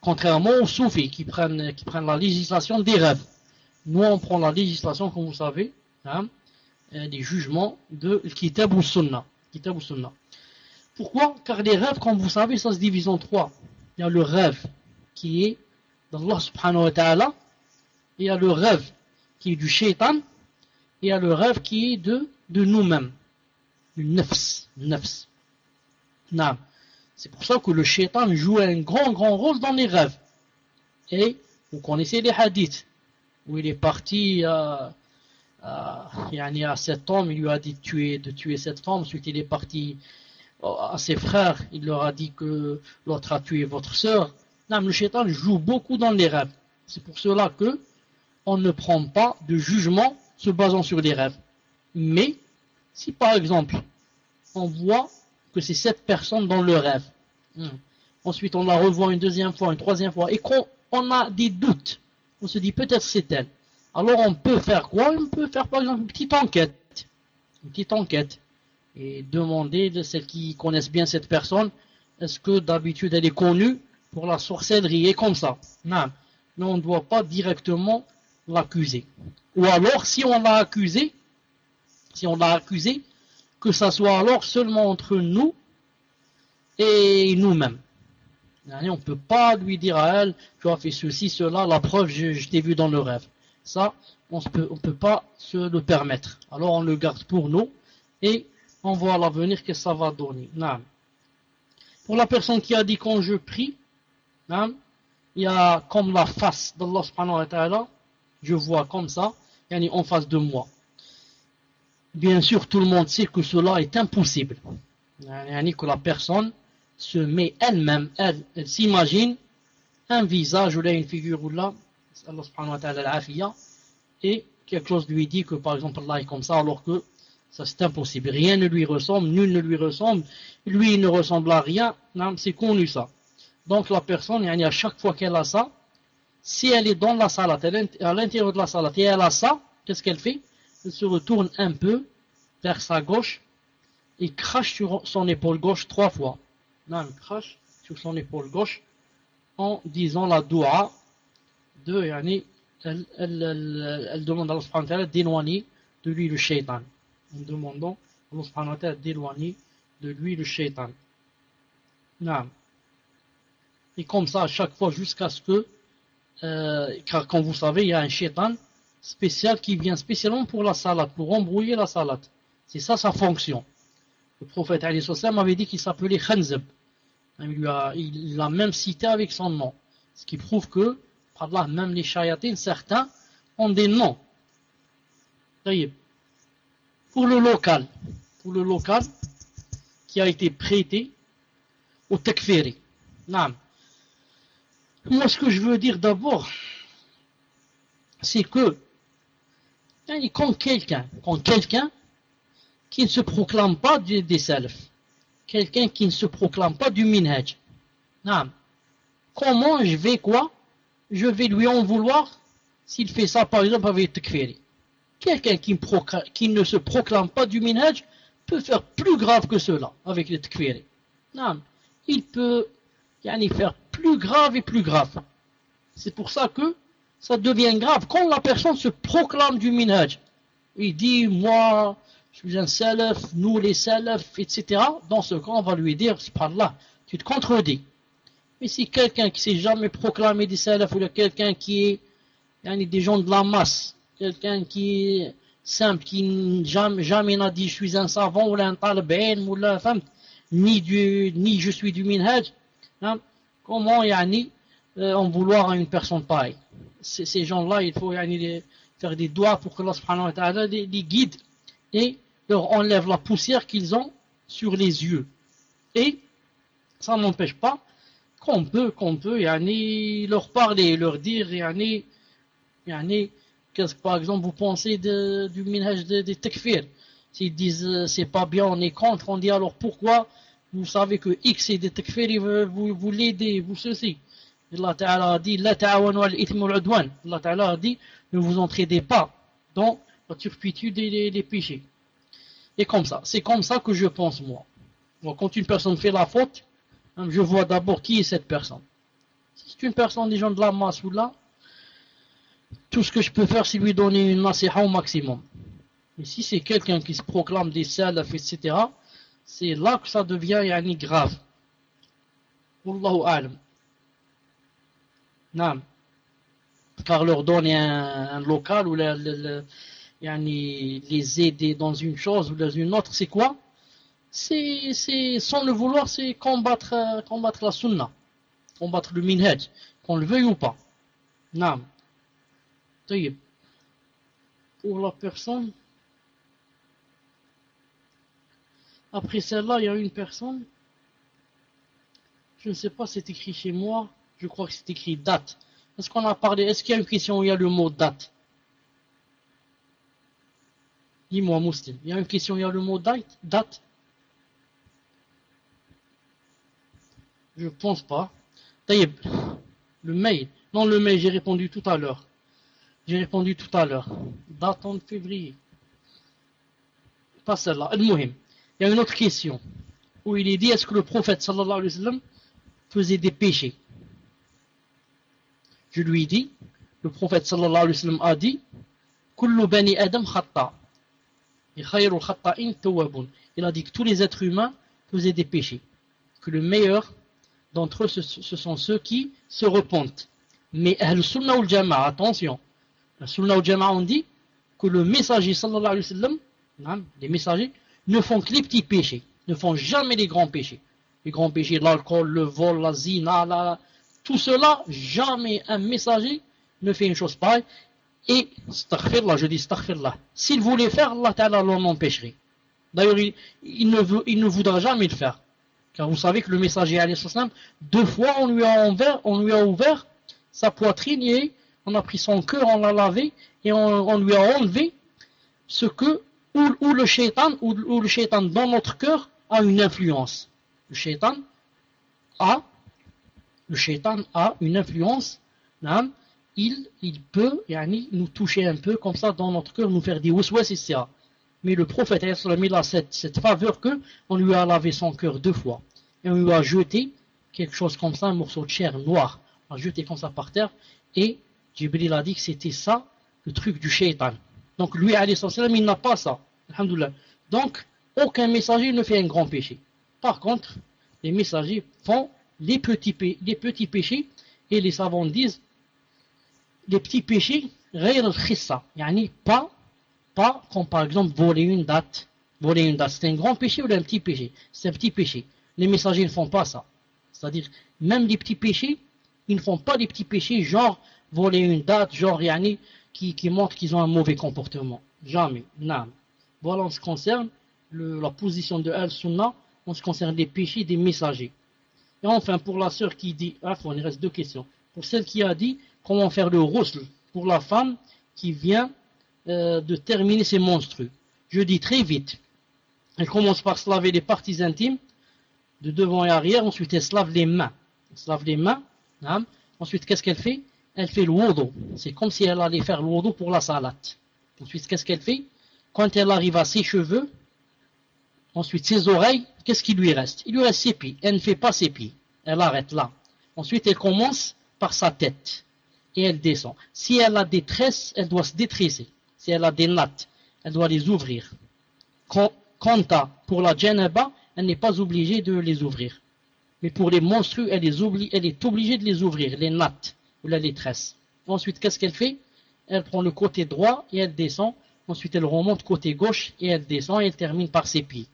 S1: Contrairement aux soufis qui prennent, qui prennent la législation des rêves. Nous on prend la législation, comme vous savez, hein, euh, des jugements de Kitab ou Sunnah. Pourquoi? Car les rêves, comme vous savez, ça se divise en trois. Il y a le rêve qui est d'Allah subhanahu wa ta'ala, il y a le rêve qui est du shaitan, et il y a le rêve qui est de, nous-mêmes, du nefs. nefs. C'est pour ça que le shaitan joue un grand, grand rôle dans les rêves. Et vous connaissez les hadiths, où il est parti à il y a cet homme, il lui a dit de tuer, de tuer cet homme, ensuite il est parti à ses frères, il leur a dit que l'autre a tué votre sœur. Le shaitan joue beaucoup dans les rêves. C'est pour cela que on ne prend pas de jugement se basant sur les rêves. Mais, si par exemple, on voit que c'est cette personne dans le rêve, hmm, ensuite on la revoit une deuxième fois, une troisième fois, et qu'on a des doutes, on se dit peut-être c'est elle. Alors on peut faire quoi? On peut faire par exemple une petite enquête. Une petite enquête. Et demander de celles qui connaissent bien cette personne, est-ce que d'habitude elle est connue pour la sorcellerie et comme ça? Non. Mais on ne doit pas directement l'accuser. Ou alors, si on l'a accusé, si on l'a accusé, que ça soit alors seulement entre nous et nous-mêmes. On ne peut pas lui dire à elle, tu as fait ceci, cela, la preuve, je, t'ai vu dans le rêve. Ça, on ne peut, on peut pas se le permettre. Alors on le garde pour nous et on voit l'avenir que ça va donner. Non. Pour la personne qui a dit quand je prie, il y a comme la face d'Allah subhanahu wa ta'ala, je vois comme ça, en face de moi. Bien sûr, tout le monde sait que cela est impossible. Yani que la personne se met elle-même, elle, elle s'imagine un visage ou là une figure ou là, Allah subhanahu wa ta'ala et quelque chose lui dit que par exemple Allah est comme ça alors que ça c'est impossible. Rien ne lui ressemble, nul ne lui ressemble, lui il ne ressemble à rien, c'est connu ça. Donc la personne, à chaque fois qu'elle a ça, si elle est dans la salle, à l'intérieur de la salle, et elle a ça, qu'est-ce qu'elle fait? Elle se retourne un peu vers sa gauche et crache sur son épaule gauche trois fois. Elle crache sur son épaule gauche en disant la doua de, yani, elle, demande à Allah d'éloigner de lui le shaitan. En demandant à Allah d'éloigner de lui le shaitan. Non. Et comme ça, à chaque fois, jusqu'à ce que, euh, car comme vous savez, il y a un shaitan spécial qui vient spécialement pour la salade, pour embrouiller la salade. C'est ça sa fonction. Le prophète avait dit qu'il s'appelait Khanzab. Il l'a même cité avec son nom. Ce qui prouve que, par là, même les shayatines, certains ont des noms. Pour le local, pour le local qui a été prêté au takfiri. Moi, ce que je veux dire d'abord, c'est que quand quelqu'un, quand quelqu'un qui ne se proclame pas des salafs, quelqu'un qui ne se proclame pas du minhaj, comment je vais quoi? Je vais lui en vouloir s'il fait ça par exemple avec takfiri. Quelqu'un qui, ne se proclame pas du minhaj peut faire plus grave que cela avec le takfiri. Il peut y faire plus grave et plus grave. C'est pour ça que ça devient grave. Quand la personne se proclame du minhaj, il dit, moi, je suis un salaf, nous les salaf, etc. Dans ce cas, on va lui dire, là, tu te contredis. Mais si quelqu'un qui s'est jamais proclamé des salaf, ou quelqu'un qui est, yani des gens de la masse, quelqu'un qui est simple, qui jamais, n'a dit je suis un savant, ou un ou la femme, ni, du, ni je suis du minhaj, Hein? Comment yani, euh, en vouloir à une personne pareille? Ces gens-là, il faut faire des doigts pour que Allah subhanahu wa ta'ala les, guide et leur enlève la poussière qu'ils ont sur les yeux. Et ça n'empêche pas qu'on peut, qu'on peut yani, leur parler, leur dire qu'est-ce que par exemple vous pensez du minhaj des de S'ils disent euh, c'est pas bien, on est contre, on dit alors pourquoi? Vous savez que X est des takfiri, vous, vous l'aidez, vous ceci. Allah a dit, La Allah Ta'ala a dit, ne vous entraidez pas dans la turpitude et les, péchés. Et comme ça, c'est comme ça que je pense moi. Quand une personne fait la faute, hein, je vois d'abord qui est cette personne. Si c'est une personne des gens de la masse ou là, tout ce que je peux faire, c'est lui donner une nasiha au maximum. Mais si c'est quelqu'un qui se proclame des salafs, etc., c'est là que ça devient yani, grave. Wallahu alam. Non. Car leur donner un, local ou le, les aider dans une chose ou dans une autre, c'est quoi? C'est, sans le vouloir, c'est combattre, combattre la sunna, combattre le minhaj, qu'on le veuille ou pas. Non. Pour la personne, Après celle-là, il y a une personne. Je ne sais pas, c'est écrit chez moi. Je crois que c'est écrit date. Est-ce qu'on a parlé Est-ce qu'il y a une question où il y a le mot date? Moustin. Il y a une question il y a le mot date Je pense pas. Le mail. Non, le mail, j'ai répondu tout à l'heure. J'ai répondu tout à l'heure. Date en février. Pas celle-là. Il y a une autre question où il est dit est-ce que le prophète sallallahu alayhi wa sallam faisait des péchés? Je lui ai dit, le prophète sallallahu alayhi wa sallam a dit Kullu bani adam khatta. Il a dit que tous les êtres humains faisaient des péchés. Que le meilleur d'entre eux, ce sont ceux qui se repentent. Mais le sunnah ou jama'a, attention, le sunnah ou jama'a on dit que le messager sallallahu alayhi wa sallam, hein, les messagers, ne font que les petits péchés, ne font jamais les grands péchés. Les grands péchés, l'alcool, le vol, la zina, tout cela, jamais un messager ne fait une chose pareille. Et, je dis astaghfirullah, s'il voulait faire, Allah Ta'ala l'en empêcherait. D'ailleurs, il, ne voudra jamais le faire. Car vous savez que le messager, deux fois, on lui a ouvert, on lui a ouvert sa poitrine et on a pris son cœur, on l'a lavé et on, lui a enlevé ce que, où, le shaitan, où, le shaitan dans notre cœur a une influence. Le shaitan a, le shaitan a une influence, il, il peut nous toucher un peu comme ça dans notre cœur, nous faire des waswas, etc. Mais le prophète, il a cette, cette faveur que on lui a lavé son cœur deux fois. Et on lui a jeté quelque chose comme ça, un morceau de chair noir. On a jeté comme ça par terre. Et Jibril a dit que c'était ça, le truc du shaitan. Donc lui, salam, il n'a pas ça. Donc, aucun messager ne fait un grand péché. Par contre, les messagers font les petits, les petits péchés et les savants disent les petits péchés, yani pas pas comme par exemple voler une date. Voler une date, c'est un grand péché ou un petit péché? C'est un petit péché. Les messagers ne font pas ça. C'est-à-dire, même les petits péchés, ils ne font pas des petits péchés genre voler une date, genre yani, qui, qui montrent qu'ils ont un mauvais comportement. Jamais. Non. Voilà en ce qui concerne la position de Al-Sunnah, en ce qui concerne les péchés des messagers. Et enfin, pour la sœur qui dit, ah, il reste deux questions. Pour celle qui a dit comment faire le roussel pour la femme qui vient euh, de terminer ses monstrues. Je dis très vite. Elle commence par se laver les parties intimes, de devant et arrière, ensuite elle se lave les mains. Elle se lave les mains. Hein. Ensuite, qu'est-ce qu'elle fait? Elle fait le wudu. C'est comme si elle allait faire le wudu pour la salade. Ensuite, qu'est-ce qu'elle fait? Quand elle arrive à ses cheveux, ensuite ses oreilles, qu'est-ce qui lui reste? Il lui reste ses pieds. Elle ne fait pas ses pieds. Elle arrête là. Ensuite, elle commence par sa tête. Et elle descend. Si elle a des tresses, elle doit se détresser si elle a des nattes, elle doit les ouvrir. Quant à, pour la djenaba, elle n'est pas obligée de les ouvrir. Mais pour les monstrues, elle est, obligée de les ouvrir, les nattes ou la tresses. Ensuite, qu'est-ce qu'elle fait? Elle prend le côté droit et elle descend. Ensuite, elle remonte côté gauche et elle descend et elle termine par ses pieds.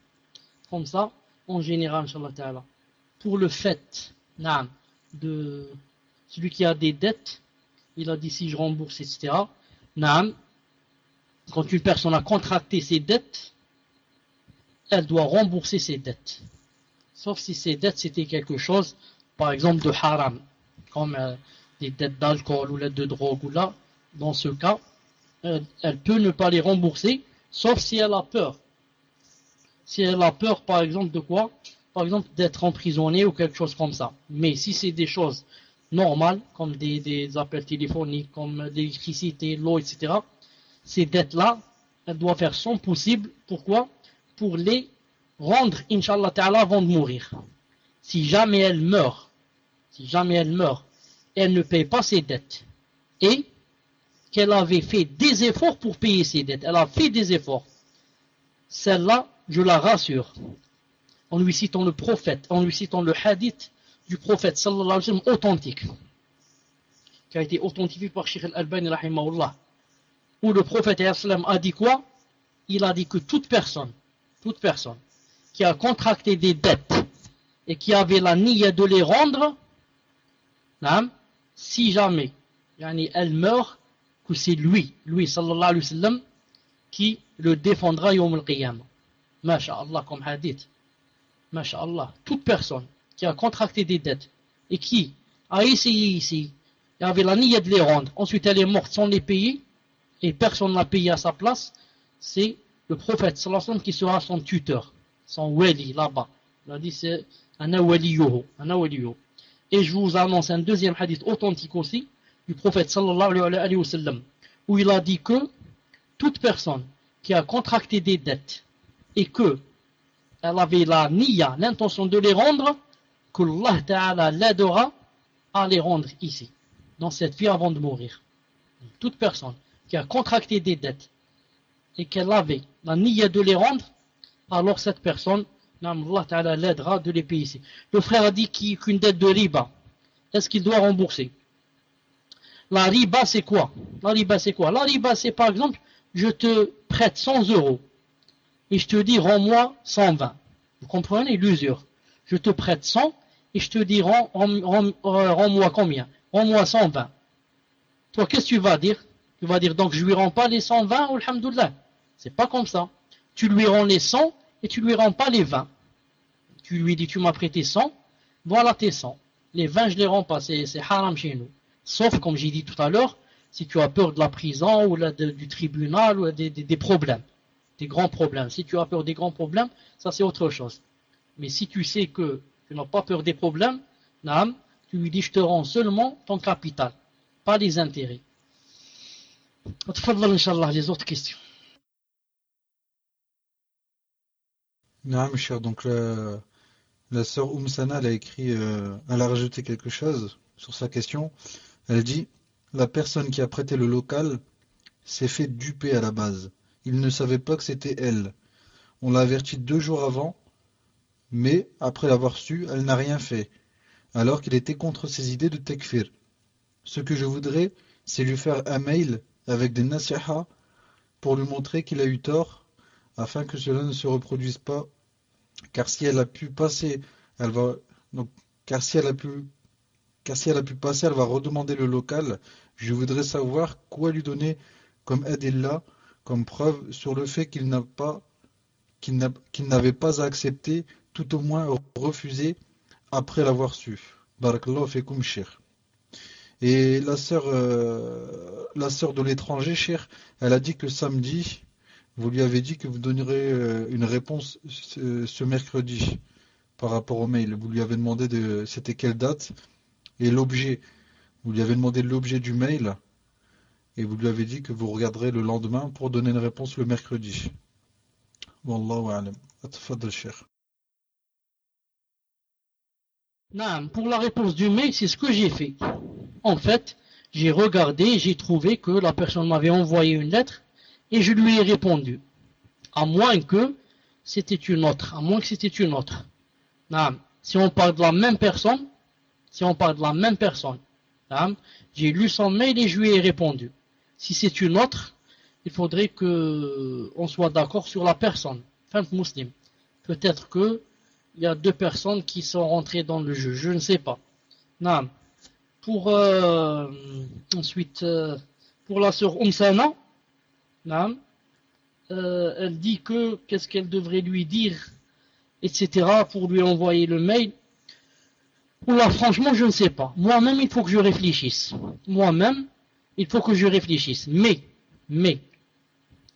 S1: Comme ça, en général, ta'ala. Pour le fait, de celui qui a des dettes, il a dit si je rembourse, etc. Naam, quand une personne a contracté ses dettes, elle doit rembourser ses dettes. Sauf si ses dettes c'était quelque chose, par exemple de haram, comme euh, des dettes d'alcool ou l'aide de drogue ou là, dans ce cas, elle peut ne pas les rembourser, sauf si elle a peur. Si elle a peur, par exemple, de quoi? Par exemple, d'être emprisonnée ou quelque chose comme ça. Mais si c'est des choses normales, comme des, appels téléphoniques, comme l'électricité, l'eau, etc., ces dettes-là, elle doit faire son possible. Pourquoi? Pour les rendre, Inch'Allah Ta'ala, avant de mourir. Si jamais elle meurt, si jamais elle meurt, elle ne paye pas ses dettes, et qu'elle avait fait des efforts pour payer ses dettes, elle a fait des efforts, celle-là, je la rassure, en lui citant le prophète, en lui citant le hadith du prophète sallallahu alayhi wa sallam authentique, qui a été authentifié par Sheikh al-Albani rahimahullah où le prophète a dit quoi? Il a dit que toute personne, toute personne qui a contracté des dettes et qui avait la nière de les rendre, si jamais elle meurt, que c'est lui, lui sallallahu alayhi wa sallam, qui le défendra yawm al-qiyamah. Masha'Allah comme hadith. Masha'Allah, toute personne qui a contracté des dettes et qui a essayé ici, et avait la niette de les rendre, ensuite elle est morte sans les payer, et personne n'a payé à sa place, c'est le prophète sallallahu qui sera son tuteur, son wali là-bas. Il a dit c'est un awaliyuhu. Et je vous annonce un deuxième hadith authentique aussi, du prophète sallallahu alayhi wa sallam, où il a dit que toute personne qui a contracté des dettes et que elle avait la niya, l'intention de les rendre, que Allah Ta'ala l'aidera à les rendre ici, dans cette vie avant de mourir. Toute personne qui a contracté des dettes et qu'elle avait la niya de les rendre, alors cette personne, Allah Ta'ala l'aidera de les payer ici. Le frère a dit qu'une dette de riba, est-ce qu'il doit rembourser? La riba c'est quoi? La riba c'est quoi? La riba c'est par exemple, je te prête 100 euros et je te dis rends-moi 120. Vous comprenez l'usure? Je te prête 100 et je te dis rends-moi combien? Rends-moi 120. Toi, qu'est-ce que tu vas dire? Tu vas dire donc je lui rends pas les 120, alhamdoulilah. C'est pas comme ça. Tu lui rends les 100 et tu lui rends pas les 20. Tu lui dis tu m'as prêté 100, voilà tes 100. Les 20 je les rends pas, c'est haram chez nous. Sauf comme j'ai dit tout à l'heure, si tu as peur de la prison ou du tribunal ou des problèmes des grands problèmes. Si tu as peur des grands problèmes, ça c'est autre chose. Mais si tu sais que tu n'as pas peur des problèmes, tu lui dis je te rends seulement ton capital, pas les intérêts. Inch'Allah, les autres questions.
S2: Non, cher, donc la, la sœur Oumsana, elle a écrit, euh, elle a rajouté quelque chose sur sa question. Elle dit La personne qui a prêté le local s'est fait duper à la base. Il ne savait pas que c'était elle. On l'a averti deux jours avant, mais après l'avoir su, elle n'a rien fait, alors qu'il était contre ses idées de tekfir. Ce que je voudrais, c'est lui faire un mail avec des nasiha pour lui montrer qu'il a eu tort, afin que cela ne se reproduise pas, car si elle a pu passer, elle va donc car si elle a pu car si elle a pu passer, elle va redemander le local. Je voudrais savoir quoi lui donner comme là comme preuve sur le fait qu'il n'a pas qu'il n'avait pas accepté, tout au moins refusé après l'avoir su. Barakallahu fikum shir. Et la sœur, euh, la sœur de l'étranger, cher, elle a dit que samedi, vous lui avez dit que vous donnerez euh, une réponse ce, mercredi par rapport au mail. Vous lui avez demandé de c'était quelle date et l'objet. Vous lui avez demandé l'objet du mail et vous lui avez dit que vous regarderez le lendemain pour donner une réponse le mercredi. Wallahu alam.
S1: Non, pour la réponse du mail, c'est ce que j'ai fait. En fait, j'ai regardé, j'ai trouvé que la personne m'avait envoyé une lettre et je lui ai répondu. À moins que c'était une autre, à moins que c'était une autre. Non, si on parle de la même personne, si on parle de la même personne, j'ai lu son mail et je lui ai répondu. Si c'est une autre, il faudrait que on soit d'accord sur la personne. Fin muslim. Peut-être que il y a deux personnes qui sont rentrées dans le jeu. Je ne sais pas. Non. Pour euh, ensuite euh, pour la sœur Umsana, non, euh, elle dit que qu'est-ce qu'elle devrait lui dire, etc. pour lui envoyer le mail. Là, franchement, je ne sais pas. Moi-même, il faut que je réfléchisse. Moi-même, il faut que je réfléchisse. Mais, mais,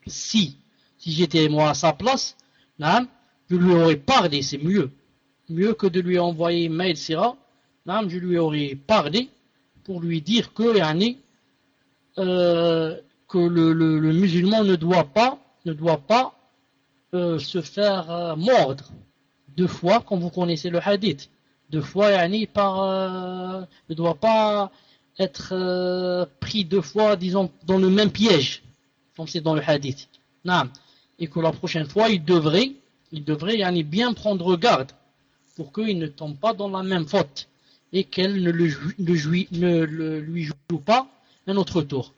S1: si, si j'étais moi à sa place, je lui aurais parlé, c'est mieux. Mieux que de lui envoyer mail, sira, je lui aurais parlé pour lui dire que, euh, que le, musulman ne doit pas, ne doit pas euh, se faire euh, mordre deux fois, comme vous connaissez le hadith. Deux fois, yani, par, ne doit pas être pris deux fois, disons, dans le même piège, comme c'est dans le hadith. Et que la prochaine fois, il devrait, il devrait yani, bien prendre garde pour qu'il ne tombe pas dans la même faute et qu'elle ne, le, le, lui joue pas un autre tour.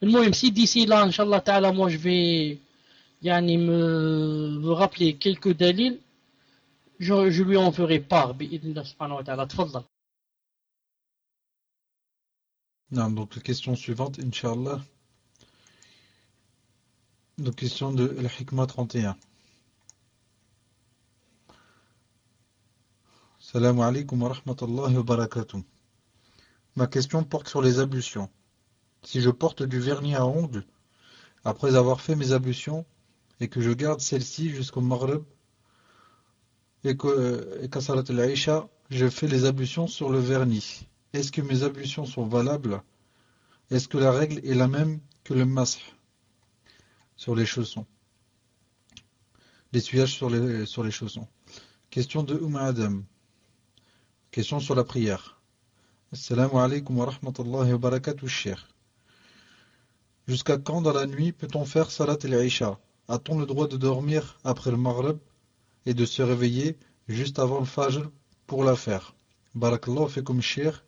S1: Moi, si d'ici là, Inch'Allah Ta'ala, moi je vais yani, me, me rappeler quelques dalils, je, lui en ferai part.
S2: Non, donc la question suivante, Inch'Allah. Donc question de la Hikmah 31. Alaikum. Ma question porte sur les ablutions. Si je porte du vernis à ongles, après avoir fait mes ablutions, et que je garde celle-ci jusqu'au Maghreb, et qu'à Salat al-Aisha, je fais les ablutions sur le vernis. Est-ce que mes ablutions sont valables? Est-ce que la règle est la même que le masque sur les chaussons? L'essuyage sur les, sur les chaussons. Question de Ouma Adam. Question sur la prière. Assalamu alaikum wa rahmatullahi wa barakatuh, cher. Jusqu'à quand dans la nuit peut-on faire Salat al-Aisha A-t-on le droit de dormir après le Maghreb et de se réveiller juste avant le Fajr pour la faire? Barakallahu fikum, cher.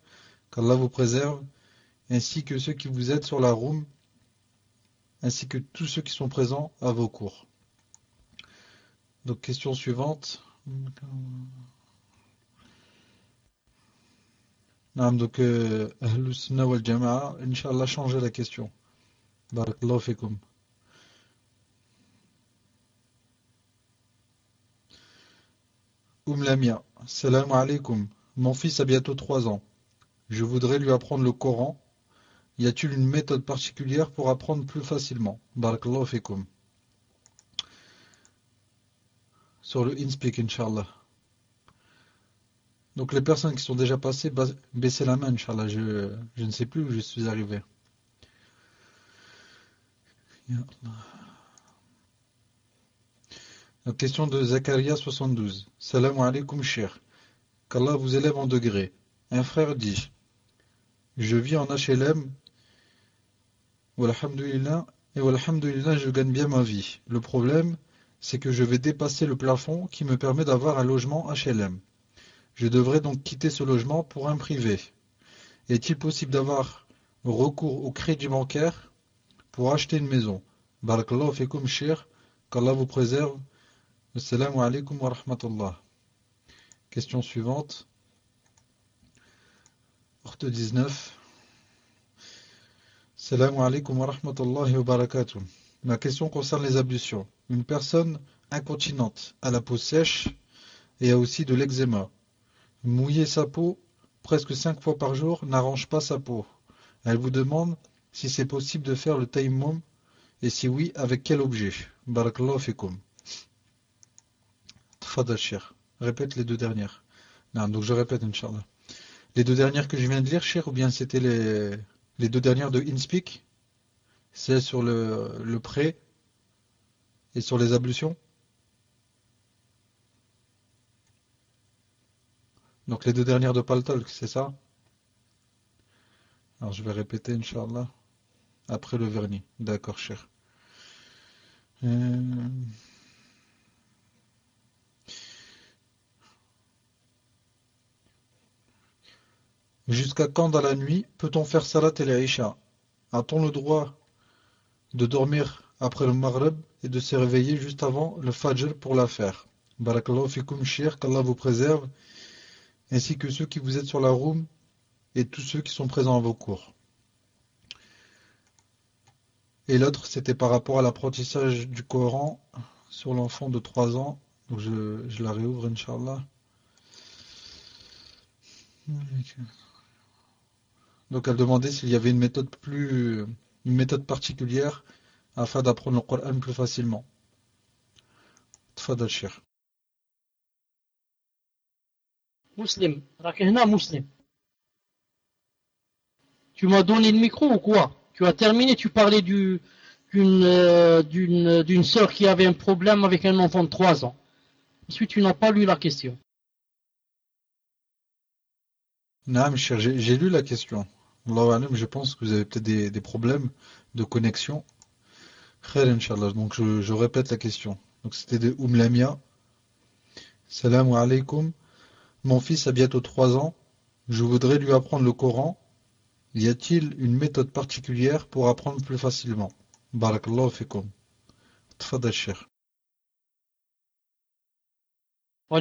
S2: Qu'Allah vous préserve, ainsi que ceux qui vous aident sur la room, ainsi que tous ceux qui sont présents à vos cours. Donc, question suivante. Donc, euh, Inch'Allah, changez la question. Barakallahu fikum. Oum Lamia, salam alaikum. Mon fils a bientôt 3 ans. Je voudrais lui apprendre le Coran. Y a-t-il une méthode particulière pour apprendre plus facilement? Barakallahu fikum. Sur le InSpeak, Inch'Allah. Donc les personnes qui sont déjà passées, baissez la main, Inch'Allah. Je, ne sais plus où je suis arrivé. La question de Zakaria 72. Salam alaikum, cher. Qu'Allah vous élève en degré. Un frère dit je vis en HLM. Et walhamdulillah, je gagne bien ma vie. Le problème, c'est que je vais dépasser le plafond qui me permet d'avoir un logement HLM. Je devrais donc quitter ce logement pour un privé. Est-il possible d'avoir recours au crédit bancaire pour acheter une maison? Barakallahu fikum shir, qu'Allah vous préserve. Assalamu alaikum wa. Question suivante. 19. Salam alaikum wa rahmatullahi wa barakatuh. Ma question concerne les ablutions. Une personne incontinente a la peau sèche et a aussi de l'eczéma. Mouiller sa peau presque cinq fois par jour n'arrange pas sa peau. Elle vous demande si c'est possible de faire le taïmoum et si oui, avec quel objet Barakallahu fikum. Tfadal Répète les deux dernières. Non, donc je répète, Inch'Allah. Les deux dernières que je viens de lire, cher, ou bien c'était les, deux dernières de InSpeak? C'est sur le, le prêt et sur les ablutions? Donc les deux dernières de Paltalk, c'est ça? Alors je vais répéter, Inch'Allah, après le vernis. D'accord, cher. Euh... Jusqu'à quand dans la nuit peut-on faire salat et l'Aïcha? A-t-on le droit de dormir après le Maghreb et de se réveiller juste avant le Fajr pour la faire? Barakallahu fikum shir, qu'Allah vous préserve, ainsi que ceux qui vous êtes sur la room et tous ceux qui sont présents à vos cours. Et l'autre, c'était par rapport à l'apprentissage du Coran sur l'enfant de 3 ans. Donc je, la réouvre, Inch'Allah. Donc elle demandait s'il y avait une méthode plus, une méthode particulière afin d'apprendre le Coran plus facilement. Tfadal Shir.
S1: Muslim, Rakehna Muslim. Tu m'as donné le micro ou quoi? Tu as terminé, tu parlais du, d'une, euh, d'une, d'une sœur qui avait un problème avec un enfant de 3 ans. Ensuite, tu n'as pas lu la question.
S2: Non, j'ai lu la question je pense que vous avez peut-être des, problèmes de connexion. Donc je, répète la question. Donc c'était de Oumlamia. Salam alaikum. Mon fils a bientôt 3 ans. Je voudrais lui apprendre le Coran. Y a-t-il une méthode particulière pour apprendre plus facilement? Barakallahu fikum.
S1: Wa.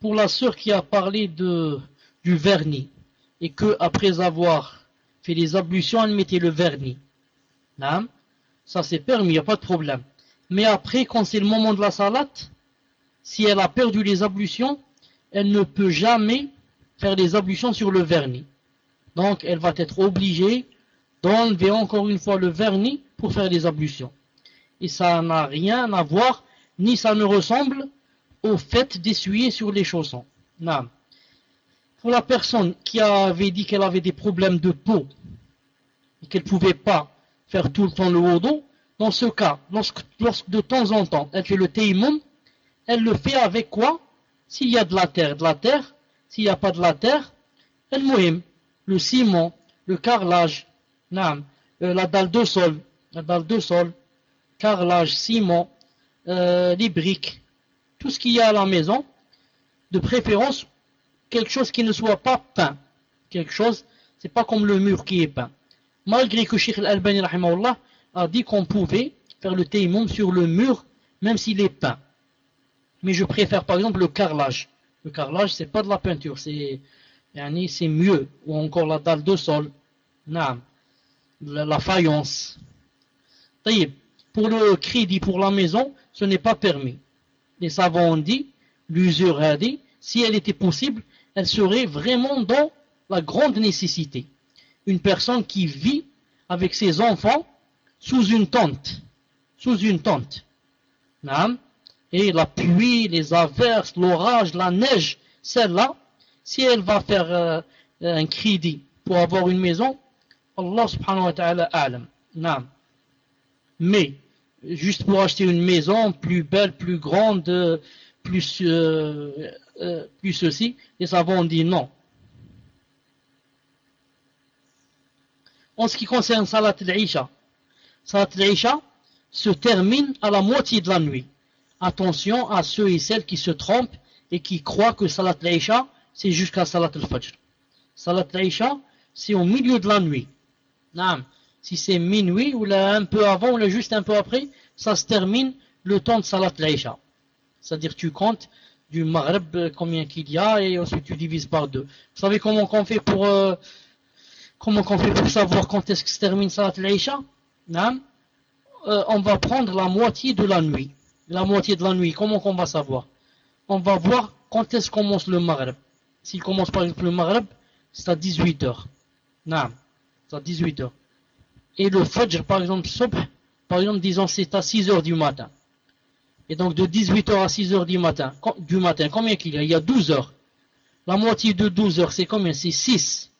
S1: Pour la sœur qui a parlé de, du vernis, et que après avoir fait les ablutions, elle mettait le vernis. Ça c'est permis, il n'y a pas de problème. Mais après, quand c'est le moment de la salade, si elle a perdu les ablutions, elle ne peut jamais faire des ablutions sur le vernis. Donc, elle va être obligée d'enlever encore une fois le vernis pour faire des ablutions. Et ça n'a rien à voir, ni ça ne ressemble au fait d'essuyer sur les chaussons. Non. Pour la personne qui avait dit qu'elle avait des problèmes de peau et qu'elle ne pouvait pas faire tout le temps le wudu, dans ce cas, lorsque, de temps en temps elle fait le taïmoum, elle le fait avec quoi? S'il y a de la terre, de la terre. S'il n'y a pas de la terre, elle mouhim, le ciment, le carrelage, euh, la dalle de sol, la dalle de sol, carrelage, ciment, euh, les briques, tout ce qu'il y a à la maison, de préférence quelque chose qui ne soit pas peint. Quelque chose, c'est pas comme le mur qui est peint. Malgré que Sheikh Al-Albani a dit qu'on pouvait faire le taïmoum sur le mur, même s'il est peint. Mais je préfère par exemple le carrelage. Le carrelage, c'est pas de la peinture, c'est c'est mieux. Ou encore la dalle de sol. La, la faïence. Pour le crédit pour la maison, ce n'est pas permis. Les savants ont dit, l'usure a dit, si elle était possible, elle serait vraiment dans la grande nécessité. Une personne qui vit avec ses enfants sous une tente. Sous une tente. Et la pluie, les averses, l'orage, la neige, celle-là, si elle va faire euh, un crédit pour avoir une maison, Allah subhanahu wa ta'ala. Mais, juste pour acheter une maison plus belle, plus grande, plus, euh, euh, plus ceci, les savants ont dit non. En ce qui concerne Salat al-Isha, Salat al-Isha se termine à la moitié de la nuit. Attention à ceux et celles qui se trompent et qui croient que Salat al-Isha, c'est jusqu'à Salat al-Fajr. Salat al-Isha, c'est au milieu de la nuit. Si c'est minuit, ou un peu avant, ou là, juste un peu après, ça se termine le temps de Salat al-Isha. C'est-à-dire tu comptes du Maghreb euh, combien qu'il y a et ensuite tu divises par deux. Vous savez comment on fait pour euh, fait pour savoir quand est-ce que se termine Salat al-Isha euh, On va prendre la moitié de la nuit. La moitié de la nuit, comment on va savoir? On va voir quand est-ce commence le Maghreb. S'il commence par exemple le Maghreb, c'est à 18h. c'est à 18h. Et le Fajr, par exemple, par exemple, disons c'est à 6h du matin. Et donc de 18h à 6h du matin, du matin combien qu'il y a? Il y a 12 heures. La moitié de 12 heures, c'est combien? C'est 6.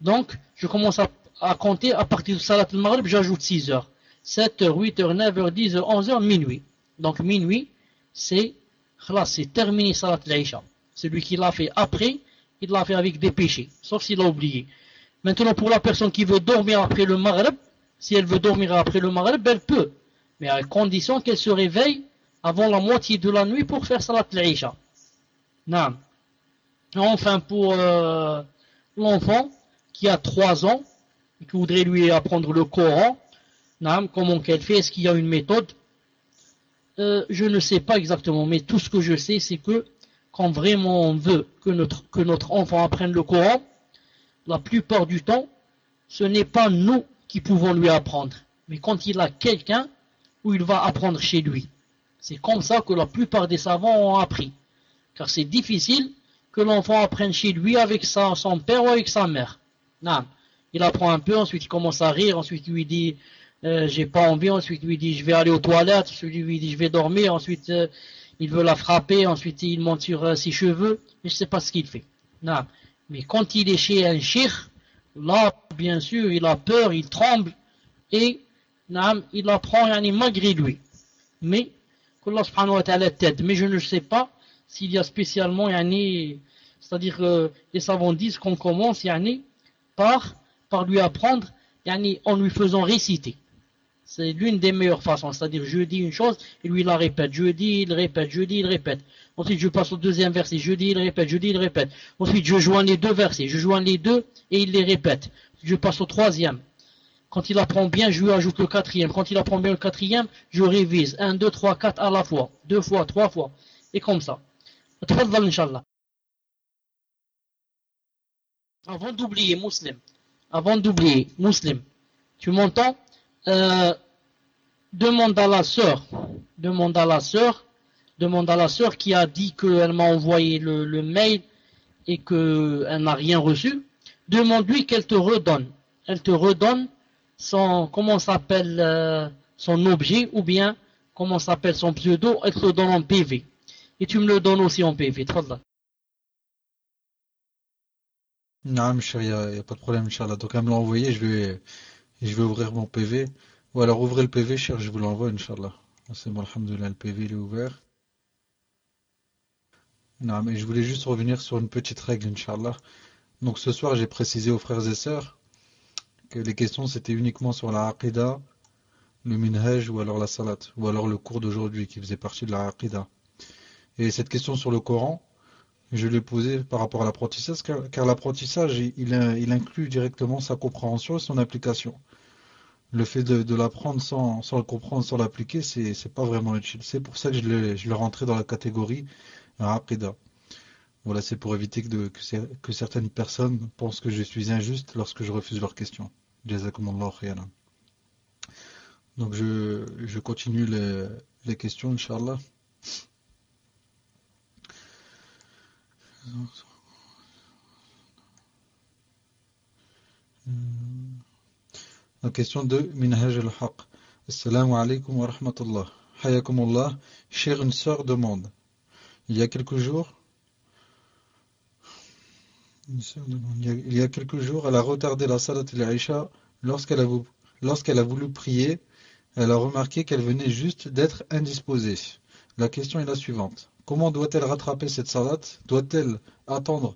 S1: Donc, je commence à, compter à partir de Salat al-Maghrib, j'ajoute 6 heures. 7 h 8 h 9 h 10 h 11 h minuit. Donc minuit, c'est c'est terminé Salat al-Isha. Celui qui l'a fait après, il l'a fait avec des péchés, sauf s'il a oublié. Maintenant, pour la personne qui veut dormir après le Maghrib, si elle veut dormir après le Maghrib, elle peut. Mais à condition qu'elle se réveille avant la moitié de la nuit pour faire salat al-Isha. Enfin, pour euh, l'enfant qui a 3 ans et qui voudrait lui apprendre le Coran, comment qu'elle fait, est-ce qu'il y a une méthode? Euh, Je ne sais pas exactement, mais tout ce que je sais, c'est que quand vraiment on veut que notre, que notre enfant apprenne le Coran, la plupart du temps, ce n'est pas nous qui pouvons lui apprendre, mais quand il a quelqu'un où il va apprendre chez lui. C'est comme ça que la plupart des savants ont appris. Car c'est difficile que l'enfant apprenne chez lui avec son père ou avec sa mère. Non. Il apprend un peu, ensuite il commence à rire, ensuite il lui dit euh, j'ai pas envie, ensuite lui dit je vais aller aux toilettes, il lui dit je vais dormir, ensuite euh, il veut la frapper, ensuite il monte sur euh, ses cheveux, mais je sais pas ce qu'il fait. Mais quand il est chez un chir, là bien sûr il a peur, il tremble et il apprend malgré lui. Mais Allah subhanahu wa ta'ala t'aide. Mais je ne sais pas s'il y a spécialement, c'est-à-dire que les savants disent qu'on commence par, par lui apprendre en lui faisant réciter. C'est l'une des meilleures façons. C'est-à-dire, je dis une chose et lui il la répète. Je dis, il répète, je dis, il répète. Ensuite, je passe au deuxième verset. Je dis, il répète, je dis, il répète. Ensuite, je joins les deux versets. Je joins les deux et il les répète. Je passe au troisième. Quand il apprend bien, je lui ajoute le quatrième. Quand il apprend bien le quatrième, je révise. Un, deux, trois, quatre à la fois. Deux fois, trois fois. Et comme ça. Avant d'oublier, musulman. Avant d'oublier, musulman. Tu m'entends? Euh, Demande à la sœur. Demande à la sœur demande à la sœur qui a dit qu'elle m'a envoyé le, mail et qu'elle n'a rien reçu. Demande-lui qu'elle te redonne. Elle te redonne son, comment s'appelle, euh, son objet ou bien comment s'appelle son pseudo, elle te le donne en PV. Et tu me le donnes aussi en PV.
S2: Non, il n'y a, pas de problème. Donc, elle me l'a envoyé, je je vais ouvrir mon PV. Ou alors, ouvrez le PV, cher, je vous l'envoie, Inch'Allah. C'est bon, alhamdoulilah, le PV, il est ouvert. Non, mais je voulais juste revenir sur une petite règle, Inch'Allah. Donc, ce soir, j'ai précisé aux frères et sœurs que les questions, c'était uniquement sur la Aqidah, le minhaj ou alors la salat, ou alors le cours d'aujourd'hui qui faisait partie de la Aqidah. Et cette question sur le Coran, je l'ai posée par rapport à l'apprentissage, car, l'apprentissage, il, inclut directement sa compréhension et son application. Le fait de, l'apprendre sans, le comprendre, sans l'appliquer, c'est, c'est pas vraiment utile. C'est pour ça que je l'ai, je rentré dans la catégorie Aqida. Voilà, c'est pour éviter que, certaines personnes pensent que je suis injuste lorsque je refuse leurs questions. Donc je, je continue les, les questions, Inch'Allah. La question de Minhaj al-Haq. Assalamu alaikum wa rahmatullah. Allah. Cher une sœur demande. Il y a quelques jours, il y a quelques jours, elle a retardé la salat al-Aisha lorsqu'elle lorsqu'elle a voulu prier. Elle a remarqué qu'elle venait juste d'être indisposée. La question est la suivante. Comment doit-elle rattraper cette salat? Doit-elle attendre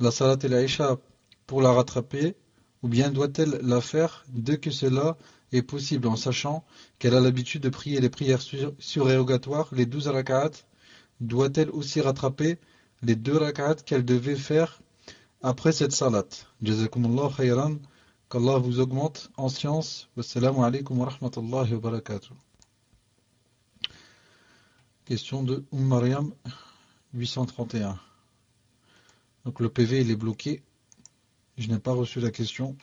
S2: la salat et l'Aïcha pour la rattraper? Ou bien doit-elle la faire dès que cela est possible en sachant qu'elle a l'habitude de prier les prières surérogatoires, les douze rak'at? Doit-elle aussi rattraper les deux rak'at qu'elle devait faire après cette salat? Jazakumullah khayran, qu'Allah vous augmente en science. Wassalamu alaikum wa wa barakatuh. Question de Umm Mariam 831. Donc le PV il est bloqué. Je n'ai pas reçu la question.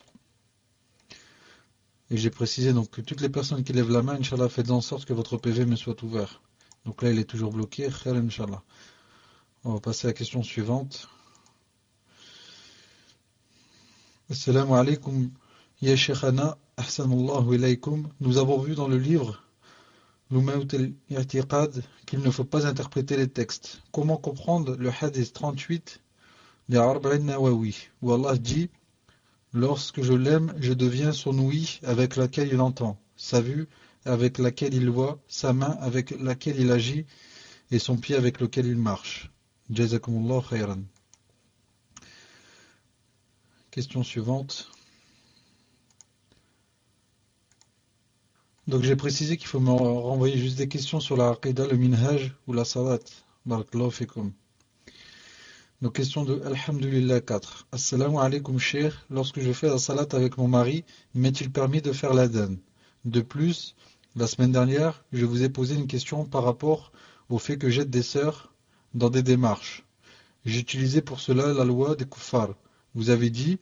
S2: Et j'ai précisé donc que toutes les personnes qui lèvent la main, Inch'Allah, faites en sorte que votre PV me soit ouvert. Donc là il est toujours bloqué. Inch'Allah. On va passer à la question suivante. Assalamu alaikum. Ya Sheikhana, ahsanallahu ilaykum. Nous avons vu dans le livre qu'il ne faut pas interpréter les textes. Comment comprendre le hadith 38 des Arba'in Nawawi où Allah dit Lorsque je l'aime, je deviens son ouïe avec laquelle il entend, sa vue avec laquelle il voit, sa main avec laquelle il agit et son pied avec lequel il marche. Jazakumullah khayran. Question suivante. Donc j'ai précisé qu'il faut me renvoyer juste des questions sur la aqidah, le minhaj ou la salat. Barakallahu fikum. Donc question de Alhamdulillah 4. Assalamu alaikum cher. Lorsque je fais la salat avec mon mari, m'est-il permis de faire l'adhan De plus, la semaine dernière, je vous ai posé une question par rapport au fait que j'aide des sœurs dans des démarches. J'utilisais pour cela la loi des kuffars. Vous avez dit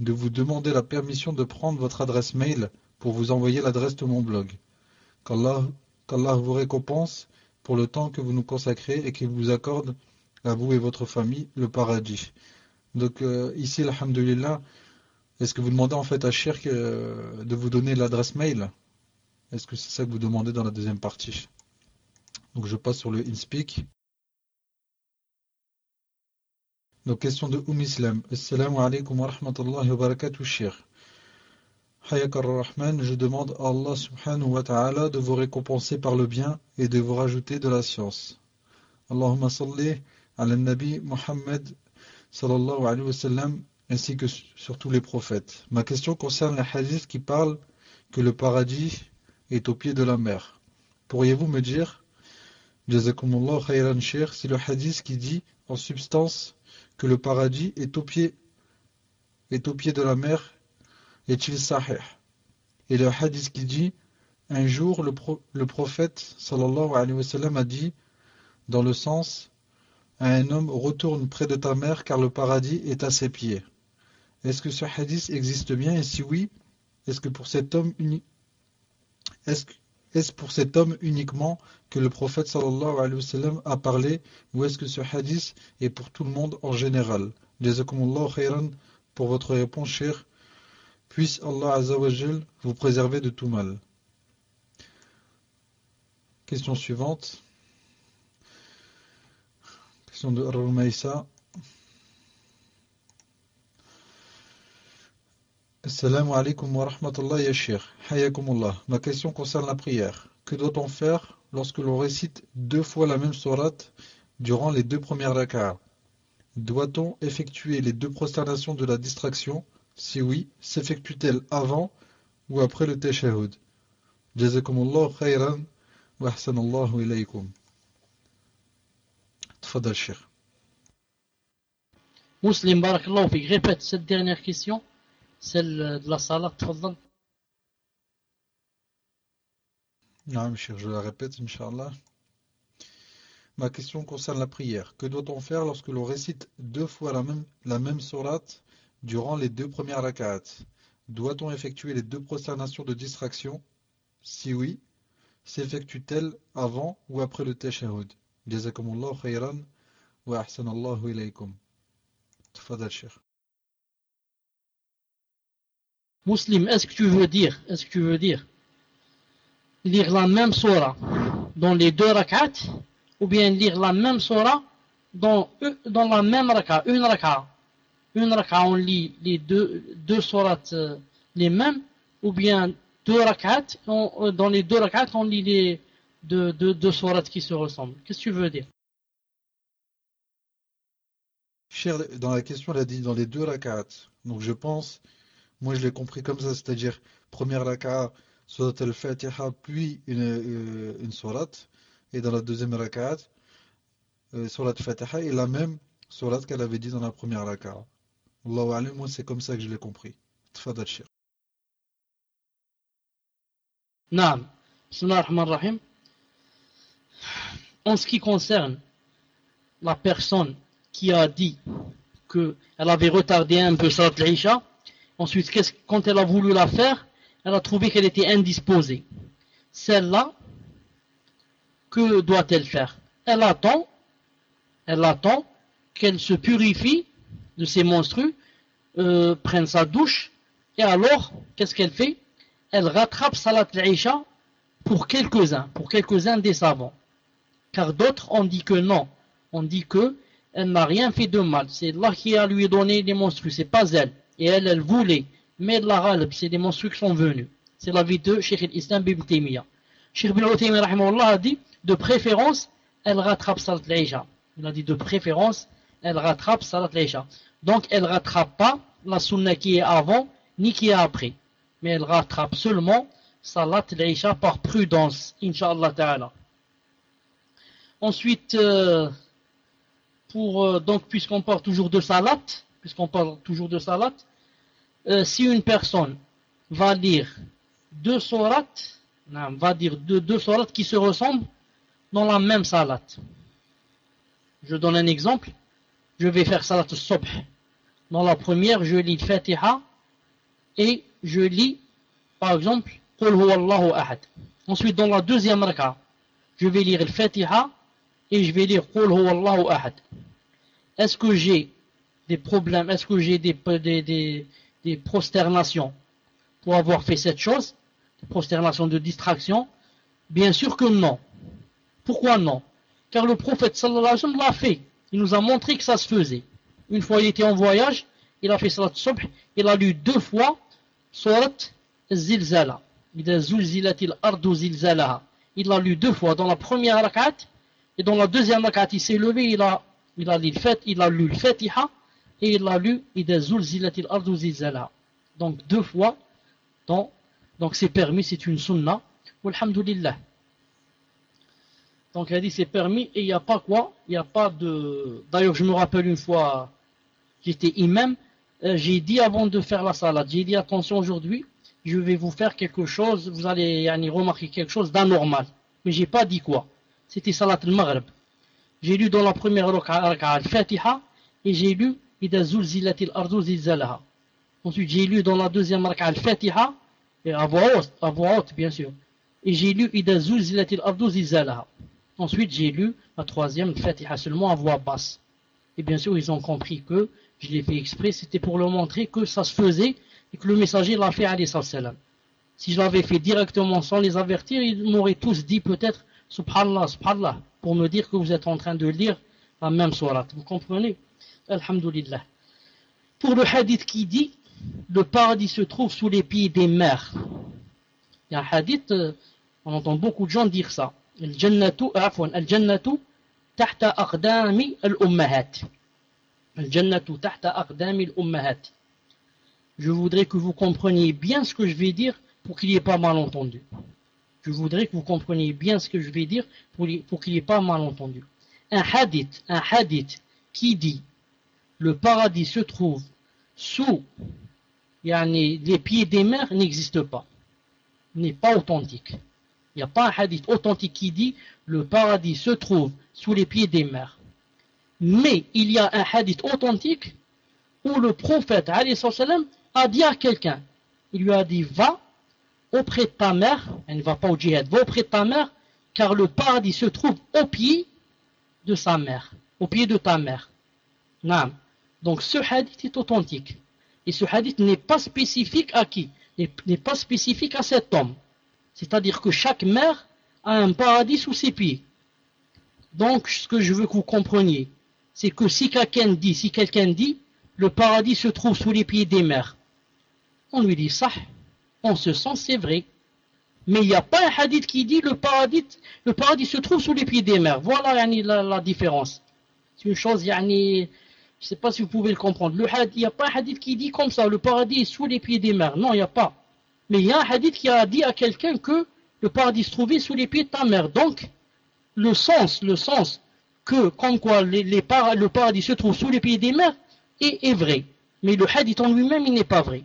S2: de vous demander la permission de prendre votre adresse mail pour vous envoyer l'adresse de mon blog. Qu'Allah vous récompense pour le temps que vous nous consacrez et qu'il vous accorde, à vous et votre famille, le paradis. Donc euh, ici, alhamdulillah, est-ce que vous demandez en fait à Cher euh, de vous donner l'adresse mail? Est-ce que c'est ça que vous demandez dans la deuxième partie? Donc je passe sur le InSpeak. Donc question de Oum Islam. Assalamu alaikum wa rahmatullahi wa barakatuh, Cher. Rahman, je demande à Allah subhanahu wa ta'ala de vous récompenser par le bien et de vous rajouter de la science. Allahumma salli ala nabi Muhammad sallallahu alayhi wa sallam ainsi que sur tous les prophètes. Ma question concerne les hadiths qui parlent que le paradis est au pied de la mer. Pourriez-vous me dire, jazakumullah khayran shir, si le hadith qui dit en substance que le paradis est au pied, est au pied de la mer est-il sahih? Et le hadith qui dit un jour le, le prophète alayhi a dit dans le sens un homme retourne près de ta mère car le paradis est à ses pieds. Est-ce que ce hadith existe bien? Et si oui, est-ce que pour cet homme est-ce pour cet homme uniquement que le prophète alayhi a parlé? Ou est-ce que ce hadith est pour tout le monde en général? Pour votre réponse, cher. Puisse Allah Azzawajal vous préserver de tout mal. Question suivante. Question de Rumaïsa. Assalamu alaikum wa rahmatullah ya. Hayakumullah. Ma question concerne la prière. Que doit-on faire lorsque l'on récite deux fois la même sourate durant les deux premières rak'ah Doit-on effectuer les deux prosternations de la distraction si oui, s'effectue-t-elle avant ou après le tashahhud? Jazakumullah khayran wa ahsanallahu ilaykum. Tfadal, Cheikh.
S1: Muslim, barakallahu fik. Répète cette dernière question, celle de la salat, tfadal.
S2: Non, Cheikh, je la répète, Inch'Allah. Ma question concerne la prière. Que doit-on faire lorsque l'on récite deux fois la même, la même sourate durant les deux premières rak'at Doit-on effectuer les deux prosternations de distraction? Si oui, s'effectue-t-elle avant ou après le tashahhud? Jazakumullah khayran wa ahsanallahu ilaykum.
S1: Muslim, est-ce que tu veux dire, est-ce que tu veux dire lire la même surah dans les deux rak'at ou bien lire la même surah dans, dans la même rak'at, une rak'at Une rak'at, on lit les deux, deux euh, les mêmes ou bien deux rak'at, euh, dans les deux rak'at, on lit les deux, deux, qui se ressemblent. Qu'est-ce que tu veux dire?
S2: Cher, dans la question, elle a dit dans les deux rak'at. Donc je pense moi, je l'ai compris comme ça, c'est-à-dire première raka'a, surat al-Fatiha, puis une, euh, une et dans la deuxième raka'a, euh, surat al-Fatiha, et la même sourate qu'elle avait dit dans la première raka'a. Allahu moi, c'est comme ça que je l'ai compris.
S1: Naam. En ce qui concerne la personne qui a dit qu'elle avait retardé un peu Salat al-Isha, Ensuite, quand elle a voulu la faire, elle a trouvé qu'elle était indisposée. Celle-là, que doit-elle faire? Elle attend, elle attend qu'elle se purifie de ses monstrues, euh, prenne sa douche, et alors, qu'est-ce qu'elle fait? Elle rattrape Salat al pour quelques-uns, pour quelques-uns des savants. Car d'autres ont dit que non, on dit que elle n'a rien fait de mal. C'est Allah qui a lui donné les monstrues, c'est pas elle et elle, elle voulait, mais la ghalb, c'est des monstres qui sont venus. C'est la vie de Sheikh al-Islam ibn Taymiyyah. Sheikh ibn Taymiyyah a dit, de préférence, elle rattrape Salat al Il a dit, de préférence, elle rattrape Salat al Donc, elle rattrape pas la sunna qui est avant, ni qui est après. Mais elle rattrape seulement Salat al par prudence, Inch'Allah ta'ala. Ensuite, euh, pour, euh, donc, puisqu'on parle toujours de Salat, puisqu'on parle toujours de salat, euh, si une personne va lire deux sourates, va dire deux, deux qui se ressemblent dans la même salat. Je donne un exemple. Je vais faire salat subh. Dans la première, je lis Fatiha et je lis, par exemple, Qul Allahu ahad. Ensuite, dans la deuxième raka, je vais lire le Fatiha et je vais lire Qul Allahu ahad. Est-ce que j'ai des problèmes Est-ce que j'ai des, des, des, prosternations pour avoir fait cette chose? Des prosternations de distraction? Bien sûr que non. Pourquoi non? Car le prophète sallallahu alayhi wa sallam l'a fait. Il nous a montré que ça se faisait. Une fois il était en voyage, il a fait salat subh, il a lu deux fois surat zilzala. Il a zulzilatil ardu. Il lu deux fois dans la première rakat et dans la deuxième rakat il s'est levé, il a, il a, lu, il a lu le Fatiha et il a lu donc deux fois donc c'est permis c'est une sunna alhamdulillah donc elle dit c'est permis et il n'y a pas quoi il n'y a pas de d'ailleurs je me rappelle une fois j'étais imam euh, j'ai dit avant de faire la salade j'ai dit attention aujourd'hui je vais vous faire quelque chose vous allez y remarquer quelque chose d'anormal mais j'ai pas dit quoi c'était salat al-maghrib j'ai lu dans la première raka'a al-fatiha et j'ai lu Ensuite, j'ai lu dans la deuxième marque Al-Fatiha, à voix haute, à voix haute, bien sûr. et j'ai lu Ida Zulzilatil Ardu Zilzalaha. Ensuite, j'ai lu la troisième Fatiha seulement à voix basse. Et bien sûr, ils ont compris que je l'ai fait exprès, c'était pour leur montrer que ça se faisait et que le messager l'a fait à salam. Si je l'avais fait directement sans les avertir, ils m'auraient tous dit peut-être Subhanallah, Subhanallah, pour me dire que vous êtes en train de lire la même sourate. Vous comprenez? Alhamdulillah. Pour le hadith qui dit le paradis se trouve sous les pieds des mers. Il y a un hadith, euh, on entend beaucoup de gens dire ça. Je voudrais que vous compreniez bien ce que je vais dire pour qu'il n'y ait pas malentendu. Je voudrais que vous compreniez bien ce que je vais dire pour, pour qu'il n'y ait pas malentendu. Un hadith, un hadith qui dit le paradis se trouve sous les pieds des mers n'existe pas. N'est pas authentique. Il n'y a pas un hadith authentique qui dit le paradis se trouve sous les pieds des mers. Mais il y a un hadith authentique où le prophète a dit à quelqu'un, il lui a dit va auprès de ta mère, elle ne va pas au djihad, va auprès de ta mère, car le paradis se trouve au pied de sa mère, au pied de ta mère. Donc ce hadith est authentique. Et ce hadith n'est pas spécifique à qui? N'est pas spécifique à cet homme. C'est-à-dire que chaque mère a un paradis sous ses pieds. Donc, ce que je veux que vous compreniez, c'est que si quelqu'un dit, si quelqu'un dit, le paradis se trouve sous les pieds des mères, on lui dit ça, en ce sens c'est vrai. Mais il n'y a pas un hadith qui dit le paradis, se trouve sous les pieds des mères. Voilà la, différence. C'est une chose, yani, je ne sais pas si vous pouvez le comprendre. Le il n'y a pas un hadith qui dit comme ça, le paradis est sous les pieds des mères. Non, il n'y a pas. Mais il y a un hadith qui a dit à quelqu'un que le paradis se trouvait sous les pieds de ta mère. Donc, le sens, le sens que, comme quoi les, le paradis se trouve sous les pieds des mères est, vrai. Mais le hadith en lui-même, il n'est pas vrai.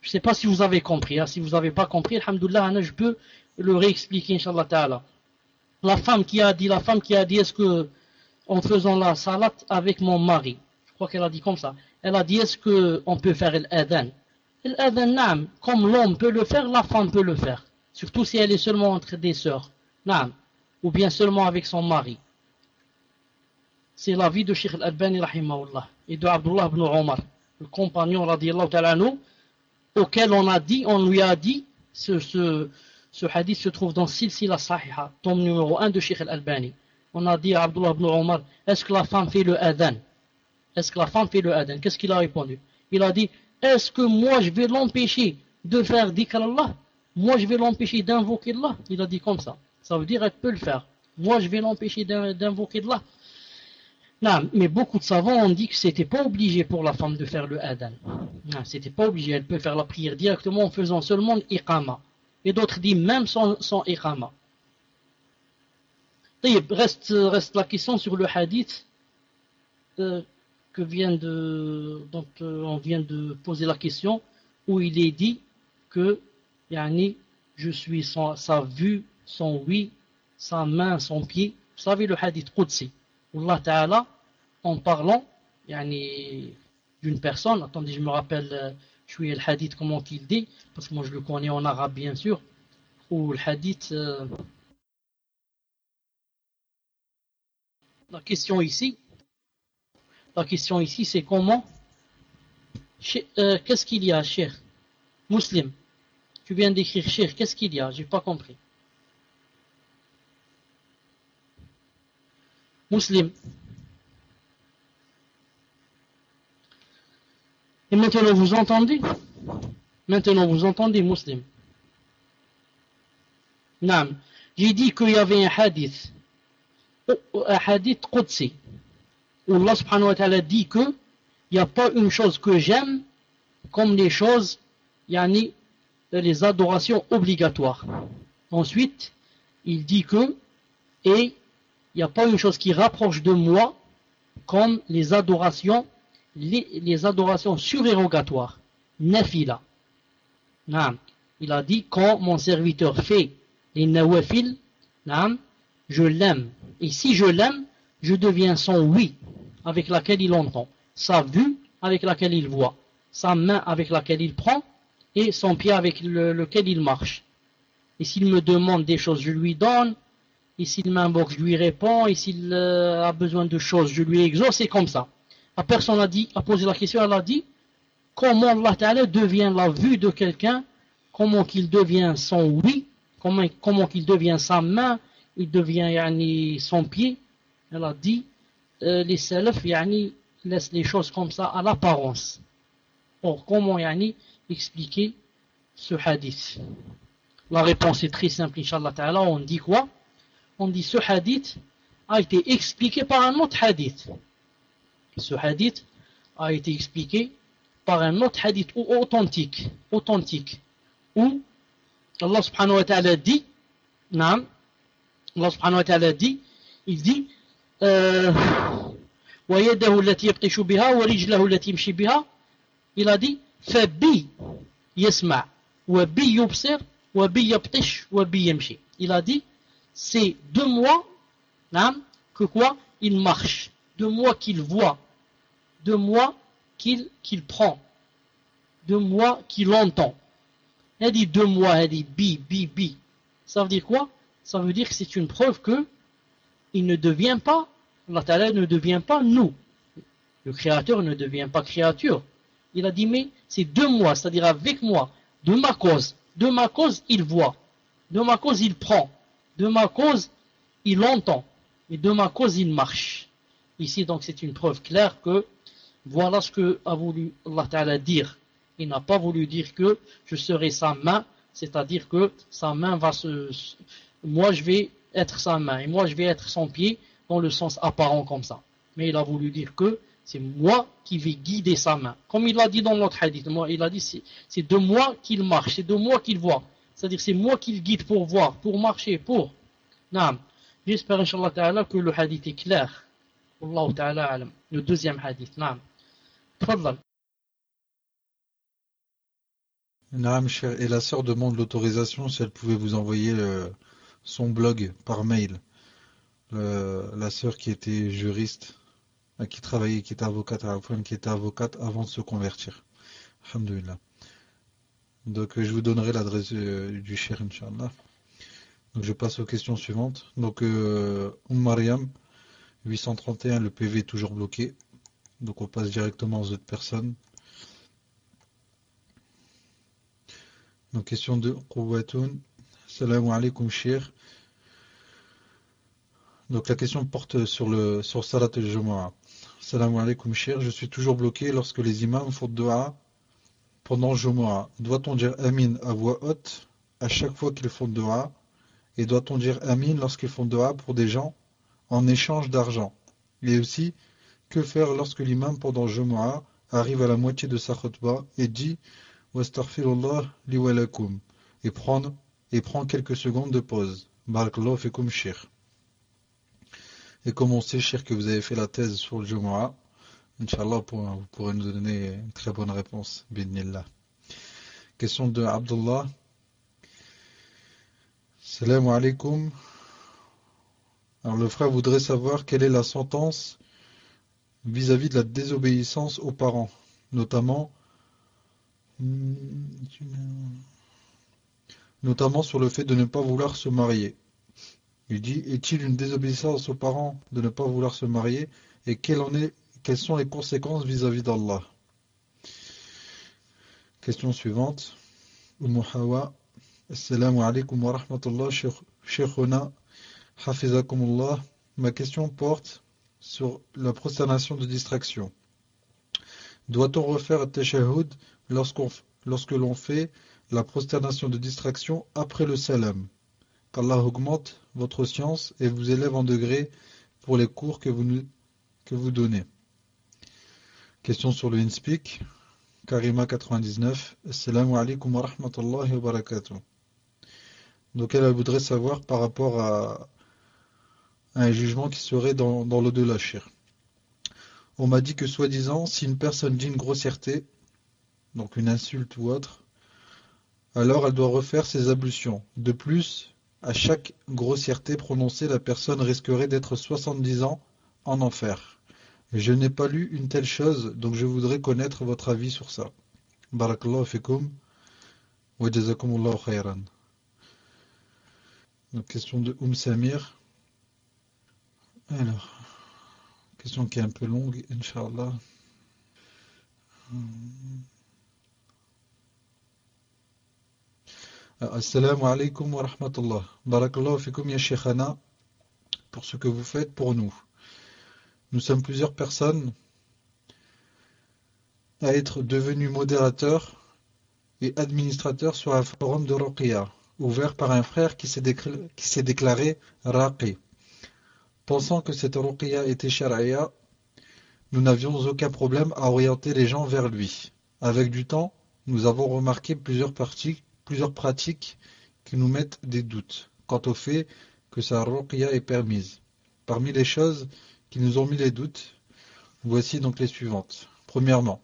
S1: Je ne sais pas si vous avez compris. Hein. Si vous n'avez pas compris, alhamdoulilah, je peux le réexpliquer, inshallah ta'ala. La femme qui a dit, la femme qui a dit, est-ce que, en faisant la salat avec mon mari, crois qu'elle a dit comme ça. Elle a dit est-ce qu'on peut faire L'adhan, comme l'homme peut le faire, la femme peut le faire. Surtout si elle est seulement entre des sœurs. Ou bien seulement avec son mari. C'est la vie de Sheikh Al-Albani et de Abdullah ibn Omar, le compagnon ta'ala auquel on a dit, on lui a dit, ce hadith se trouve dans Silsila Sahiha, tome numéro 1 de Sheikh Al-Albani. On a dit à Abdullah ibn Omar, est-ce que la femme fait le adhan? Est-ce que la femme fait le adhan? Qu'est-ce qu'il a répondu? Il a dit, est-ce que moi je vais l'empêcher de faire dhikr Allah? Moi je vais l'empêcher d'invoquer Allah? Il a dit comme ça. Ça veut dire elle peut le faire. Moi je vais l'empêcher d'invoquer Allah. Non, mais beaucoup de savants ont dit que c'était pas obligé pour la femme de faire le adhan. Non, c'était pas obligé. Elle peut faire la prière directement en faisant seulement l'iqama. Et d'autres disent même sans, sans. Reste, reste la question sur le hadith. Euh, vient de, euh, on vient de poser la question, où il est dit que yani, je suis sa vue, son oui, sa main, son pied. Vous savez le hadith Qudsi. Allah Ta'ala, en parlant yani, d'une personne, attendez, je me rappelle, euh, je suis le hadith, comment il dit, parce que moi je le connais en arabe bien sûr, ou le hadith. Euh, la question ici, la question ici, c'est comment euh, Qu'est-ce qu'il y a, cher Muslim? Tu viens d'écrire cher, qu'est-ce qu'il y a? J'ai pas compris. Muslim. Et maintenant, vous entendez? Maintenant, vous entendez, Muslim. Non. J'ai dit qu'il y avait un hadith. Un hadith Qudsi Allah subhanahu wa ta'ala dit que il n'y a pas une chose que j'aime comme les choses, yani les adorations obligatoires. Ensuite, il dit que et il n'y a pas une chose qui rapproche de moi comme les adorations les, adorations surérogatoires. Nafila. Il a dit quand mon serviteur fait les nawafil, je l'aime. Et si je l'aime, je deviens son oui avec laquelle il entend, sa vue avec laquelle il voit, sa main avec laquelle il prend et son pied avec lequel il marche. et s'il me demande des choses, je lui donne, et s'il m'invoque, je lui réponds, et s'il euh, a besoin de choses, je lui exauce, c'est comme ça. La personne a, dit, a posé la question, elle a dit, comment Allah devient la vue de quelqu'un, comment qu'il devient son oui, comment, comment qu'il devient sa main, il devient son pied? Elle a dit, euh, les salafs yani, laissent les choses comme ça à l'apparence. Or, comment yani, expliquer ce hadith? La réponse est très simple, Inch'Allah. On dit quoi? On dit ce hadith a été expliqué par un autre hadith. Ce hadith a été expliqué par un autre hadith authentique, authentique, où Allah subhanahu wa ta'ala dit, Allah subhanahu wa ta'ala dit, il dit, euh, ويده التي يبطش بها ورجله التي يمشي بها il a dit فبي يسمع وبي يبصر وبي يبطش وبي يمشي il a dit c'est de moi que quoi il marche de moi qu'il voit de moi qu'il qu'il prend de moi qu'il entend elle dit de moi elle dit bi bi bi ça veut dire quoi ça veut dire que c'est une preuve que il ne devient pas Allah ne devient pas nous le créateur ne devient pas créature il a dit, mais c'est de moi, c'est-à-dire avec moi, de ma cause. De ma cause, il voit. De ma cause, il prend. De ma cause, il entend. Et de ma cause, il marche. Ici, donc, c'est une preuve claire que voilà ce que a voulu Allah dire. Il n'a pas voulu dire que je serai sa main, c'est-à-dire que sa main va se... Moi, je vais être sa main et moi, je vais être son pied dans le sens apparent comme ça. Mais il a voulu dire que c'est moi qui vais guider sa main. Comme il l'a dit dans notre hadith, il a dit c'est de moi qu'il marche, c'est de moi qu'il voit. C'est-à-dire c'est moi qui le guide pour voir, pour marcher, pour. J'espère, Inch'Allah que le hadith est clair. Allah Ta'ala alam. Le deuxième hadith. Non. Tfadal.
S2: Et la sœur demande l'autorisation si elle pouvait vous envoyer son blog par mail. La sœur qui était juriste qui travaillait, qui était avocate qui était avocate avant de se convertir. Alhamdulillah. Donc je vous donnerai l'adresse euh, du cher, Inch'Allah. Donc je passe aux questions suivantes. Donc euh, Umm Mariam, 831, le PV est toujours bloqué. Donc on passe directement aux autres personnes. Donc question de Qouwatoun. Salam alaikum cher. Donc la question porte sur le sur Salat al-Jumu'ah. Salam alaikum cher, je suis toujours bloqué lorsque les imams font dua pendant Jumu'ah. Doit-on dire Amin à voix haute à chaque fois qu'ils font dua? Et doit-on dire Amin lorsqu'ils font dua pour des gens en échange d'argent? Et aussi, que faire lorsque l'imam pendant Jumu'ah arrive à la moitié de sa khutbah et dit Wastaghfirullah li walakum et prend, quelques secondes de pause. Barakallahu. Et comme on sait, cher, que vous avez fait la thèse sur le Jumu'ah, Inch'Allah, vous pourrez nous donner une très bonne réponse. Bidnillah. Question de Abdullah. Salam alaikum. Alors le frère voudrait savoir quelle est la sentence vis-à-vis de la désobéissance aux parents, notamment notamment sur le fait de ne pas vouloir se marier. Il dit Est-il une désobéissance aux parents de ne pas vouloir se marier Et quelles, sont les conséquences vis-à-vis d'Allah? Question suivante. Umm Hawa. Assalamu alaikum wa rahmatullah. Sheikhuna. Hafizakumullah. Ma question porte sur la prosternation de distraction. Doit-on refaire tashahhud lorsque l'on fait la prosternation de distraction après le salam? qu'Allah augmente votre science et vous élève en degré pour les cours que vous, que vous donnez. Question sur le InSpeak. Karima99. Assalamu alaikum wa rahmatullahi wa barakatuh. Donc elle voudrait savoir par rapport à, un jugement qui serait dans, dans l'au-delà, On m'a dit que soi-disant, si une personne dit une grossièreté, donc une insulte ou autre, alors elle doit refaire ses ablutions. De plus, à chaque grossièreté prononcée, la personne risquerait d'être soixante-dix ans en enfer. Je n'ai pas lu une telle chose, donc je voudrais connaître votre avis sur ça. Barakallahu fikum wa jazakumullahu khayran. Question de Oum Samir. Alors, question qui est un peu longue, Inch'Allah. Assalamu alaikum wa rahmatullah. Barakallahu fikum ya pour ce que vous faites pour nous. Nous sommes plusieurs personnes à être devenus modérateurs et administrateurs sur un forum de Ruqiyya, ouvert par un frère qui s'est déclaré Raqi. Pensant que cette Ruqiyya était Shari'a, nous n'avions aucun problème à orienter les gens vers lui. Avec du temps, nous avons remarqué plusieurs, plusieurs pratiques qui nous mettent des doutes quant au fait que sa ruqya est permise. Parmi les choses qui nous ont mis les doutes, voici donc les suivantes. Premièrement,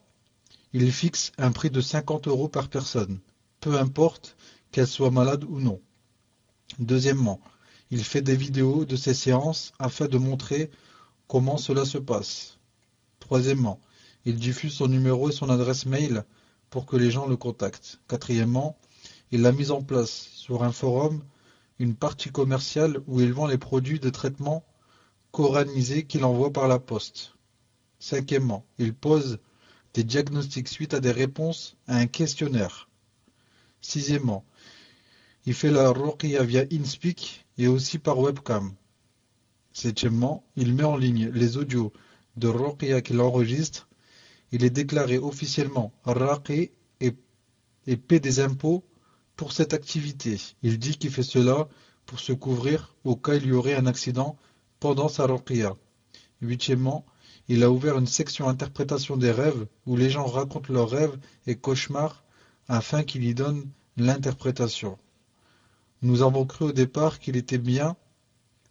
S2: il fixe un prix de 50 euros par personne, peu importe qu'elle soit malade ou non. Deuxièmement, il fait des vidéos de ses séances afin de montrer comment cela se passe. Troisièmement, il diffuse son numéro et son adresse mail pour que les gens le contactent. Quatrièmement, il a mis en place sur un forum une partie commerciale où il vend les produits de traitement coranisés qu'il envoie par la poste. Cinquièmement, il pose des diagnostics suite à des réponses à un questionnaire. Sixièmement, il fait la ruqya via InSpeak et aussi par webcam. Septièmement, il met en ligne les audios de ruqya qu'il enregistre. Il est déclaré officiellement raqi et, et paie des impôts pour cette activité. Il dit qu'il fait cela pour se couvrir au cas il y aurait un accident pendant sa ruqya. Huitièmement, il a ouvert une section interprétation des rêves où les gens racontent leurs rêves et cauchemars afin qu'il y donne l'interprétation. Nous avons cru au départ qu'il était bien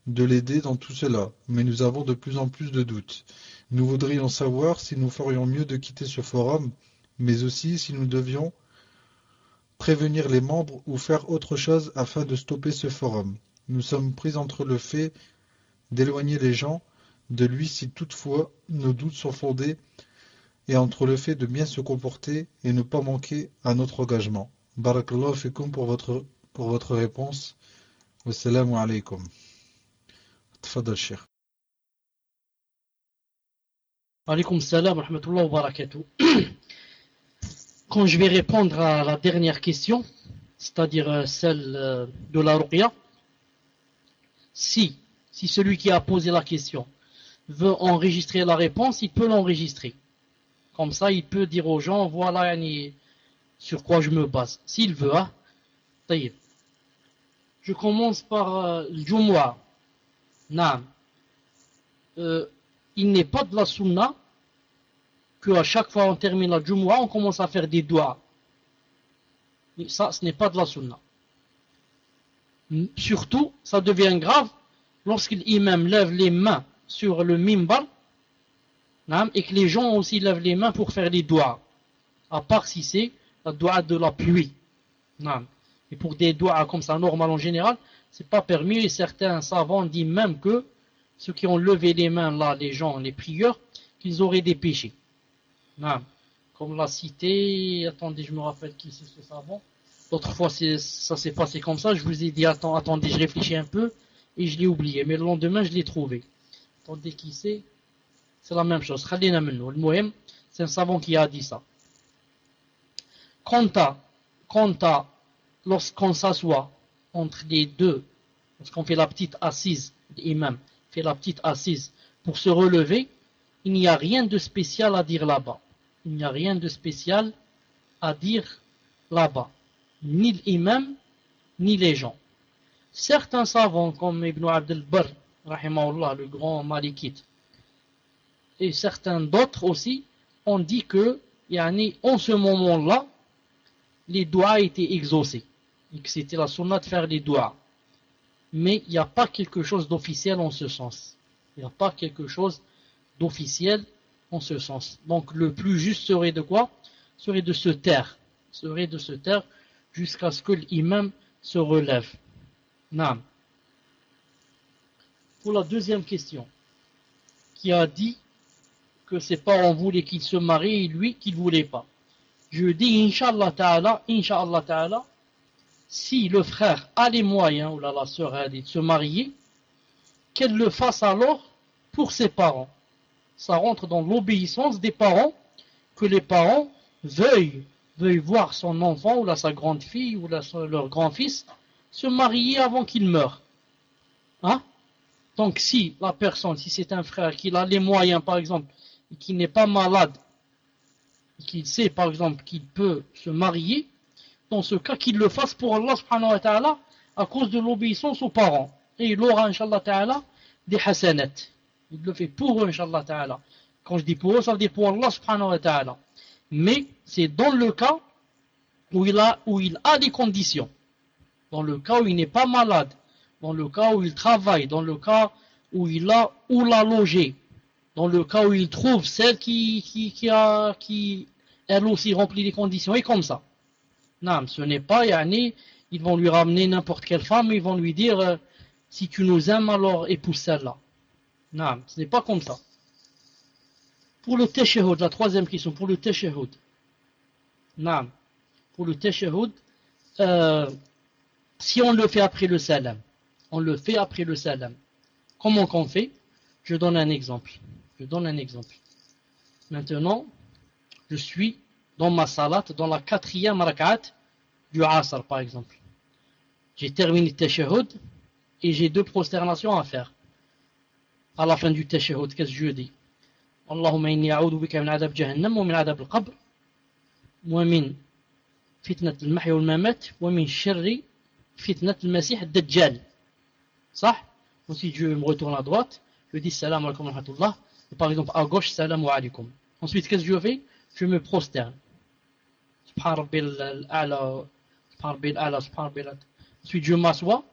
S2: de l'aider dans tout cela, mais nous avons de plus en plus de doutes. Nous voudrions savoir si nous ferions mieux de quitter ce forum, mais aussi si nous devions prévenir les membres ou faire autre chose afin de stopper ce forum. Nous sommes pris entre le fait d'éloigner les gens de lui si toutefois nos doutes sont fondés et entre le fait de bien se comporter et ne pas manquer à notre engagement. Barakallahu fikum pour votre, pour votre réponse. Wassalamu alaikum. Tfadal Sheikh.
S1: Alaykoum salam wa wa barakatuh. Quand je vais répondre à la dernière question, c'est-à-dire euh, celle euh, de la ruqya, si, si celui qui a posé la question veut enregistrer la réponse, il peut l'enregistrer. Comme ça, il peut dire aux gens, voilà sur quoi je me base. S'il veut, hein. Je commence par euh, le. Euh, il n'est pas de la sunna qu'à chaque fois on termine la Jumu'ah, on commence à faire des doigts. Ça, ce n'est pas de la sunna. Surtout, ça devient grave lorsqu'il l'imam lève les mains sur le mimbar et que les gens aussi lèvent les mains pour faire les doigts. À part si c'est la doigt de la pluie. Et pour des doigts comme ça, normal en général, c'est pas permis. Et certains savants disent même que ceux qui ont levé les mains là, les gens, les prieurs, qu'ils auraient des péchés. Comme l'a cité, attendez, je me rappelle qui c'est ce savant. L'autre fois, ça s'est passé comme ça. Je vous ai dit, attendez, je réfléchis un peu et je l'ai oublié. Mais le lendemain, je l'ai trouvé. Attendez qui c'est? C'est la même chose. C'est un savant qui a dit ça. Quant à, lorsqu'on s'assoit entre les deux, lorsqu'on fait la petite assise, l'imam fait la petite assise pour se relever, il n'y a rien de spécial à dire là-bas. Il n'y a rien de spécial à dire là-bas. Ni l'imam, ni les gens. Certains savants comme Ibn Abdel Barr le grand malikite, et certains d'autres aussi, ont dit que, en ce moment-là, les doigts étaient exaucés, et que c'était la sunna de faire les doigts. Mais il n'y a pas quelque chose d'officiel en ce sens. Il n'y a pas quelque chose d'officiel en ce sens. Donc le plus juste serait de quoi? Serait de se taire. Serait de se taire jusqu'à ce que l'imam se relève. Pour la deuxième question, qui a dit que ses parents voulaient qu'il se marie et lui qu'il ne voulait pas. Je dis, Inch'Allah Ta'ala, Inch'Allah Ta'ala, si le frère a les moyens, ou la, la soeur a dit, de se marier, qu'elle le fasse alors pour ses parents. Ça rentre dans l'obéissance des parents, que les parents veuillent, veuillent voir son enfant, ou sa grande fille, ou leur grand-fils, se marier avant qu'il meure. Hein? Donc si la personne, si c'est un frère qui a les moyens, par exemple, et qui n'est pas malade, qu'il sait par exemple qu'il peut se marier, dans ce cas qu'il le fasse pour Allah subhanahu ta'ala à cause de l'obéissance aux parents. Et il aura, inshallah ta'ala, des hasanat. Il le fait pour eux, inshallah ta'ala. Quand je dis pour eux, ça veut dire pour Allah subhanahu wa ta'ala. Mais c'est dans le cas où il, a, des conditions. Dans le cas où il n'est pas malade. Dans le cas où il travaille. Dans le cas où il a où l'a logé. Dans le cas où il trouve celle qui, qui elle aussi remplit les conditions. Et comme ça. Non, ce n'est pas, yani, ils vont lui ramener n'importe quelle femme, ils vont lui dire, euh, si tu nous aimes, alors épouse celle-là. Non, ce n'est pas comme ça. Pour le teshahud, la troisième question, pour le teshahud. Non, pour le teshahud, euh, si on le fait après le salam, on le fait après le salam. Comment qu'on fait? Je donne un exemple. Je donne un exemple. Maintenant, je suis dans ma salat, dans la quatrième rak'at du Asr par exemple. J'ai terminé le et j'ai deux prosternations à faire. À la fin du tashahhud, qu'est-ce que je dis Allahumma inni a'udhu bika min adab jahannam wa min adab al-qabr wa min fitnat al-mahy wal mamat wa min sharri fitnat al-masih ad-dajjal. Ça Ensuite, je me retourne à droite, je dis salam alaikum wa rahmatullah. Et par exemple, à gauche, salam alaikum. Ensuite, qu'est-ce que je fais? Je me prosterne. Ensuite, je m'assois.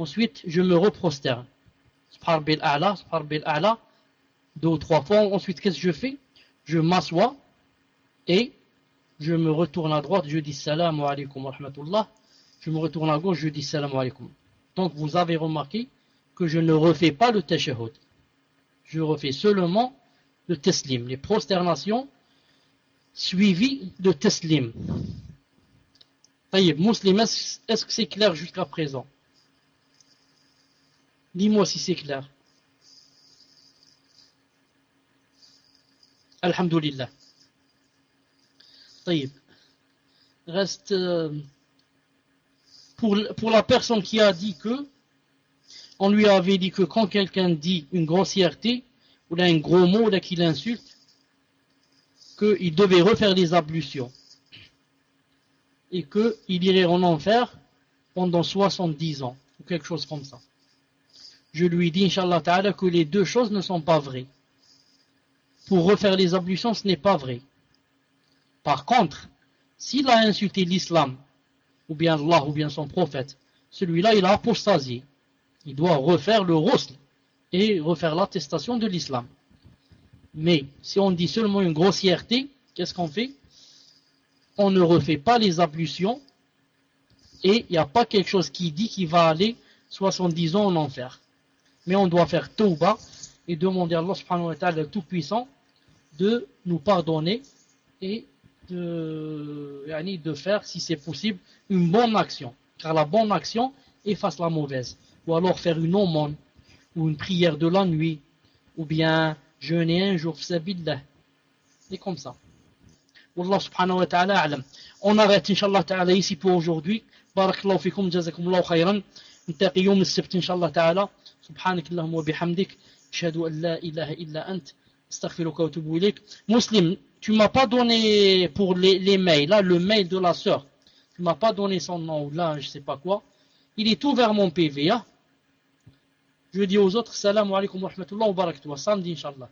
S1: Ensuite, je me reprosterne. Deux ou trois fois. Ensuite, qu'est-ce que je fais? Je m'assois et je me retourne à droite. Je dis salam alaikum wa rahmatullah. Je me retourne à gauche. Je dis salam alaikum. Donc, vous avez remarqué que je ne refais pas le tashahhud. Je refais seulement le teslim, les prosternations suivi de teslim. Muslim, est-ce que c'est clair jusqu'à présent? Dis-moi si c'est clair. Alhamdulillah. Reste euh, pour, pour la personne qui a dit que on lui avait dit que quand quelqu'un dit une grossièreté ou un gros mot ou qu'il insulte qu'il devait refaire les ablutions et qu'il irait en enfer pendant 70 ans ou quelque chose comme ça. Je lui dis, Inch'Allah Ta'ala, que les deux choses ne sont pas vraies. Pour refaire les ablutions, ce n'est pas vrai. Par contre, s'il a insulté l'islam, ou bien Allah, ou bien son prophète, celui-là, il a apostasié. Il doit refaire le rosl et refaire l'attestation de l'islam. Mais si on dit seulement une grossièreté, qu'est-ce qu'on fait? On ne refait pas les ablutions et il n'y a pas quelque chose qui dit qu'il va aller 70 ans en enfer. Mais on doit faire tauba et demander à Allah subhanahu wa ta'ala tout-puissant de nous pardonner et de, faire, si c'est possible, une bonne action. Car la bonne action efface la mauvaise. Ou alors faire une aumône, ou une prière de la nuit, ou bien jeûner un jour. Et comme ça. Wallah subhanahu wa ta'ala a'lam. On arrête, inshallah ta'ala, ici pour aujourd'hui. barakallahu fikum, jazakumullahu khayran. نتلاقي يوم السبت إن شاء الله تعالى سبحانك اللهم وبحمدك أشهد أن لا إله إلا أنت استغفرك وأتوب إليك مسلم tu m'as pas donné pour les, les mails là le mail de la sœur tu m'as pas donné son nom ou là je sais pas quoi il est tout vers mon PV hein? Je dis aux autres, salam alaikum wa rahmatullahi wa barakatuh. Samedi, inshallah.